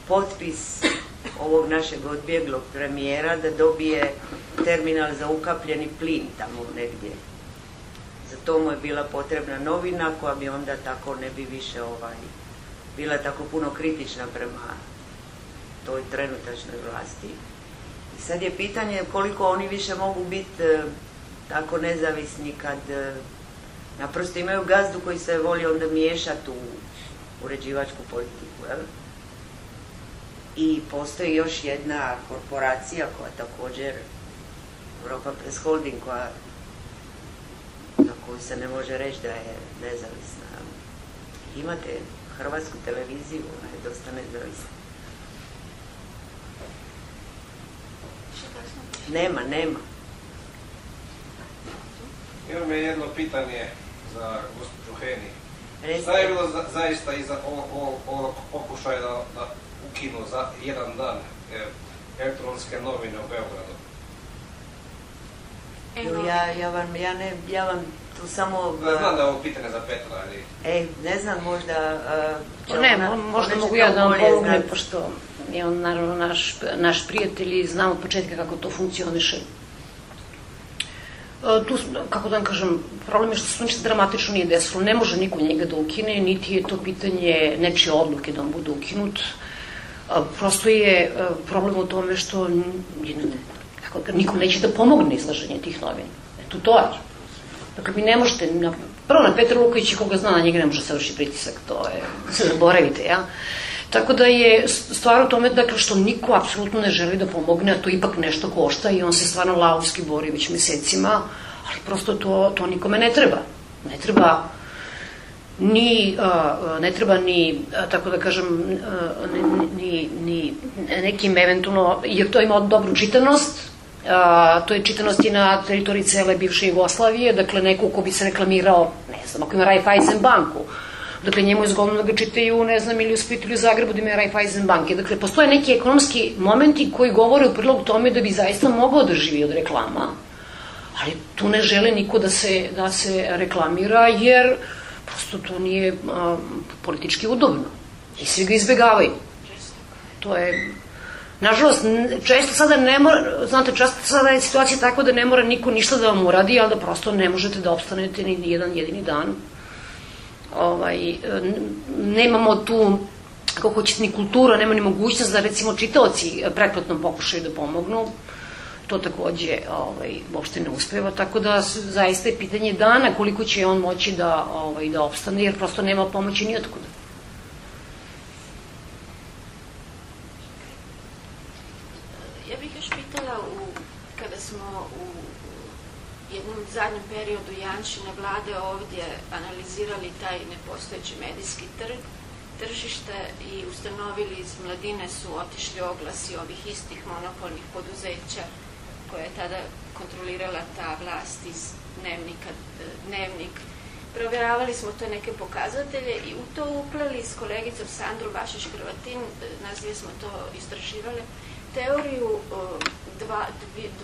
potpis ovog našeg odbjeglog premijera da dobije terminal za ukapljeni plin tamo negdje. Za to mu je bila potrebna novina koja bi onda tako ne bi više ovaj, bila tako puno kritična prema toj trenutačnoj vlasti. I sad je pitanje koliko oni više mogu biti e, tako nezavisni kad e, naprosto imaju gazdu koji se voli onda miješati u uređivačku politiku. Jel? I postoji još jedna korporacija koja također Europa Press Holding koja na koju se ne može reći da je nezavisna. Imate hrvatsku televiziju, ona je dosta nezavisna. Nema, nema. Imam je jedno pitanje za gospođu Heni. Šta je bilo zaista iza ovog pokušaja da, da ukinu za jedan dan e, elektronske novine u Beogradu? Ja, ja, vam, ja, ne, ja vam tu samo... Ne znam da je ovo pitanje za Petra, ali... E, ne znam, možda... Uh, ne, ona, možda mogu ja da vam pomognem, pošto je on naravno naš, naš prijatelj i znam od početka kako to funkcioniše. Uh, tu, kako da vam kažem, problem je što se ništa dramatično nije desilo. Ne može niko njega da ukine, niti je to pitanje nečije odluke da on bude ukinut. Uh, prosto je uh, problem u tome što kako, niko neće da pomogne izlaženje tih novina. Eto, to je. Dakle, vi ne možete, prvo na Petra Lukovića koga zna, na njega ne može se vrši pritisak, to je, se zaboravite, ja. Tako da je stvar u tome dakle, što niko apsolutno ne želi da pomogne, a to ipak nešto košta i on se stvarno lauski bori već mesecima, ali prosto to, to nikome ne treba. Ne treba ni, ne treba ni, tako da kažem, ni, ni, nekim eventualno, jer to ima dobru čitanost, to je čitanost i na teritoriji cele bivše Jugoslavije, dakle neko ko bi se reklamirao, ne znam, ako ima Raiffeisen banku, dakle njemu je zgodno da ga čitaju, ne znam, ili u Splitu ili u Zagrebu da ima Raiffeisen banke. Dakle, postoje neki ekonomski momenti koji govore u prilog tome da bi zaista mogao da živi od reklama, ali tu ne žele niko da se, da se reklamira, jer prosto to nije a, politički udobno. I svi ga izbegavaju. To je Nažalost, često sada ne mora, znate, često sada je situacija tako da ne mora niko ništa da vam uradi, ali da prosto ne možete da opstanete ni jedan jedini dan. Ovaj, nemamo tu, kako hoćete, ni kultura, nema ni mogućnost da recimo čitaoci pretplatno pokušaju da pomognu. To takođe ovaj, uopšte ne uspeva, tako da zaista je pitanje dana koliko će on moći da, ovaj, da opstane, jer prosto nema pomoći ni zadnjem periodu Janšine vlade ovdje analizirali taj nepostojeći medijski trg, tržište i ustanovili iz mladine su otišli oglasi ovih istih monopolnih poduzeća koje je tada kontrolirala ta vlast iz dnevnika, dnevnik. Provjeravali smo to neke pokazatelje i u to upleli s kolegicom Sandru Bašić-Hrvatin, nas dvije smo to istraživali, teoriju dva,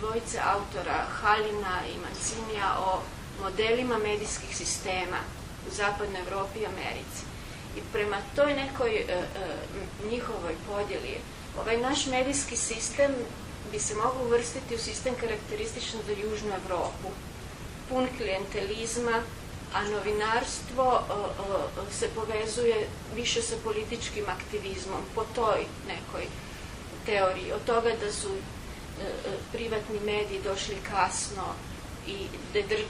dvojice autora, Halina i Mancinija, o modelima medijskih sistema u zapadnoj Evropi i Americi. I prema toj nekoj e, e, njihovoj podjeli, ovaj naš medijski sistem bi se mogao uvrstiti u sistem karakterističan za Južnu Evropu, pun klientelizma, a novinarstvo e, e, se povezuje više sa političkim aktivizmom po toj nekoj teoriji. Od toga da su privatni mediji došli kasno i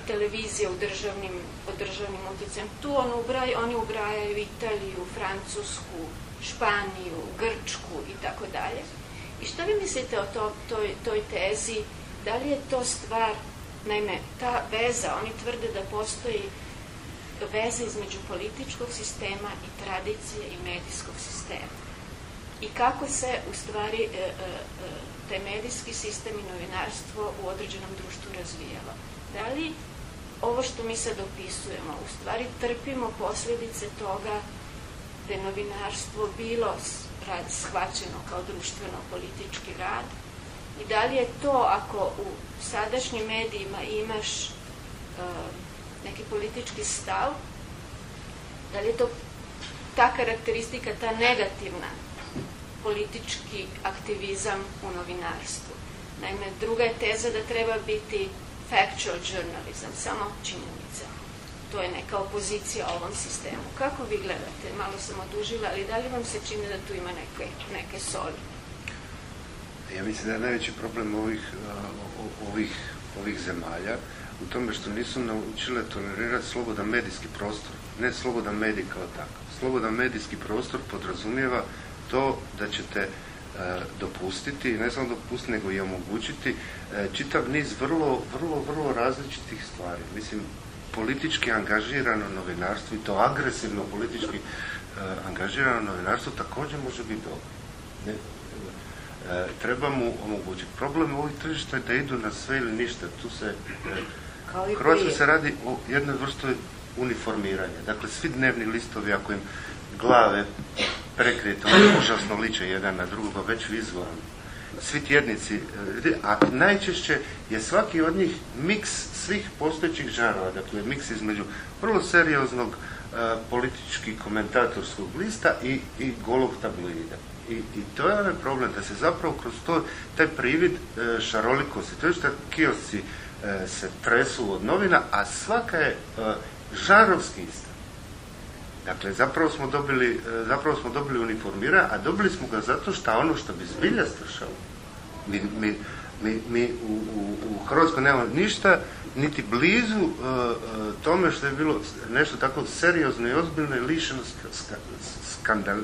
televizija u državnim, pod državnim utjecajem. Tu on ubraj, oni ubrajaju Italiju, Francusku, Španiju, Grčku i tako dalje. I što vi mislite o to, toj, toj tezi? Da li je to stvar, naime, ta veza, oni tvrde da postoji veza između političkog sistema i tradicije i medijskog sistema. I kako se u stvari e, e, e taj medijski sistem i novinarstvo u određenom društvu razvijalo. Da li ovo što mi sad opisujemo, u stvari trpimo posljedice toga da je novinarstvo bilo shvaćeno kao društveno-politički rad i da li je to ako u sadašnjim medijima imaš uh, neki politički stav, da li je to ta karakteristika, ta negativna politički aktivizam u novinarstvu. Naime, druga je teza da treba biti factual journalism, samo činjenica. To je neka opozicija ovom sistemu. Kako vi gledate? Malo sam odužila, ali da li vam se čini da tu ima neke, neke soli? Ja mislim da je najveći problem ovih, ovih, ovih zemalja u tome što nisu naučile tolerirati slobodan medijski prostor, ne slobodan medij kao takav. Slobodan medijski prostor podrazumijeva to da ćete e, dopustiti, ne samo dopustiti, nego i omogućiti e, čitav niz vrlo, vrlo, vrlo različitih stvari. Mislim, politički angažirano novinarstvo i to agresivno politički e, angažirano novinarstvo također može biti dobro. Ne, treba mu omogućiti. Problem ovih tržišta je da idu na sve ili ništa. Tu se, Hrvatskoj se radi o jednoj vrstu uniformiranja. Dakle, svi dnevni listovi, ako im glave prekrijete, oni užasno liče jedan na drugo, već vizualno. Svi tjednici, e, a najčešće je svaki od njih miks svih postojećih žanrova, dakle miks između vrlo serioznog e, politički komentatorskog lista i, golog tabloida. I, to je onaj problem, da se zapravo kroz to, taj privid e, šarolikosti, to je što kiosci se tresu od novina, a svaka je žanrovski ista. Dakle, zapravo smo dobili, e, zapravo smo dobili uniformira, a dobili smo ga zato što ono što bi zbilja stršalo. Mi, mi, mi, mi u, u, u Hrvatskoj nemamo ništa, niti blizu uh, tome što je bilo nešto tako seriozno i ozbiljno i lišeno skandal,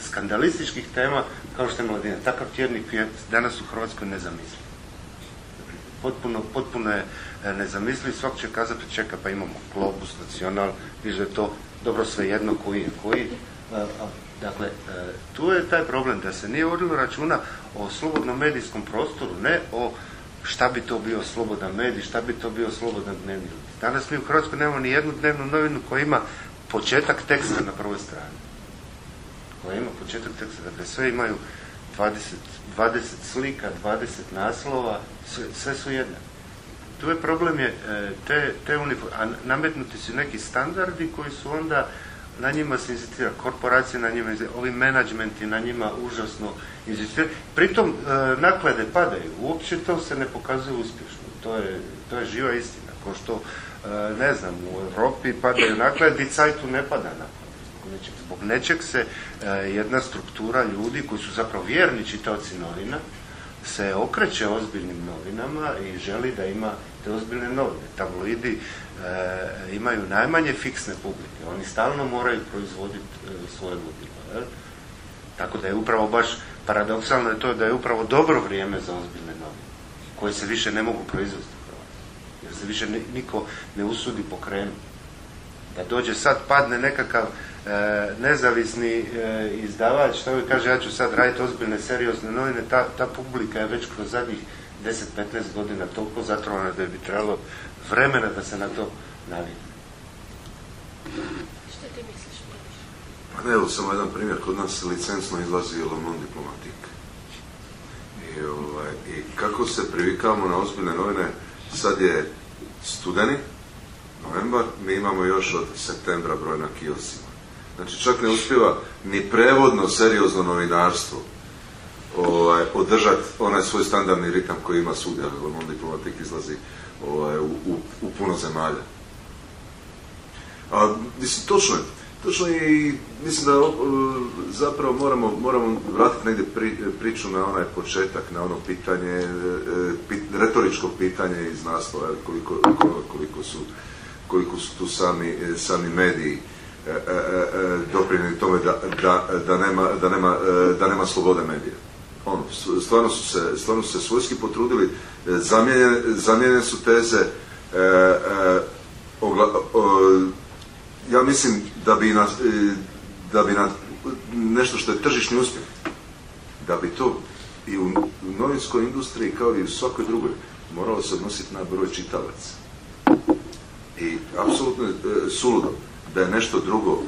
skandalističkih tema kao što je mladina. Takav tjednik je danas u Hrvatskoj nezamisliv. Potpuno, potpuno je nezamisliv, svak će kazati čeka pa imamo Globus, Nacional, viže to dobro sve jedno koji je koji. Dakle, tu je taj problem da se nije vodilo računa o slobodnom medijskom prostoru, ne o šta bi to bio slobodan medij, šta bi to bio slobodan dnevni Danas mi u Hrvatskoj nemamo ni jednu dnevnu novinu koja ima početak teksta na prvoj strani. Koja ima početak teksta. Dakle, sve imaju 20, 20 slika, 20 naslova, sve, su jedne. Tu je problem je e, te, te a nametnuti su neki standardi koji su onda na njima se inzistira, korporacije na njima ovi menadžmenti na njima užasno inzistiraju. Pritom e, naklade padaju, uopće to se ne pokazuje uspješno. To je, to je živa istina. Ko što, e, ne znam, u Europi padaju naklade, Cajtu ne pada naklade. Zbog nečeg, se e, jedna struktura ljudi koji su zapravo vjerni čitaoci novina, se okreće ozbiljnim novinama i želi da ima te ozbiljne novine. Tabloidi e, imaju najmanje fiksne publike. Oni stalno moraju proizvoditi e, svoje ludilo. Tako da je upravo baš paradoksalno je to da je upravo dobro vrijeme za ozbiljne novine, koje se više ne mogu proizvesti Jer se više niko ne usudi pokrenuti. Da dođe sad, padne nekakav e, nezavisni e, izdavač, što kaže ja ću sad raditi ozbiljne, seriozne novine, ta, ta publika je već kroz zadnjih 10-15 godina toliko zatrovana da bi trebalo vremena da se na to navikne. Što ti misliš? Pa evo samo jedan primjer, kod nas licencno izlazi Le Monde Diplomatique. I, ovaj, I kako se privikamo na ozbiljne novine, sad je studeni, novembar, mi imamo još od septembra broj na kiosima. Znači čak ne uspjeva ni prevodno, seriozno novinarstvo ovaj, održati onaj svoj standardni ritam koji ima sudja, Le Monde Diplomatique izlazi ovaj, u, u, puno zemalja. A, mislim, točno je. Točno je i mislim da zapravo moramo, moramo vratiti negdje priču na onaj početak, na ono pitanje, e, retoričko pitanje iz naslova, koliko, koliko, su, koliko su tu sami, e, sami mediji e, doprinjeni tome da, da, da, nema, da, nema, da nema slobode medija. Ono, stvarno su se, stvarno su se svojski potrudili. Zamijenjene, su teze e, e, ja mislim da bi, na, e, da bi na nešto što je tržišni uspjeh da bi to i u, novinskoj industriji kao i u svakoj drugoj moralo se odnositi na broj čitalaca. I apsolutno je suludo da je nešto drugo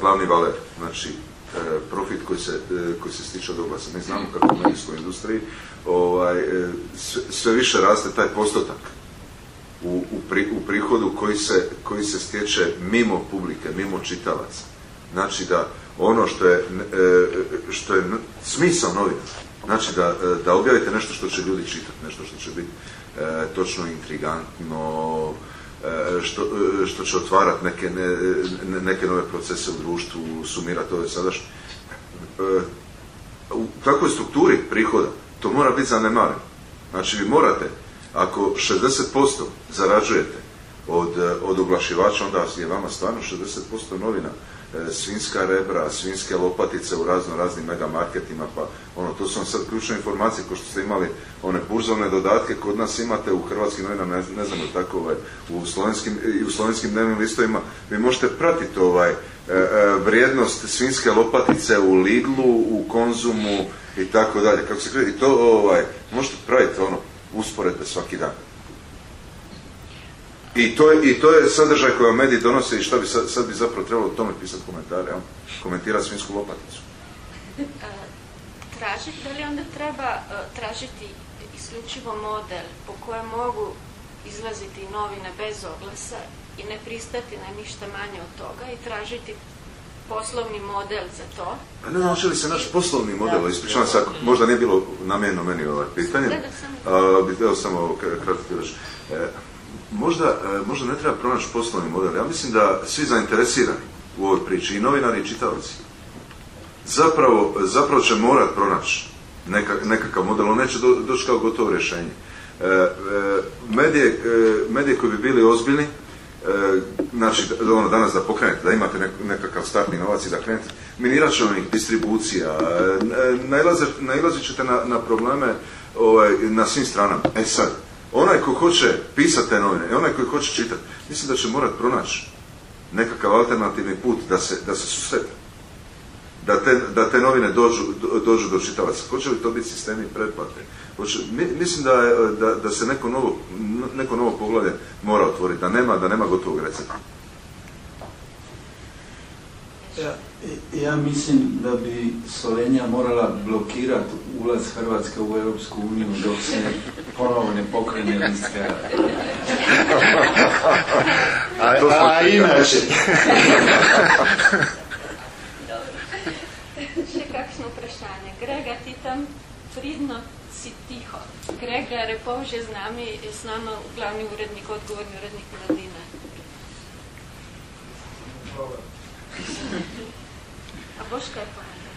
glavni valer. Znači profit koji se, koji se stiče od oglasa. Mi znamo kako u medijskoj industriji ovaj, e, sve više raste taj postotak u, u, u prihodu koji se, koji se stječe mimo publike, mimo čitalaca. Znači da ono što je, što je smisao novina, znači da, da objavite nešto što će ljudi čitati, nešto što će biti točno intrigantno, što, što će otvarati neke, neke nove procese u društvu, sumirati ove sadašnje. U takvoj strukturi prihoda to mora biti zanemareno. Znači vi morate, ako 60% zarađujete od, od oglašivača, onda je vama stvarno 60% novina. E, svinska rebra, svinske lopatice u razno raznim megamarketima, pa ono, to su vam sad ključne informacije, ko što ste imali one burzovne dodatke, kod nas imate u hrvatskim novinama, ne, ne znam tako, ovaj, u slovenskim, i u slovenskim dnevnim listovima, vi možete pratiti ovaj, e, e, vrijednost svinske lopatice u Lidlu, u Konzumu, i tako dalje. Kako se I to ovaj, možete praviti ono, usporedbe svaki dan. I to, je, I to je sadržaj koji mediji donose i šta bi sad, sad bi zapravo trebalo o tome pisati komentare, ja? komentirati svinsku lopaticu. E, tražiti, da li onda treba e, tražiti isključivo model po kojem mogu izlaziti novine bez oglasa i ne pristati na ništa manje od toga i tražiti poslovni model za to. A ne nauči li se naš poslovni model, ispričavam se, možda nije bilo namjerno meni ovaj pitanje, bi htio samo kratko reći. E, možda, e, možda ne treba pronaći poslovni model. Ja mislim da svi zainteresirani u ovoj priči, i novinari i čitavci, zapravo, zapravo će morat pronaći nekakav model, on neće doći kao gotovo rješenje. E, medije, medije koji bi bili ozbiljni, znači, ono danas da pokrenete, da imate nekakav startni novac i da krenete, miniračovnih distribucija, nailazit ćete na, na probleme ovaj, na svim stranama. E sad, onaj ko hoće pisati te novine, i onaj koji hoće čitati, mislim da će morat pronaći nekakav alternativni put da se, da se susrete. Da te, da te novine dođu, dođu do čitavaca. Hoće li to biti sistemi pretplate? Hoće, mislim da, da, da, se neko novo, neko novo poglavlje mora otvoriti, da nema, da nema gotovog recepta. Ja, ja mislim da bi Slovenija morala blokirati ulaz Hrvatske u Europsku uniju dok se ponovo ne pokrene liste. a, a, a inače. Še kakšno vprašanje. Grega, ti tam pridno si tiho. Grega Repov že z nami, je s nama glavni urednik, odgovorni urednik mladine. A boš kaj povedal?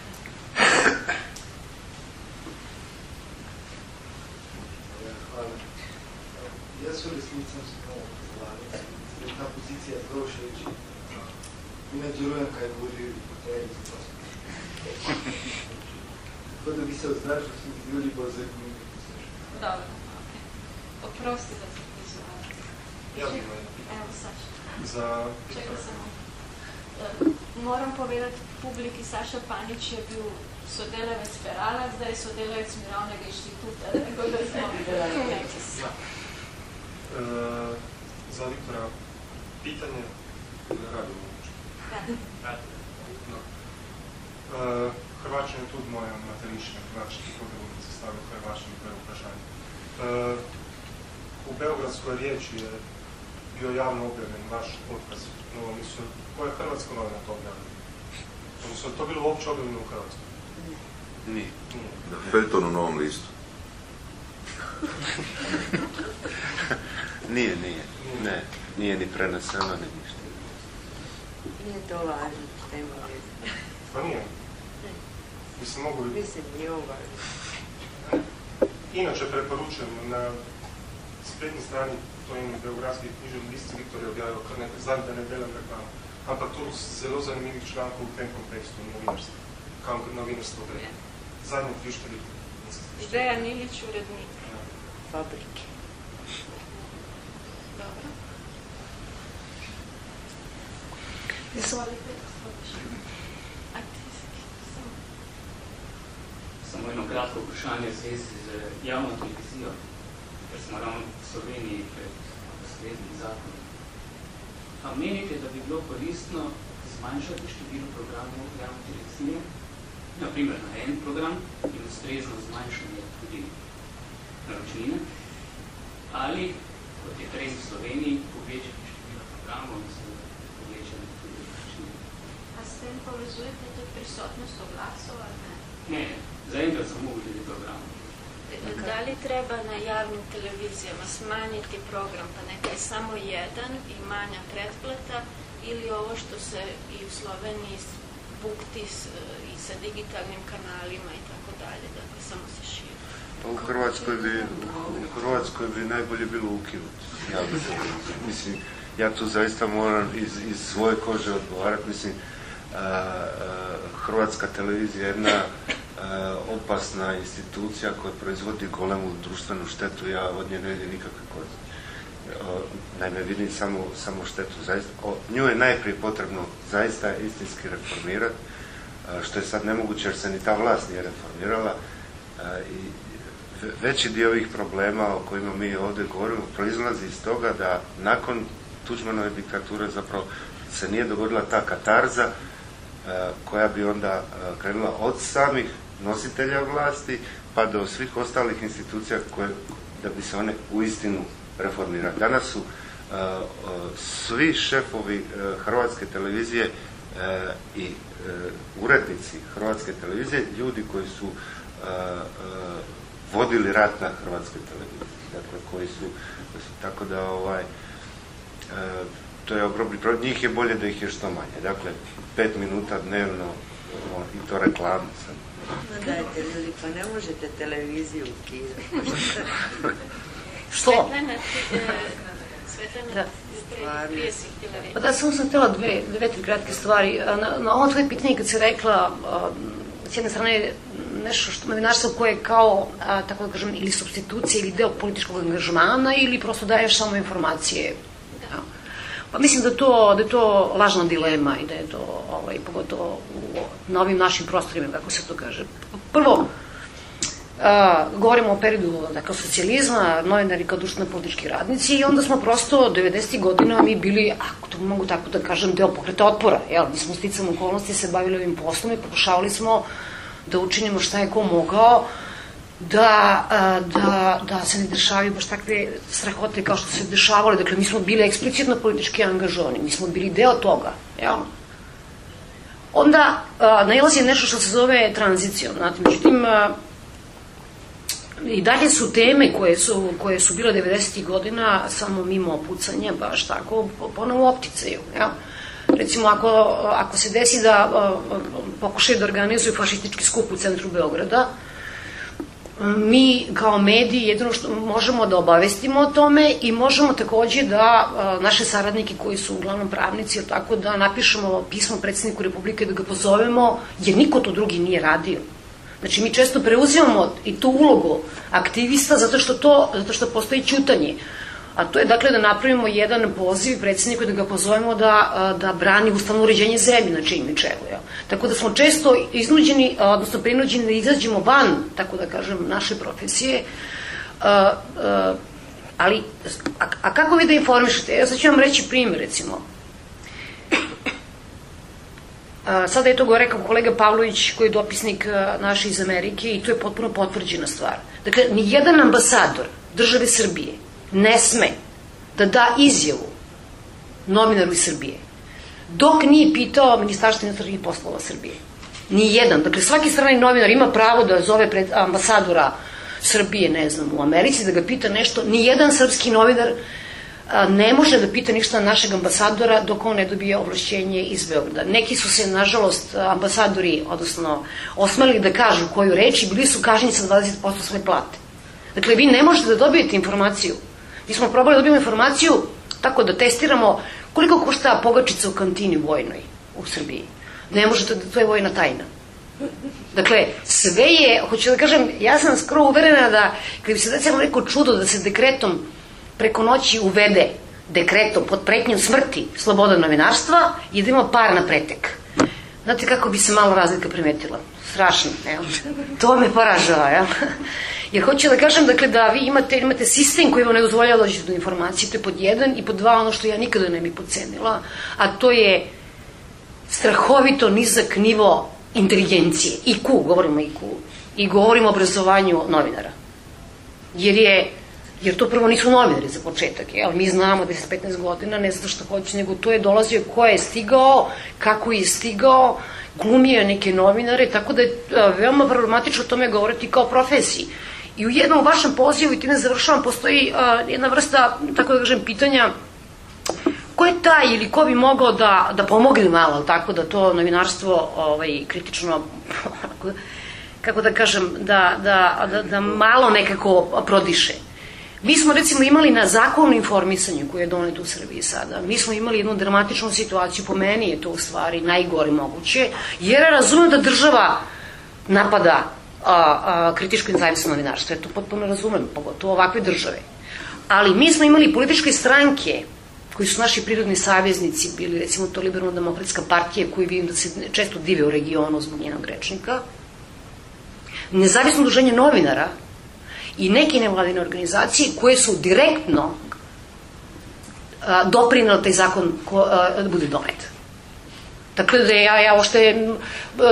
Hvala. Jaz v resnici sem se malo pozvalil, da ta pozicija zelo všeč. In nadzorujem, kaj govori po tej Tako da bi se da sem Juli bolj zanimiv. Dobro, ok. Oprosti, da se pozvala. Ja, Evo, Saša. Za... Čekaj samo. Moram povedati publiki, Saša Panič je bil sodelavec Perala, zdaj je sodelavec Mirovnega inštituta, tako da smo neki ja. uh, Za Viktora, pitanje na radiju mogoče. Radi. No. Uh, Hrvačan je tudi moja materinščina, Hrvačan, tako da bom sestavil Hrvačan prvo vprašanje. Uh, v Beogradskoj riječi je bio javno objavljen vaš odkaz. No, mislim, koja je Hrvatska novina to objavljena? Odnosno, to bilo uopće objavljeno u Hrvatskoj? Nije. Da, Felton u Novom listu. nije, nije. Ne, nije ni preneseno, ni ništa. Nije to važno, tema Pa nije? Mislim, mogu. Mislim, nije ovo važno. Inače, preporučujem na spletni strani to ime geografskih knjižen list Viktor je objavil kar nekaj zadnje, da ne delam reklamo. Ampak to zelo zanimivih člankov v tem kontekstu novinarstva. Kam novinarstvo gre. Zadnje tri številke. Ždeja Nilić, urednik. Ja. Fabrike. Dobro. Izvolite. Samo jedno kratko vprašanje v zvezi z javno televizijo, ker smo ravno Sloveniji pred naslednjim zakonom. A menite, da bi bilo koristno zmanjšati število programov javne televizije, naprimer na en program in ustrezno zmanjšanje tudi naročnine, ali, kot je trend v Sloveniji, povečati število programov in se povečati tudi naročnine. A s tem povezujete tudi prisotnost oglasov, ali ne? Ne, zaenkrat samo glede programov. Da li treba na javnim televizijama smanjiti program, pa nekaj samo jedan i manja pretplata, ili ovo što se i u Sloveniji bukti s, i sa digitalnim kanalima i tako dalje, dakle samo se širi. Pa u Hrvatskoj bi, u Hrvatskoj bi najbolje bilo ukinuti. Ja, mislim, ja tu zaista moram iz, iz svoje kože odgovarati, mislim, Hrvatska televizija je jedna opasna institucija koja proizvodi golemu društvenu štetu, ja od nje ne vidim nikakve koristi. Naime, vidim samo, samo štetu. Zaista, o, nju je najprije potrebno zaista istinski reformirati, što je sad nemoguće jer se ni ta vlast nije reformirala. I veći dio ovih problema o kojima mi ovdje govorimo proizlazi iz toga da nakon Tuđmanove diktature zapravo se nije dogodila ta katarza koja bi onda krenula od samih nositelja vlasti pa do svih ostalih institucija koje, da bi se one uistinu reformirali. Danas su uh, uh, svi šefovi uh, Hrvatske televizije i urednici Hrvatske televizije ljudi koji su vodili rat na Hrvatskoj televiziji. Dakle, koji su, tako da ovaj to je ogromni broj. Njih je bolje da ih je što manje. Dakle, pet minuta dnevno i to reklamu No dajte ljudi, pa ne možete televiziju ukidati. Što? Svetlana, Da. Pa da, samo sam htjela dve, dve, tri kratke stvari. Na, na ovo tvoje pitanje kad si rekla, s jedne strane nešto što novinarstvo koje je kao, a, tako da kažem, ili substitucija ili deo političkog angažmana ili prosto daješ samo informacije. Pa mislim da to, da je to lažna dilema i da je to, ovaj, pogotovo u, na ovim našim prostorima, kako se to kaže. Prvo, a, govorimo o periodu dakle, socijalizma, novinari kao društveno politički radnici i onda smo prosto 90. godina mi bili, ako to mogu tako da kažem, deo pokreta otpora. Jel? Mi smo sticam okolnosti se bavili ovim poslom i pokušavali smo da učinimo šta je ko mogao da, da, da se ne dešavaju baš takve strahote kao što se dešavale. Dakle, mi smo bili eksplicitno politički angažovani, mi smo bili deo toga. Jel? Onda a, nailazi nešto što se zove tranzicijom. Znate, međutim, a, i dalje su teme koje su, koje su bile 90. godina samo mimo pucanja, baš tako, ponovo opticaju. Jel? Recimo, ako, ako se desi da pokušaju da organizuju fašistički skup u centru Beograda, mi kao mediji jedino što možemo da obavestimo o tome i možemo takođe da naše saradnike koji su uglavnom pravnici, tako da napišemo pismo predsedniku Republike da ga pozovemo, jer niko to drugi nije radio. Znači, mi često preuzimamo i tu ulogu aktivista zato što, to, zato što postoji ćutanje. A to je dakle da napravimo jedan poziv predsedniku da ga pozovemo da, da brani ustavno uređenje zemlje na čim čelu. Ja. Tako da smo često iznuđeni, odnosno prinuđeni da izađemo van, tako da kažem, naše profesije. A, a, ali, a, a kako vi da informišete? Ja sad ću vam reći primjer, recimo. Sada je to go rekao kolega Pavlović, koji je dopisnik naš iz Amerike i to je potpuno potvrđena stvar. Dakle, ni jedan ambasador države Srbije ne sme da da izjavu novinaru iz Srbije dok nije pitao Ministarstvo inostranih poslova Srbije. Ni jedan. Dakle, svaki strani novinar ima pravo da zove pred ambasadora Srbije, ne znam, u Americi, da ga pita nešto. Ni jedan srpski novinar ne može da pita ništa našeg ambasadora dok on ne dobije ovlašćenje iz Beograda. Neki su se, nažalost, ambasadori, odnosno, osmeli da kažu koju reč bili su kažnjeni sa 20% svoje plate. Dakle, vi ne možete da dobijete informaciju Mi smo probali da dobijemo informaciju tako da testiramo koliko košta pogačica u kantini vojnoj u Srbiji. Ne možete, da to je vojna tajna. Dakle, sve je, hoću da kažem, ja sam skoro uverena da kada bi se decimo neko čudo da se dekretom preko noći uvede dekretom pod pretnjom smrti sloboda novinarstva i da ima par na pretek. Znate kako bi se malo razlika primetila? Strašno, evo. To me poražava, jel? Jer hoću da kažem, dakle, da vi imate, imate sistem koji vam ne dozvoljava dođete do informacije, to je pod jedan, i pod dva ono što ja nikada ne bi pocenila, a to je strahovito nizak nivo inteligencije, IQ, govorimo IQ, i govorimo o obrazovanju novinara. Jer je jer to prvo nisu novinari za početak, ali mi znamo 10-15 godina, ne zato što hoće, nego to je dolazio ko je stigao, kako je stigao, glumio neke novinare, tako da je veoma problematično o tome govoriti kao profesiji. I u jednom vašem pozivu, i time završavam, postoji uh, jedna vrsta, tako da kažem, pitanja ko je taj ili ko bi mogao da, da pomogne malo, tako da to novinarstvo ovaj, kritično, kako da kažem, da, da, da, da malo nekako prodiše. Mi smo recimo imali na zakonu informisanju koji je donet u Srbiji sada, mi smo imali jednu dramatičnu situaciju, po meni je to u stvari najgore moguće, jer razumem da država napada a, a, kritičko novinarstvo. Ja to potpuno razumem, pogotovo ovakve države. Ali mi smo imali političke stranke koji su naši prirodni saveznici bili, recimo to Liberalno-demokratska partija, koju vidim da se često dive u regionu zbog njenog rečnika, nezavisno udruženje novinara i neke nevladine organizacije koje su direktno doprinali taj zakon ko, a, da bude donet. Dakle, da ja, ja ošte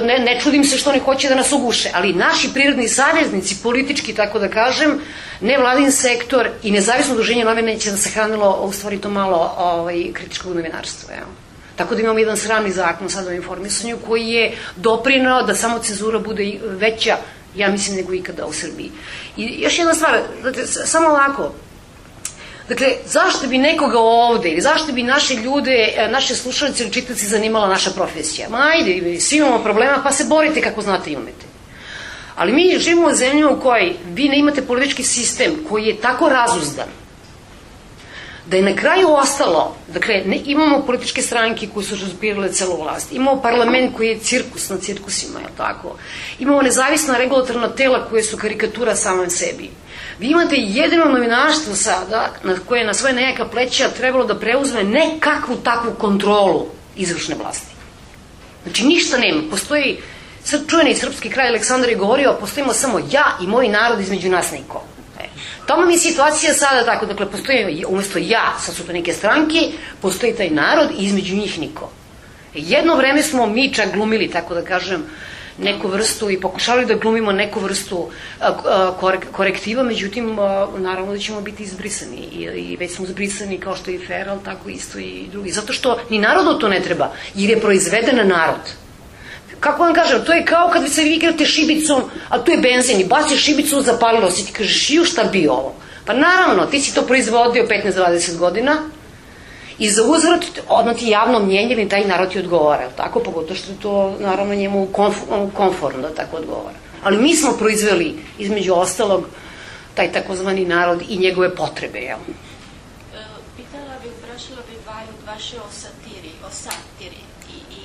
ne, ne čudim se što oni hoće da nas uguše, ali naši prirodni saveznici, politički, tako da kažem, nevladin sektor i nezavisno udruženje novine će da se hranilo u stvari to malo ovaj, kritičkog novinarstva. Ja. Tako da imamo jedan sramni zakon sad o informisanju koji je doprinao da samo cenzura bude veća, ja mislim, nego ikada u Srbiji. I još jedna stvar, dakle, samo ovako, Dakle, zašto bi nekoga ovde, ili zašto bi naše ljude, e, naše slušalci ili čitaci zanimala naša profesija? Ma ajde, svi imamo problema, pa se borite kako znate i umete. Ali mi živimo u zemlji u kojoj vi ne imate politički sistem koji je tako razuzdan da je na kraju ostalo, dakle, ne, imamo političke stranke koje su razbirale celu vlast, imamo parlament koji je cirkus na cirkusima, je tako? Imamo nezavisna regulatorna tela koje su karikatura samom sebi. Vi imate jedino novinarstvo sada na koje je na svoje nejaka pleća trebalo da preuzme nekakvu takvu kontrolu izvršne vlasti. Znači ništa nema. Postoji sad čuveni srpski kraj Aleksandar je govorio, postojimo samo ja i moj narod između nas niko. Tamo mi je situacija sada tako, dakle, postoji umjesto ja, sad su to neke stranke, postoji taj narod i između njih niko. Jedno vreme smo mi čak glumili, tako da kažem, neku vrstu i pokušali da glumimo neku vrstu korektiva, međutim, naravno da ćemo biti izbrisani i, već smo izbrisani kao što je Feral, tako isto i drugi. Zato što ni narodu to ne treba, jer je proizveden narod. Kako vam kažem, to je kao kad se vi igrate šibicom, a tu je benzin i baciš šibicu, zapalilo se, ti kažeš, ju šta bi ovo? Pa naravno, ti si to proizvodio 15-20 godina, I za uzvrat, odmah ti javno mnjenje ili taj narod ti odgovara, tako? Pogotovo što to, naravno, njemu konformno tako odgovara. Ali mi smo proizveli, između ostalog, taj takozvani narod i njegove potrebe, jel? E, pitala bi, uprašila bi Vaju vaše o satiri, o satiri i, i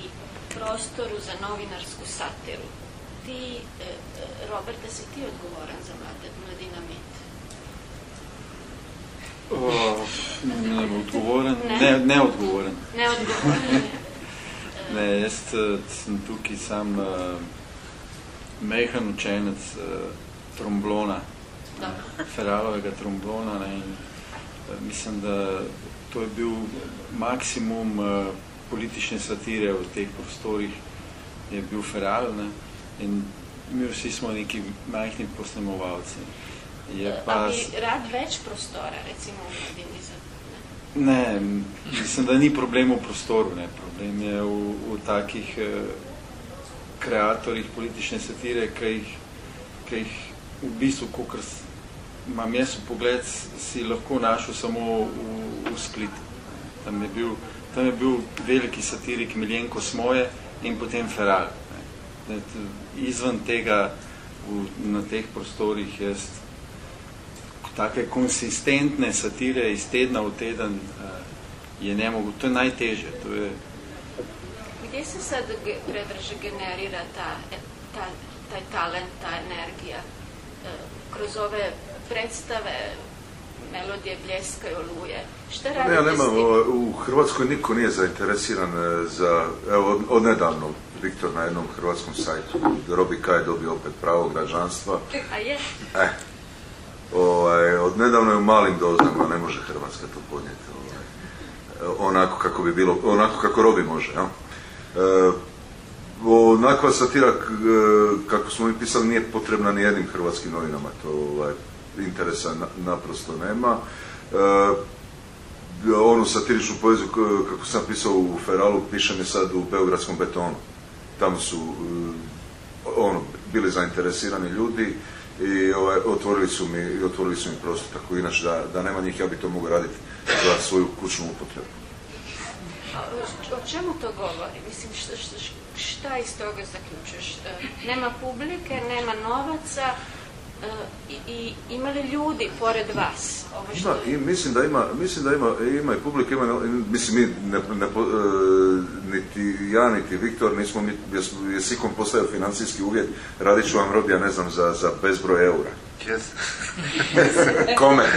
prostoru za novinarsku satiru. Ti, e, e, Roberta, si ti odgovoran za mlade, mladina mit? Odgovoren, ne, neodgovoren. Neodgovoren. ne, jaz sem tukaj sam uh, mehan učenec uh, tromblona, Feralovega tromblona ne, in uh, mislim, da to je bil maksimum uh, politične satire v teh prostorih, je bil Feral ne, in mi vsi smo neki majhni posnemovalci. Je pa... A bi rad več prostora, recimo v mladini za Ne, mislim, da ni problem v prostoru, ne. problem je v, v takih eh, kreatorjih politične satire, ki jih, ki jih v bistvu, kokr imam jaz v pogled, si lahko našel samo v, v sklitu. Tam je, bil, tam je bil veliki satirik Miljenko Smoje in potem Feral. Ne. Ne, izven tega v, na teh prostorih jaz take konsistentne satire iz tedna v teden uh, je nemogo, to je najteže. To je... Gdje se sad predrže generira ta, ta, taj talent, ta energija? Uh, kroz ove predstave, melodije bljeska i oluje. Šta radite ne, nema, U Hrvatskoj niko nije zainteresiran e, za, evo, od, od nedavno, Viktor na jednom hrvatskom sajtu, Robi Kaj dobio opet pravo građanstva. A je? Eh, ovaj, od nedavno je u malim dozama, ne može Hrvatska to podnijeti. Ovaj, onako kako bi bilo, onako kako Robi može. Ja? E, onakva satira kako smo mi pisali nije potrebna ni jednim hrvatskim novinama, to ovaj, interesa naprosto nema. E, onu satiričnu poeziju kako sam pisao u Feralu, pišem je sad u Beogradskom betonu. Tamo su e, ono, bili zainteresirani ljudi i ovaj, otvorili su mi otvorili su mi prostor tako inače da, da nema njih ja bi to mogao raditi za svoju kućnu upotrebu. O čemu to govori? Mislim, šta, šta, iz toga zaključuješ? Nema publike, nema novaca, i, i ima li ljudi pored vas? Ovo što... Da, i mislim da ima, mislim da ima, ima i publika, ima, mislim mi, ne, ne, e, niti ja, niti Viktor, nismo mi, je Sikom postavio financijski uvjet, radit ću vam rob, ja ne znam, za, za bezbroj eura. Yes. Kome?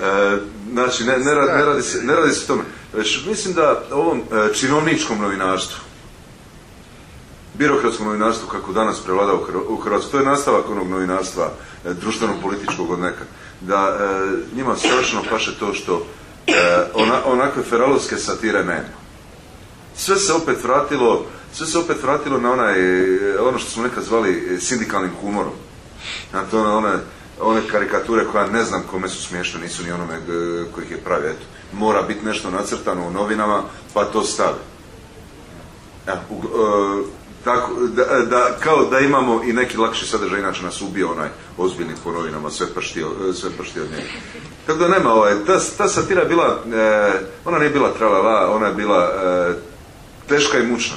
e, znači, ne, ne, radi, ne, radi se, ne radi se tome. Mislim da ovom e, činovničkom novinarstvu, birokratskom novinarstvu kako danas prevlada u Hrvatskoj. To je nastavak onog novinarstva e, društveno-političkog od neka. Da e, njima strašno paše to što e, ona, onakve feralovske satire nema. Sve se opet vratilo sve se opet vratilo na onaj, ono što smo nekad zvali sindikalnim humorom. Na to one, one karikature koja ne znam kome su smiješne, nisu ni onome kojih je pravi. Eto, mora biti nešto nacrtano u novinama, pa to stavi. Tako, da, da, kao da imamo i neki lakši sadržaj, inače nas ubio onaj ozbiljni po novinama, sve pršti, sve pršti od njega. Tako da nema, ovaj, ta, ta satira bila, e, ona nije bila tralala, ona je bila e, teška i mučna.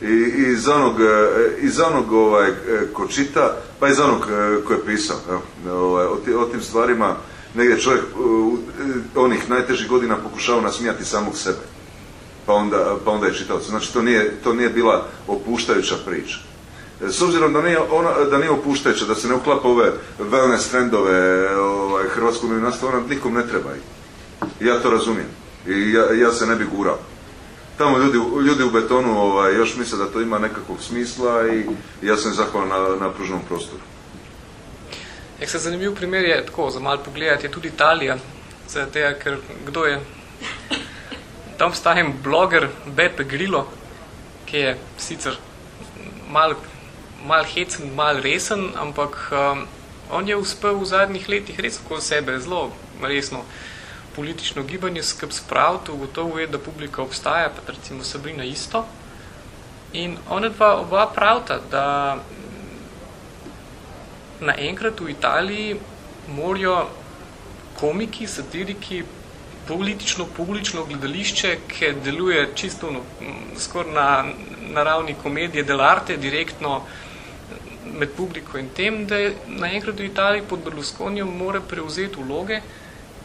I, i za onog, e, i za onog ovaj, ko čita, pa i za onog ko je pisao. Evo, ovaj, o, o tim stvarima negdje čovjek onih najtežih godina pokušao nasmijati samog sebe. Pa onda, pa onda je čitao. Znači to nije, to nije bila opuštajuća priča. S obzirom da nije, ona, da nije opuštajuća, da se ne uklapa ove wellness trendove ovaj, hrvatskog novinarstva, ona nikom ne treba. Ja to razumijem. I ja, ja se ne bi gurao. Tamo ljudi, ljudi u betonu ovaj, još misle da to ima nekakvog smisla i ja sam zahvalan na, na pružnom prostoru. Jak se zanimiv primer je, tako za malo pogledati, je tudi Italija. Zato, ker kdo je? Tam obstaja en bloger, Beppe Grillo, ki je sicer mal, mal hecen, mal resen, ampak um, on je uspel v zadnjih letih res okoli sebe zelo resno politično gibanje skrb spraviti, ugotovo je, da publika obstaja, pa recimo Sabrina isto. In ona dva oba pravta, da naenkrat v Italiji morajo komiki, satiriki, politično, publično gledališče, ki deluje čisto no, skoraj na, na ravni komedije delarte, direktno med publiko in tem, da je naenkrat v Italiji pod Berlusconijo mora prevzeti vloge,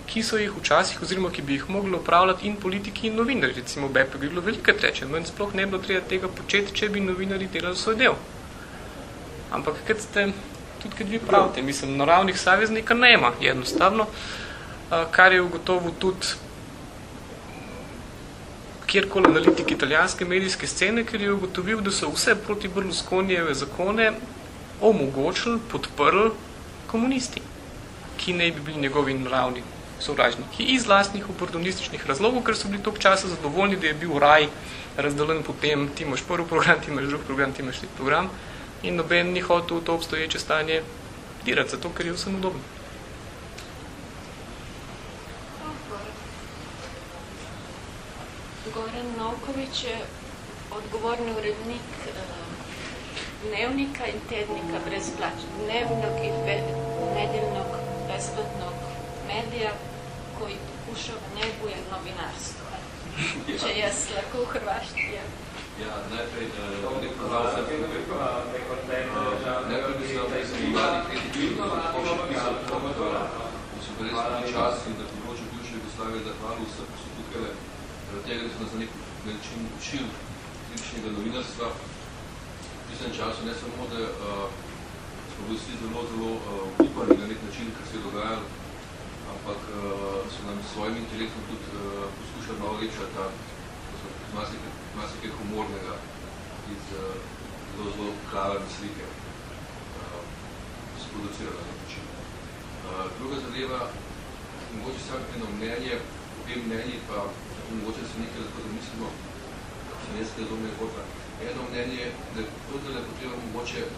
ki so jih včasih, oziroma ki bi jih mogli upravljati in politiki in novinari. Recimo Beppe bi bilo veliko treče, in sploh ne bilo treba tega početi, če bi novinari delali svoj del. Ampak, kad ste tudi kad vi pravite, mislim, naravnih saveznika nema jednostavno, kar je ugotovo tudi kjerkoli analitik italijanske medijske scene, ker je ugotovil, da so vse proti Berlusconijeve zakone omogočili, podprli komunisti, ki ne bi bili njegovi naravni sovražniki iz lastnih oportunističnih razlogov, ker so bili tok časa zadovoljni, da je bil raj razdeljen potem, ti imaš prvi program, ti imaš drug program, ti imaš program, in noben ni hotel v to obstoječe stanje dirati, zato ker je vsem udobno. Goran Novkovič je odgovorni urednik eh, dnevnika in tednika brezplačno, dnevnog in nedeljnog besplatnog medija, koji pokuša najbolje novinarstvo. Če jaz lahko v Hrvaščini. Ja. ja, najprej, ne pozval se najprej bi se opisali vladi kritično, tako še pisal promotora. Mislim, da res ni čas in da področju bivše Jugoslavije, da hvala vse, ko so tukaj tega, da so nas na nek način učil kritičnega novinarstva. V tistem času ne samo, da uh, smo bili vsi zelo, zelo uh, upani na nek način, kar se je dogajalo, ampak uh, so nam s svojim intelektom tudi uh, poskušali malo lepšati ta marsikaj humornega iz uh, zelo, zelo klaverne slike uh, sproducirali na način. Uh, druga zadeva, mogoče sam eno mnenje, tem mnenji pa mogoče se nekaj lahko zamislimo, se ne skaj zomne gota. Eno mnenje, da je tudi potreba mogoče uh,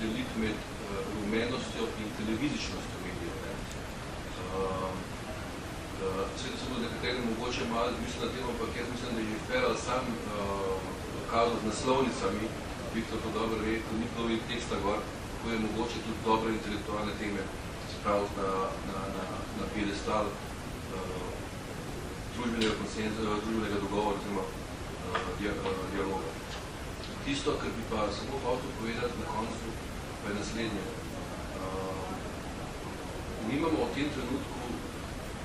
deliti med uh, rumenostjo in televizičnostjo medijev. Uh, Seveda so tudi nekateri mogoče malo misli na tem, ampak jaz mislim, da je Feral sam uh, kazal z naslovnicami, Viktor to dobro ve, ko ni plovil teksta gor, kako je mogoče tudi dobre intelektualne teme spraviti na, na, na, na piedestal uh, družbenega konsenza, družbenega dogovora, oziroma uh, dialoga. Tisto, kar bi pa samo hotel povedati na koncu, pa je naslednje. Mi imamo v tem trenutku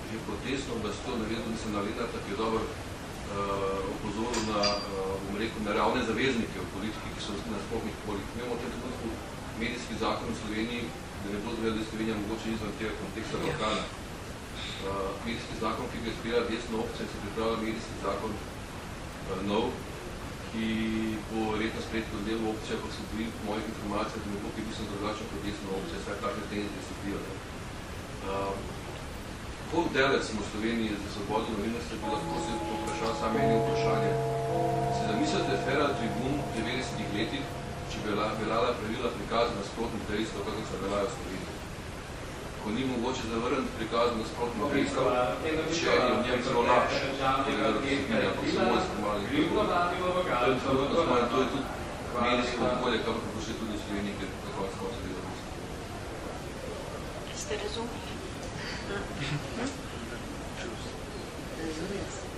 že protestno oblastjo naredil, mislim na Lenarta, ki je dobro uh, opozoril na, uh, bom rekel, naravne zaveznike v politiki, ki so na spolnih polih. Mi imamo v tem trenutku medijski zakon v Sloveniji, da ne bo zvedel, da je Slovenija mogoče izvan tega konteksta ja. Balkana. Uh, medijski zakon, ki ga izpira desno opcija, se pripravlja medijski zakon uh, nov, ki bo verjetno spet kot del opcija, ko se bojim po mojih informacijah, da ne bo, ki bi sem drugačen kot desno opcija, vsaj takšne tenzije se prijajo. Uh, Koliko delec smo v Sloveniji za svobodno novinarstvo, bi lahko se vprašal samo eno vprašanje. Se zamislite Fera Tribun v 90 letih, če bi veljala pravila prikaza na sprotnih dejstvo, kako se veljajo v Sloveniji? ko ni mogoče zavrniti prikaz nasprotno pristov, če je v njem zelo laž, tega razumljenja komsomolstva malo in to je tudi medijsko okolje, kar pokuša tudi v Sloveniji, ker tako je skozi delovnost. Ste razumeli? Hm? Hm? Hm? Razumeli ste.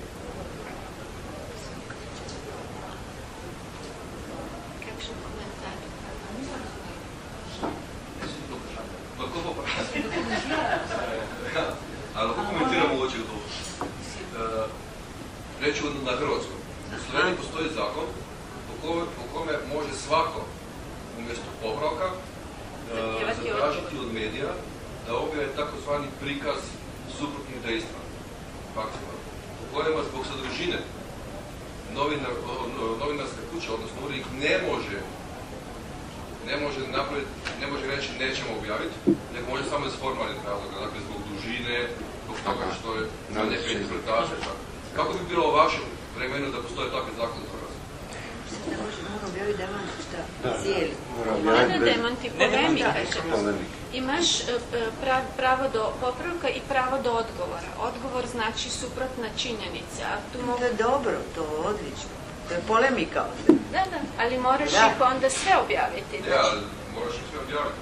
Znači suprotna činjenica. Tu mogu... To je dobro, to je odlično. To je polemika. Da, da, ali moraš ih onda sve objaviti. Da, ali moraš ih sve objaviti.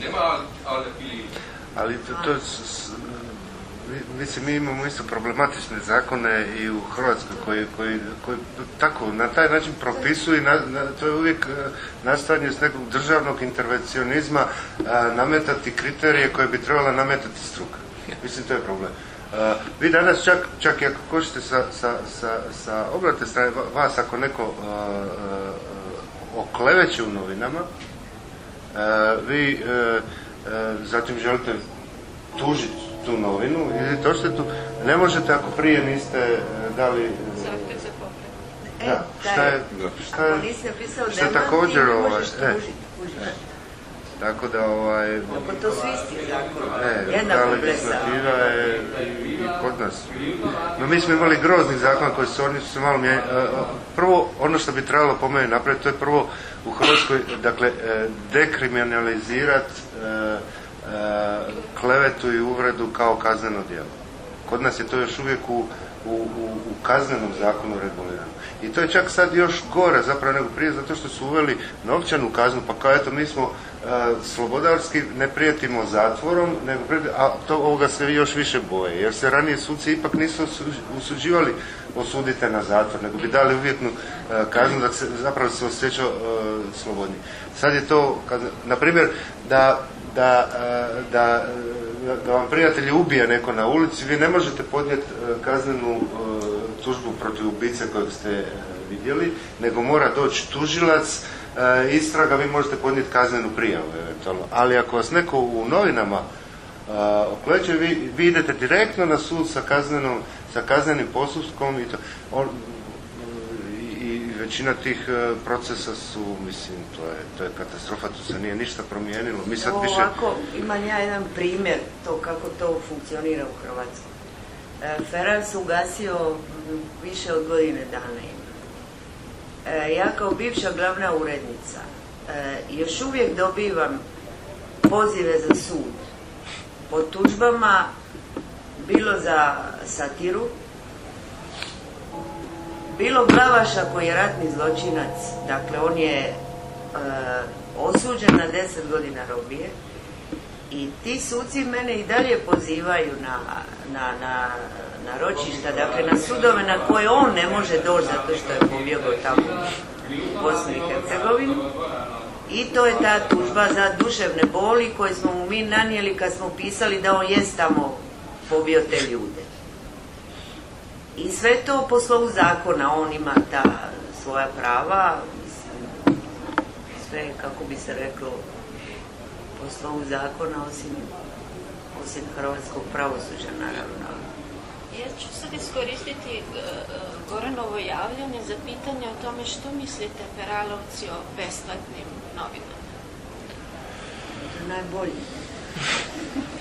Nema ali ili... Ali to, to mislim, mi imamo isto problematične zakone i u Hrvatskoj koji, koji, koji tako, na taj način propisuju i na, to je uvijek e, nastajanje s nekog državnog intervencionizma nametati kriterije koje bi trebala nametati struka. Mislim, to je problem. Vi danas čak, čak i ako košite sa, sa, sa, sa obrate strane, vas ako neko okleveće u novinama, vi zatim želite tužiti tu novinu, ili to tu, ne možete ako prije niste e, dali... E, da, šta je, šta je, šta je također ovaj, e, tako da ovaj... Ako to su isti zakon, ne, ta legislativa je i, kod nas. No mi smo imali grozni zakon koji su oni su malo mijenjali. Prvo, ono što bi trebalo po meni napraviti, to je prvo u Hrvatskoj, dakle, dekriminalizirati klevetu i uvredu kao kazneno djelo. Kod nas je to još uvijek u, u, u kaznenom zakonu regulirano. I to je čak sad još gore zapravo nego prije, zato što su uveli novčanu kaznu, pa kao eto mi smo slobodarski ne prijetimo zatvorom, nego a to ovoga se još više boje, jer se ranije suci ipak nisu usuđivali osudite na zatvor, nego bi dali uvjetnu kaznu da se zapravo se osjećao slobodniji. Sad je to, kad, na primjer, da da, e, da, da vam prijatelji ubije neko na ulici, vi ne možete podnijeti e, kaznenu e, tužbu protiv ubice kojeg ste vidjeli, nego mora doći tužilac, istraga, vi možete podnijeti kaznenu prijavu eventualno. Ali ako vas neko u novinama okleće, vi, vi idete direktno na sud sa, kaznenom, sa kaznenim postupkom i to. On, većina tih e, procesa su, mislim, to je, to je katastrofa, to se nije ništa promijenilo. Mi sad više... Ovako, imam ja jedan primjer to kako to funkcionira u Hrvatskoj. E, Feral se ugasio više od godine dana e, ja kao bivša glavna urednica još uvijek dobivam pozive za sud. Po tužbama bilo za satiru, bilo Glavaša koji je ratni zločinac, dakle on je e, osuđen na deset godina robije i ti suci mene i dalje pozivaju na, na, na, na ročišta, dakle na sudove na koje on ne može doći zato što je pobjegao tamo u Bosni i Hercegovini. I to je ta tužba za duševne boli koje smo mu mi nanijeli kad smo pisali da on jest tamo pobio te ljude. I sve to po slovu zakona, on ima ta svoja prava, sve, kako bi se reklo, po slovu zakona, osim, osim hrvatskog pravosuđa, naravno. Ja ću sad iskoristiti uh, Goranovo javljanje za pitanje o tome što mislite Peralovci o besplatnim novinama. Najbolji.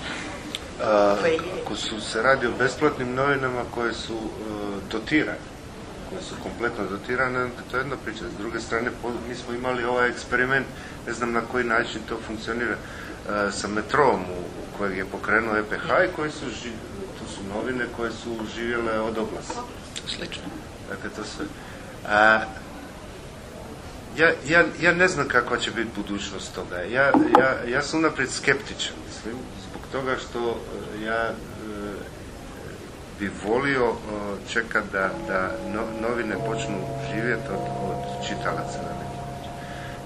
ako su se radi o besplatnim novinama koje su uh, dotirane, koje su kompletno dotirane, to je jedna priča. S druge strane, mi smo imali ovaj eksperiment, ne znam na koji način to funkcionira, uh, sa metrom u kojeg je pokrenuo EPH i koje su, su novine koje su živjele od oglasa. Slično. Dakle, to sve. A, ja, ja, ja ne znam kakva će biti budućnost toga. Ja, ja, ja sam unaprijed skeptičan, mislim, toga što e, ja e, bi volio e, čekat da, da novine počnu živjeti od, od čitalaca na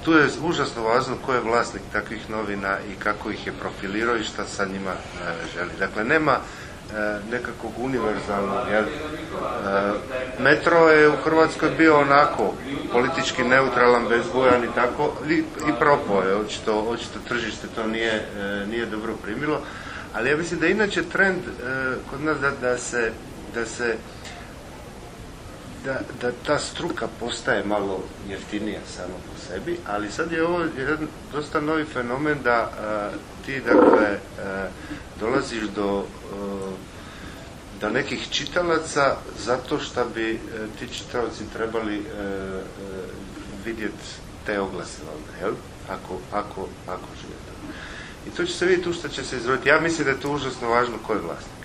Tu je užasno važno ko je vlasnik takvih novina i kako ih je profilirao i šta sa njima želi. Dakle, nema, nekakvog univerzalnog. Jel? Metro je u Hrvatskoj bio onako politički neutralan, bezbojan i tako i, i propao je, očito, očito tržište to nije, nije dobro primilo. Ali ja mislim da inače trend kod nas da, da se, da se da, da ta struka postaje malo jeftinija samo po sebi, ali sad je ovo jedan dosta novi fenomen da ti dakle dolaziš do do nekih čitalaca zato što bi ti čitalaci trebali vidjeti te oglase jel? Ako, ako, ako žive to. I to će se vidjeti tu što će se izroditi. Ja mislim da je to užasno važno ko je vlasnik.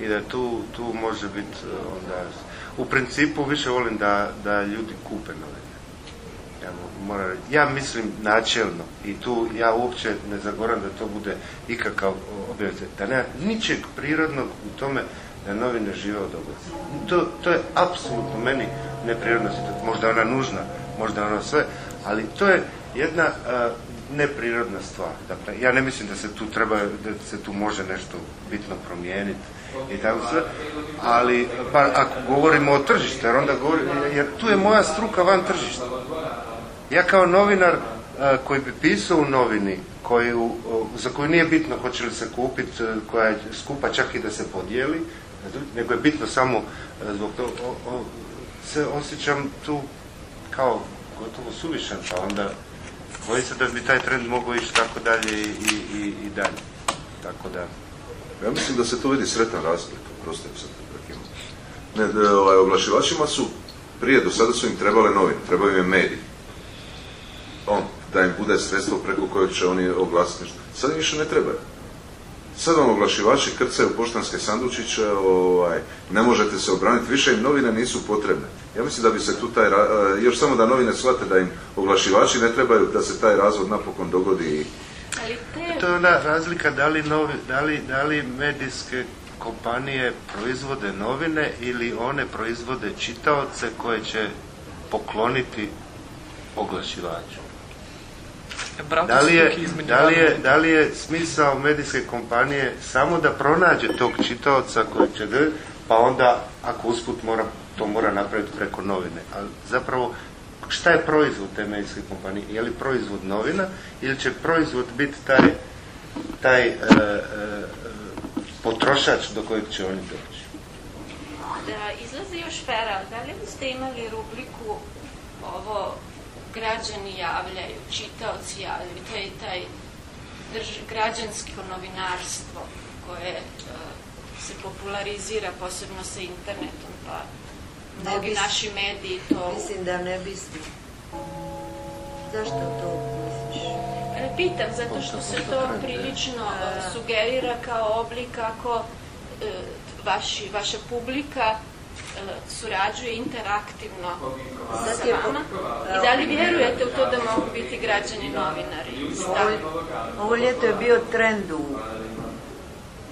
I da tu, tu može biti onda u principu više volim da, da ljudi kupe novine. Ja, moram, ja mislim načelno i tu ja uopće ne zagoram da to bude ikakav objavitelj. Da nema ničeg prirodnog u tome da novine žive od oglasa. To, to je apsolutno meni neprirodna situacija. Možda ona nužna, možda ona sve, ali to je jedna neprirodna stvar. Dakle, ja ne mislim da se tu treba, da se tu može nešto bitno promijeniti i tako sve, ali pa ako govorimo o tržištu, jer onda govorim, jer tu je moja struka van tržišta. Ja kao novinar koji bi pisao u novini, koju, za koju nije bitno hoće li se kupiti, koja je skupa čak i da se podijeli, nego je bitno samo zbog toga, se osjećam tu kao gotovo suvišan, pa onda bojim se da bi taj trend mogao ići tako dalje i, i, i dalje. Tako da... Ja mislim da se to vidi sretan razlik, prosto sad ne, ovaj, oglašivačima su prije, do sada su im trebale novine, trebaju im mediji. On, da im bude sredstvo preko kojeg će oni oglasiti nešto. Sad im više ne trebaju. Sad vam oglašivači krcaju poštanske sandučiće, ovaj, ne možete se obraniti, više im novine nisu potrebne. Ja mislim da bi se tu taj, još samo da novine shvate da im oglašivači ne trebaju, da se taj razvod napokon dogodi. Ali te... To je ona razlika da li, novi, da li, da li medijske kompanije proizvode novine ili one proizvode čitaoce koje će pokloniti oglašivaču. Da li, je, da, li je, da li je smisao medijske kompanije samo da pronađe tog čitaoca koji će pa onda ako usput mora, to mora napraviti preko novine. Ali zapravo šta je proizvod te medijske kompanije? Je li proizvod novina ili će proizvod biti taj, taj e, e, potrošač do kojeg će oni doći? Da izlazi još feral, da li biste imali rubriku ovo građani javljaju, čitaoci javljaju, taj, taj drž, građansko novinarstvo koje uh, se popularizira posebno sa internetom, pa mnogi bis, naši mediji to... Mislim da ne bismo. Zašto to misliš? E, pitam, zato što se to prilično uh, sugerira kao oblik kako uh, vaši, vaša publika surađuje interaktivno sa vama. I da li vjerujete u to da mogu biti građani novinari? Ovo, ovo ljeto je bio trend u,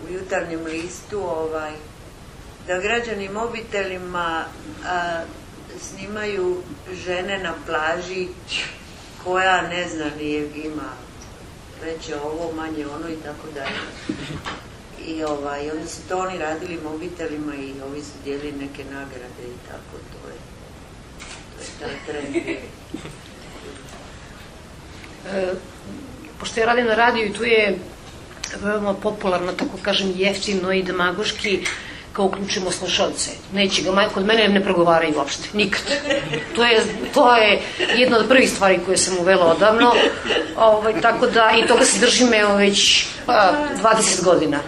u jutarnjem listu ovaj, da građani mobitelima a, snimaju žene na plaži koja ne zna nije ima veće ovo, manje ono i tako dalje i ovaj, onda su to oni radili mobitelima i ovi su dijelili neke nagrade i tako, to je, to je taj trend. E, pošto ja radim na radiju tu je veoma popularno, tako kažem, jeftino i demagoški kao uključimo slušalce. Neće ga, kod mene ne progovaraju uopšte, nikad. To je, to je jedna od prvih stvari koje sam uvela odavno, ovaj, tako da i toga se držim evo već a, 20 godina.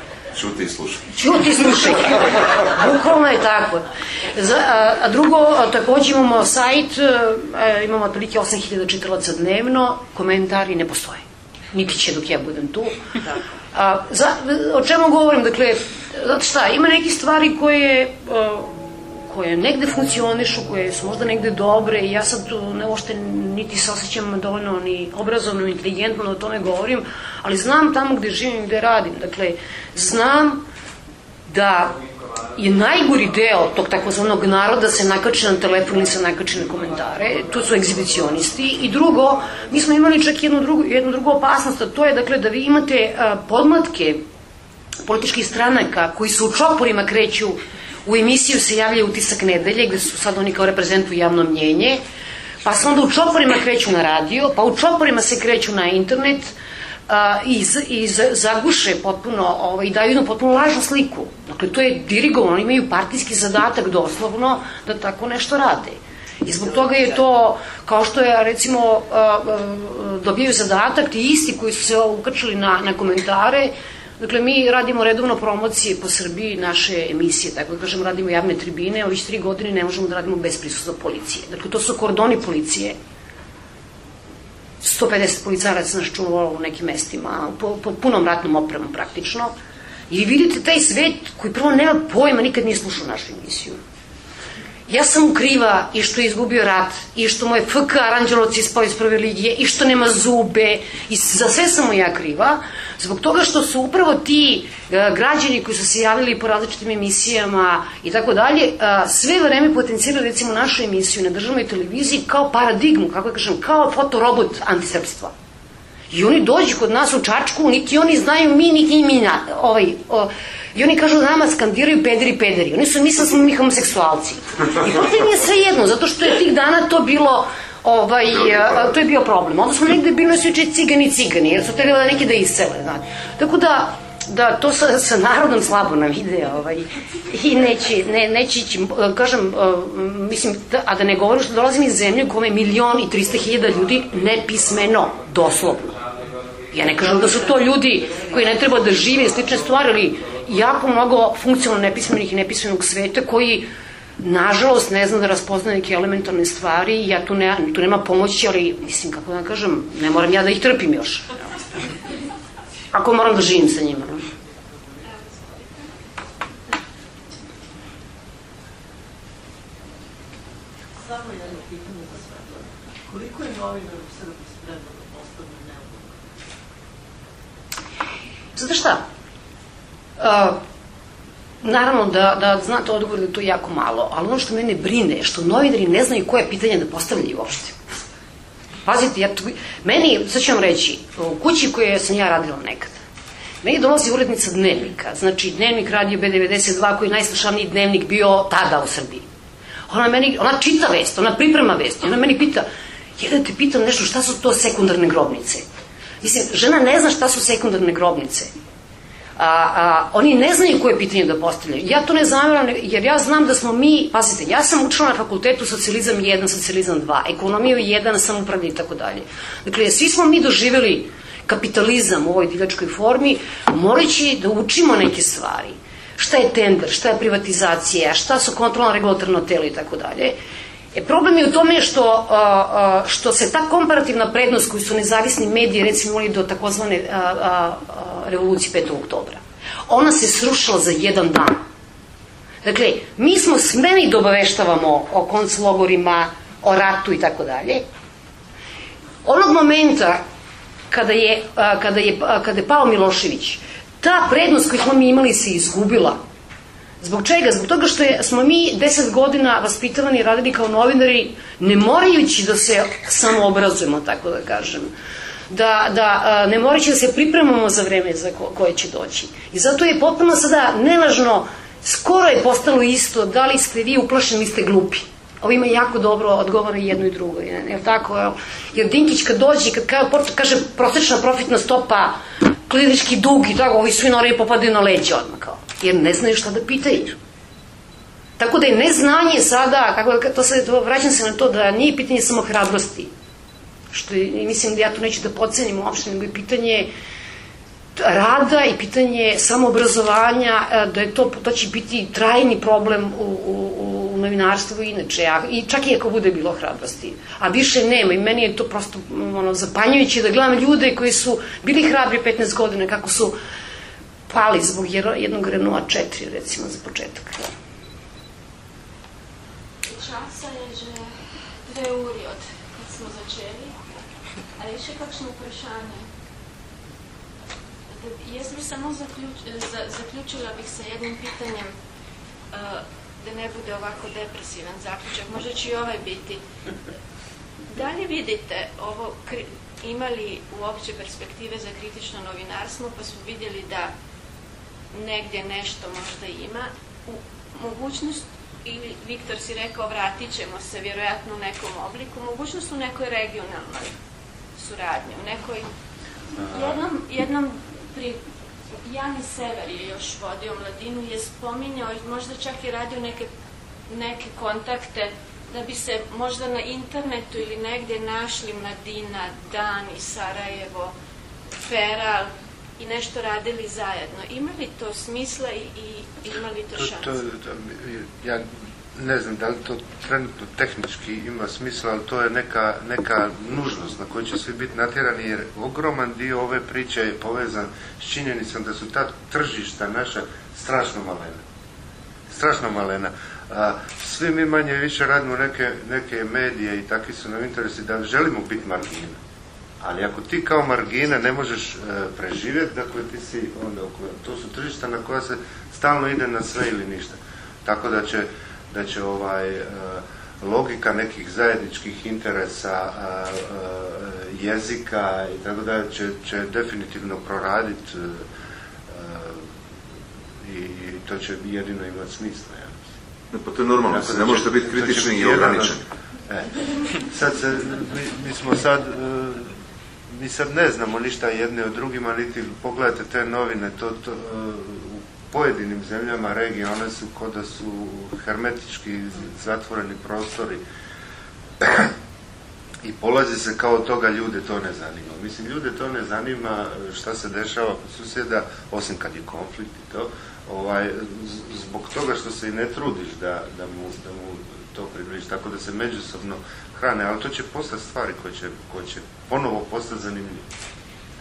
Čuti i slušaj. Čuti i slušaj. Bukvalno je tako. Za, a, a drugo, a, takođe imamo sajt, a, imamo otprilike 8000 čitalaca dnevno, komentari ne postoje. Niti će dok ja budem tu. A, za, o čemu govorim? Dakle, zato šta, ima neke stvari koje a, koje negde funkcionišu, koje su možda negde dobre i ja sad tu ne ošte niti se osjećam dovoljno ni obrazovno, inteligentno da o tome govorim, ali znam tamo gde živim i gde radim. Dakle, znam da je najgori deo tog takozvanog naroda se nakače na telefon i se nakače na komentare. To su egzibicionisti. I drugo, mi smo imali čak jednu drugu, jednu drugu opasnost, a to je dakle da vi imate a, podmlatke političkih stranaka koji su u čoporima kreću u emisiju se javlja utisak nedelje gde su sad oni kao reprezentuju javno mnjenje pa se onda u čoporima kreću na radio pa u čoporima se kreću na internet a, i, i zaguše potpuno ovaj, daju jednu potpuno lažnu sliku. Dakle to je dirigovano, imaju partijski zadatak doslovno da tako nešto rade. I zbog toga je to, kao što je, recimo, dobijaju zadatak, ti isti koji su se ukrčili na, na komentare, Dakle, mi radimo redovno promocije po Srbiji naše emisije, tako da kažem, radimo javne tribine, a već tri godine ne možemo da radimo bez prisustva policije. Dakle, to su kordoni policije. 150 policaraca nas čuvalo u nekim mestima, po, po punom ratnom opremom praktično. I vi vidite taj svet koji prvo nema pojma, nikad nije slušao našu emisiju. Ja sam mu kriva i što je izgubio rat, i što mu je FK Aranđelovac ispao iz prve ligije, i što nema zube, i za sve sam mu ja kriva, zbog toga što su upravo ti e, građani koji su se javili po različitim emisijama i tako dalje, e, sve vreme potencijali recimo našu emisiju na državnoj televiziji kao paradigmu, kako da kažem, kao fotorobot antisrpstva. I oni dođu kod nas u Čačku, niti oni znaju mi, niti mi ovaj, I oni kažu nama skandiraju pederi, pederi. Oni su mislili da smo mi homoseksualci. I to nije sve jedno, zato što je tih dana to bilo ovaj, to je bio problem. Onda smo negde bili svi cigani cigani, jer su trebali da neki da isele. Znači. Tako da, da to sa, sa narodom slabo nam ide ovaj, i neće, ne, neće ići, kažem, mislim, da, a da ne govorim što dolazim iz zemlje u kome je milion i 300 hiljada ljudi nepismeno, doslovno. Ja ne kažem da su to ljudi koji ne treba da žive slične stvari, ali jako mnogo funkcionalno nepismenih i nepismenog sveta koji nažalost ne zna da razpozna neke elementarne stvari ja tu, ne, tu nema pomoći, ali mislim, kako da kažem, ne moram ja da ih trpim još. Ako moram da živim sa njima. Samo jedno pitanje za sve. Koliko je novinar u Srbiji spremno da postane neodgovorno? Znate šta? Uh, naravno da, da znate odgovor da je to jako malo, ali ono što mene brine je što novinari ne znaju koje pitanje da postavljaju uopšte. Pazite, ja tu, meni, sad ću vam reći, u kući koje sam ja radila nekada, meni dolazi urednica dnevnika, znači dnevnik radio B92 koji je najslušaniji dnevnik bio tada u Srbiji. Ona, meni, ona čita vest, ona priprema vest, ona meni pita, jedan da te pitam nešto, šta su to sekundarne grobnice? Mislim, žena ne zna šta su sekundarne grobnice a, a, oni ne znaju koje pitanje da postavljaju. Ja to ne zameram, jer ja znam da smo mi, pazite, ja sam učila na fakultetu socijalizam 1, socijalizam 2, ekonomiju 1, samopravlje i tako dalje. Dakle, svi smo mi doživjeli kapitalizam u ovoj divljačkoj formi, moreći da učimo neke stvari. Šta je tender, šta je privatizacija, šta su kontrolno regulatorno telo i tako dalje. E, problem je u tome što, što se ta komparativna prednost koju su nezavisni mediji recimo imali do takozvane revolucije 5. oktobra, ona se srušila za jedan dan. Dakle, mi smo smeni da obaveštavamo o konclogorima, o ratu i tako dalje. Onog momenta kada je, kada je, kada je pao Milošević, ta prednost koju smo mi imali se izgubila Zbog čega? Zbog toga što smo mi deset godina vaspitavani radili kao novinari, ne morajući da se samo obrazujemo, tako da kažem. Da, da ne morajući da se pripremamo za vreme za ko, koje će doći. I zato je potpuno sada nevažno, skoro je postalo isto, da li ste vi uplašeni ili ste glupi. Ovo ima jako dobro odgovara i jedno i drugo. Je, tako? Je, jer Dinkić kad dođe, kad kaže, prosečna profitna stopa, klinički dug i tako, ovi svi norije popadaju na leđe odmah kao jer ne znaju šta da pitaju. Tako da je neznanje sada, kako to se, to, vraćam se na to da nije pitanje samo hrabrosti, što je, mislim da ja to neću da pocenim uopšte, nego je pitanje rada i pitanje samoobrazovanja, e, da je to, to će biti trajni problem u, u, u novinarstvu inače, a, i čak i ako bude bilo hrabrosti. A više nema i meni je to prosto ono, zapanjujuće da gledam ljude koji su bili hrabri 15 godina, kako su pali zbog jednog Renault 4, recimo, za početak. Časa je že dve uri od kad smo začeli. A je še kakšno vprašanje? Jaz bi samo zaključ, za, zaključila bih sa jednim pitanjem uh, da ne bude ovako depresivan zaključak. Možda će i ovaj biti. Da li vidite ovo imali uopće perspektive za kritično novinarstvo, pa smo vidjeli da negdje nešto možda ima. U mogućnost, ili Viktor si rekao, vratit ćemo se vjerojatno u nekom obliku, mogućnost u nekoj regionalnoj suradnji, u nekoj jednom, jednom pri Jani Sever je još vodio mladinu, je spominjao i možda čak i radio neke, neke kontakte da bi se možda na internetu ili negdje našli Mladina, Dani, Sarajevo, Feral i nešto radili zajedno. Ima li to smisla i, i ima li to šanse? To, to, ja ne znam da li to trenutno tehnički ima smisla, ali to je neka, neka nužnost na koju će svi biti natjerani, jer ogroman dio ove priče je povezan s činjenicom da su ta tržišta naša strašno malena. Strašno malena. A, svi mi manje više radimo neke, neke medije i takvi su nam interesi da želimo biti margina. Ali ako ti kao margina ne možeš e, preživjeti, dakle ti si onda, to su tržišta na koja se stalno ide na sve ili ništa. Tako da će da će ovaj e, logika nekih zajedničkih interesa e, jezika i tako da će, će definitivno proraditi i to će jedino imati smisla. Ja. Ne, pa to je normalno, se ne možete biti kritični i ograničeni. E, sad se, mi, mi, smo sad, mi sad ne znamo ništa jedne od drugima, niti pogledajte te novine, to, to pojedinim zemljama regije, one su kod da su hermetički zatvoreni prostori. I polazi se kao toga ljude to ne zanima. Mislim, ljude to ne zanima šta se dešava kod susjeda, osim kad je konflikt i to, ovaj, zbog toga što se i ne trudiš da, da, mu, da mu to približiš, tako da se međusobno hrane, ali to će postati stvari koje će, koje će ponovo postati zanimljive.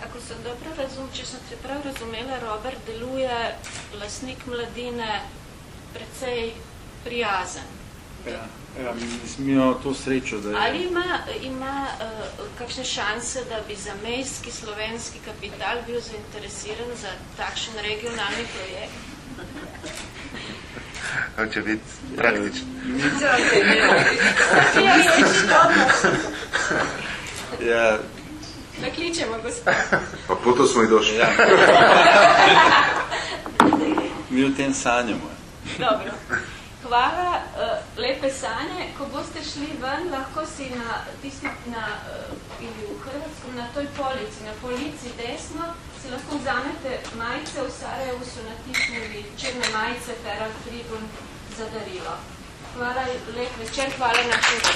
Ako sem dobro razum, če sem se prav razumela, Robert deluje lasnik mladine precej prijazen. Ja, ja mislim, imamo to srečo, da je... Ali ima, ima uh, kakšne šanse, da bi zamejski slovenski kapital bil zainteresiran za takšen regionalni projekt? Hoće biti praktično. Ja, da kličemo gospod. Pa po to smo i došli. Ja. Mi o tem sanjamo. Dobro. Hvala, uh, lepe sanje. Ko boste šli ven, lahko si na, tisti, na, uh, ili v Hrvatskom, na toj polici, na polici desno, si lahko vzamete majice, v Sarajevu so natisnili črne majice Feral Tribun za darilo. Hvala, lep večer, hvala na čudu.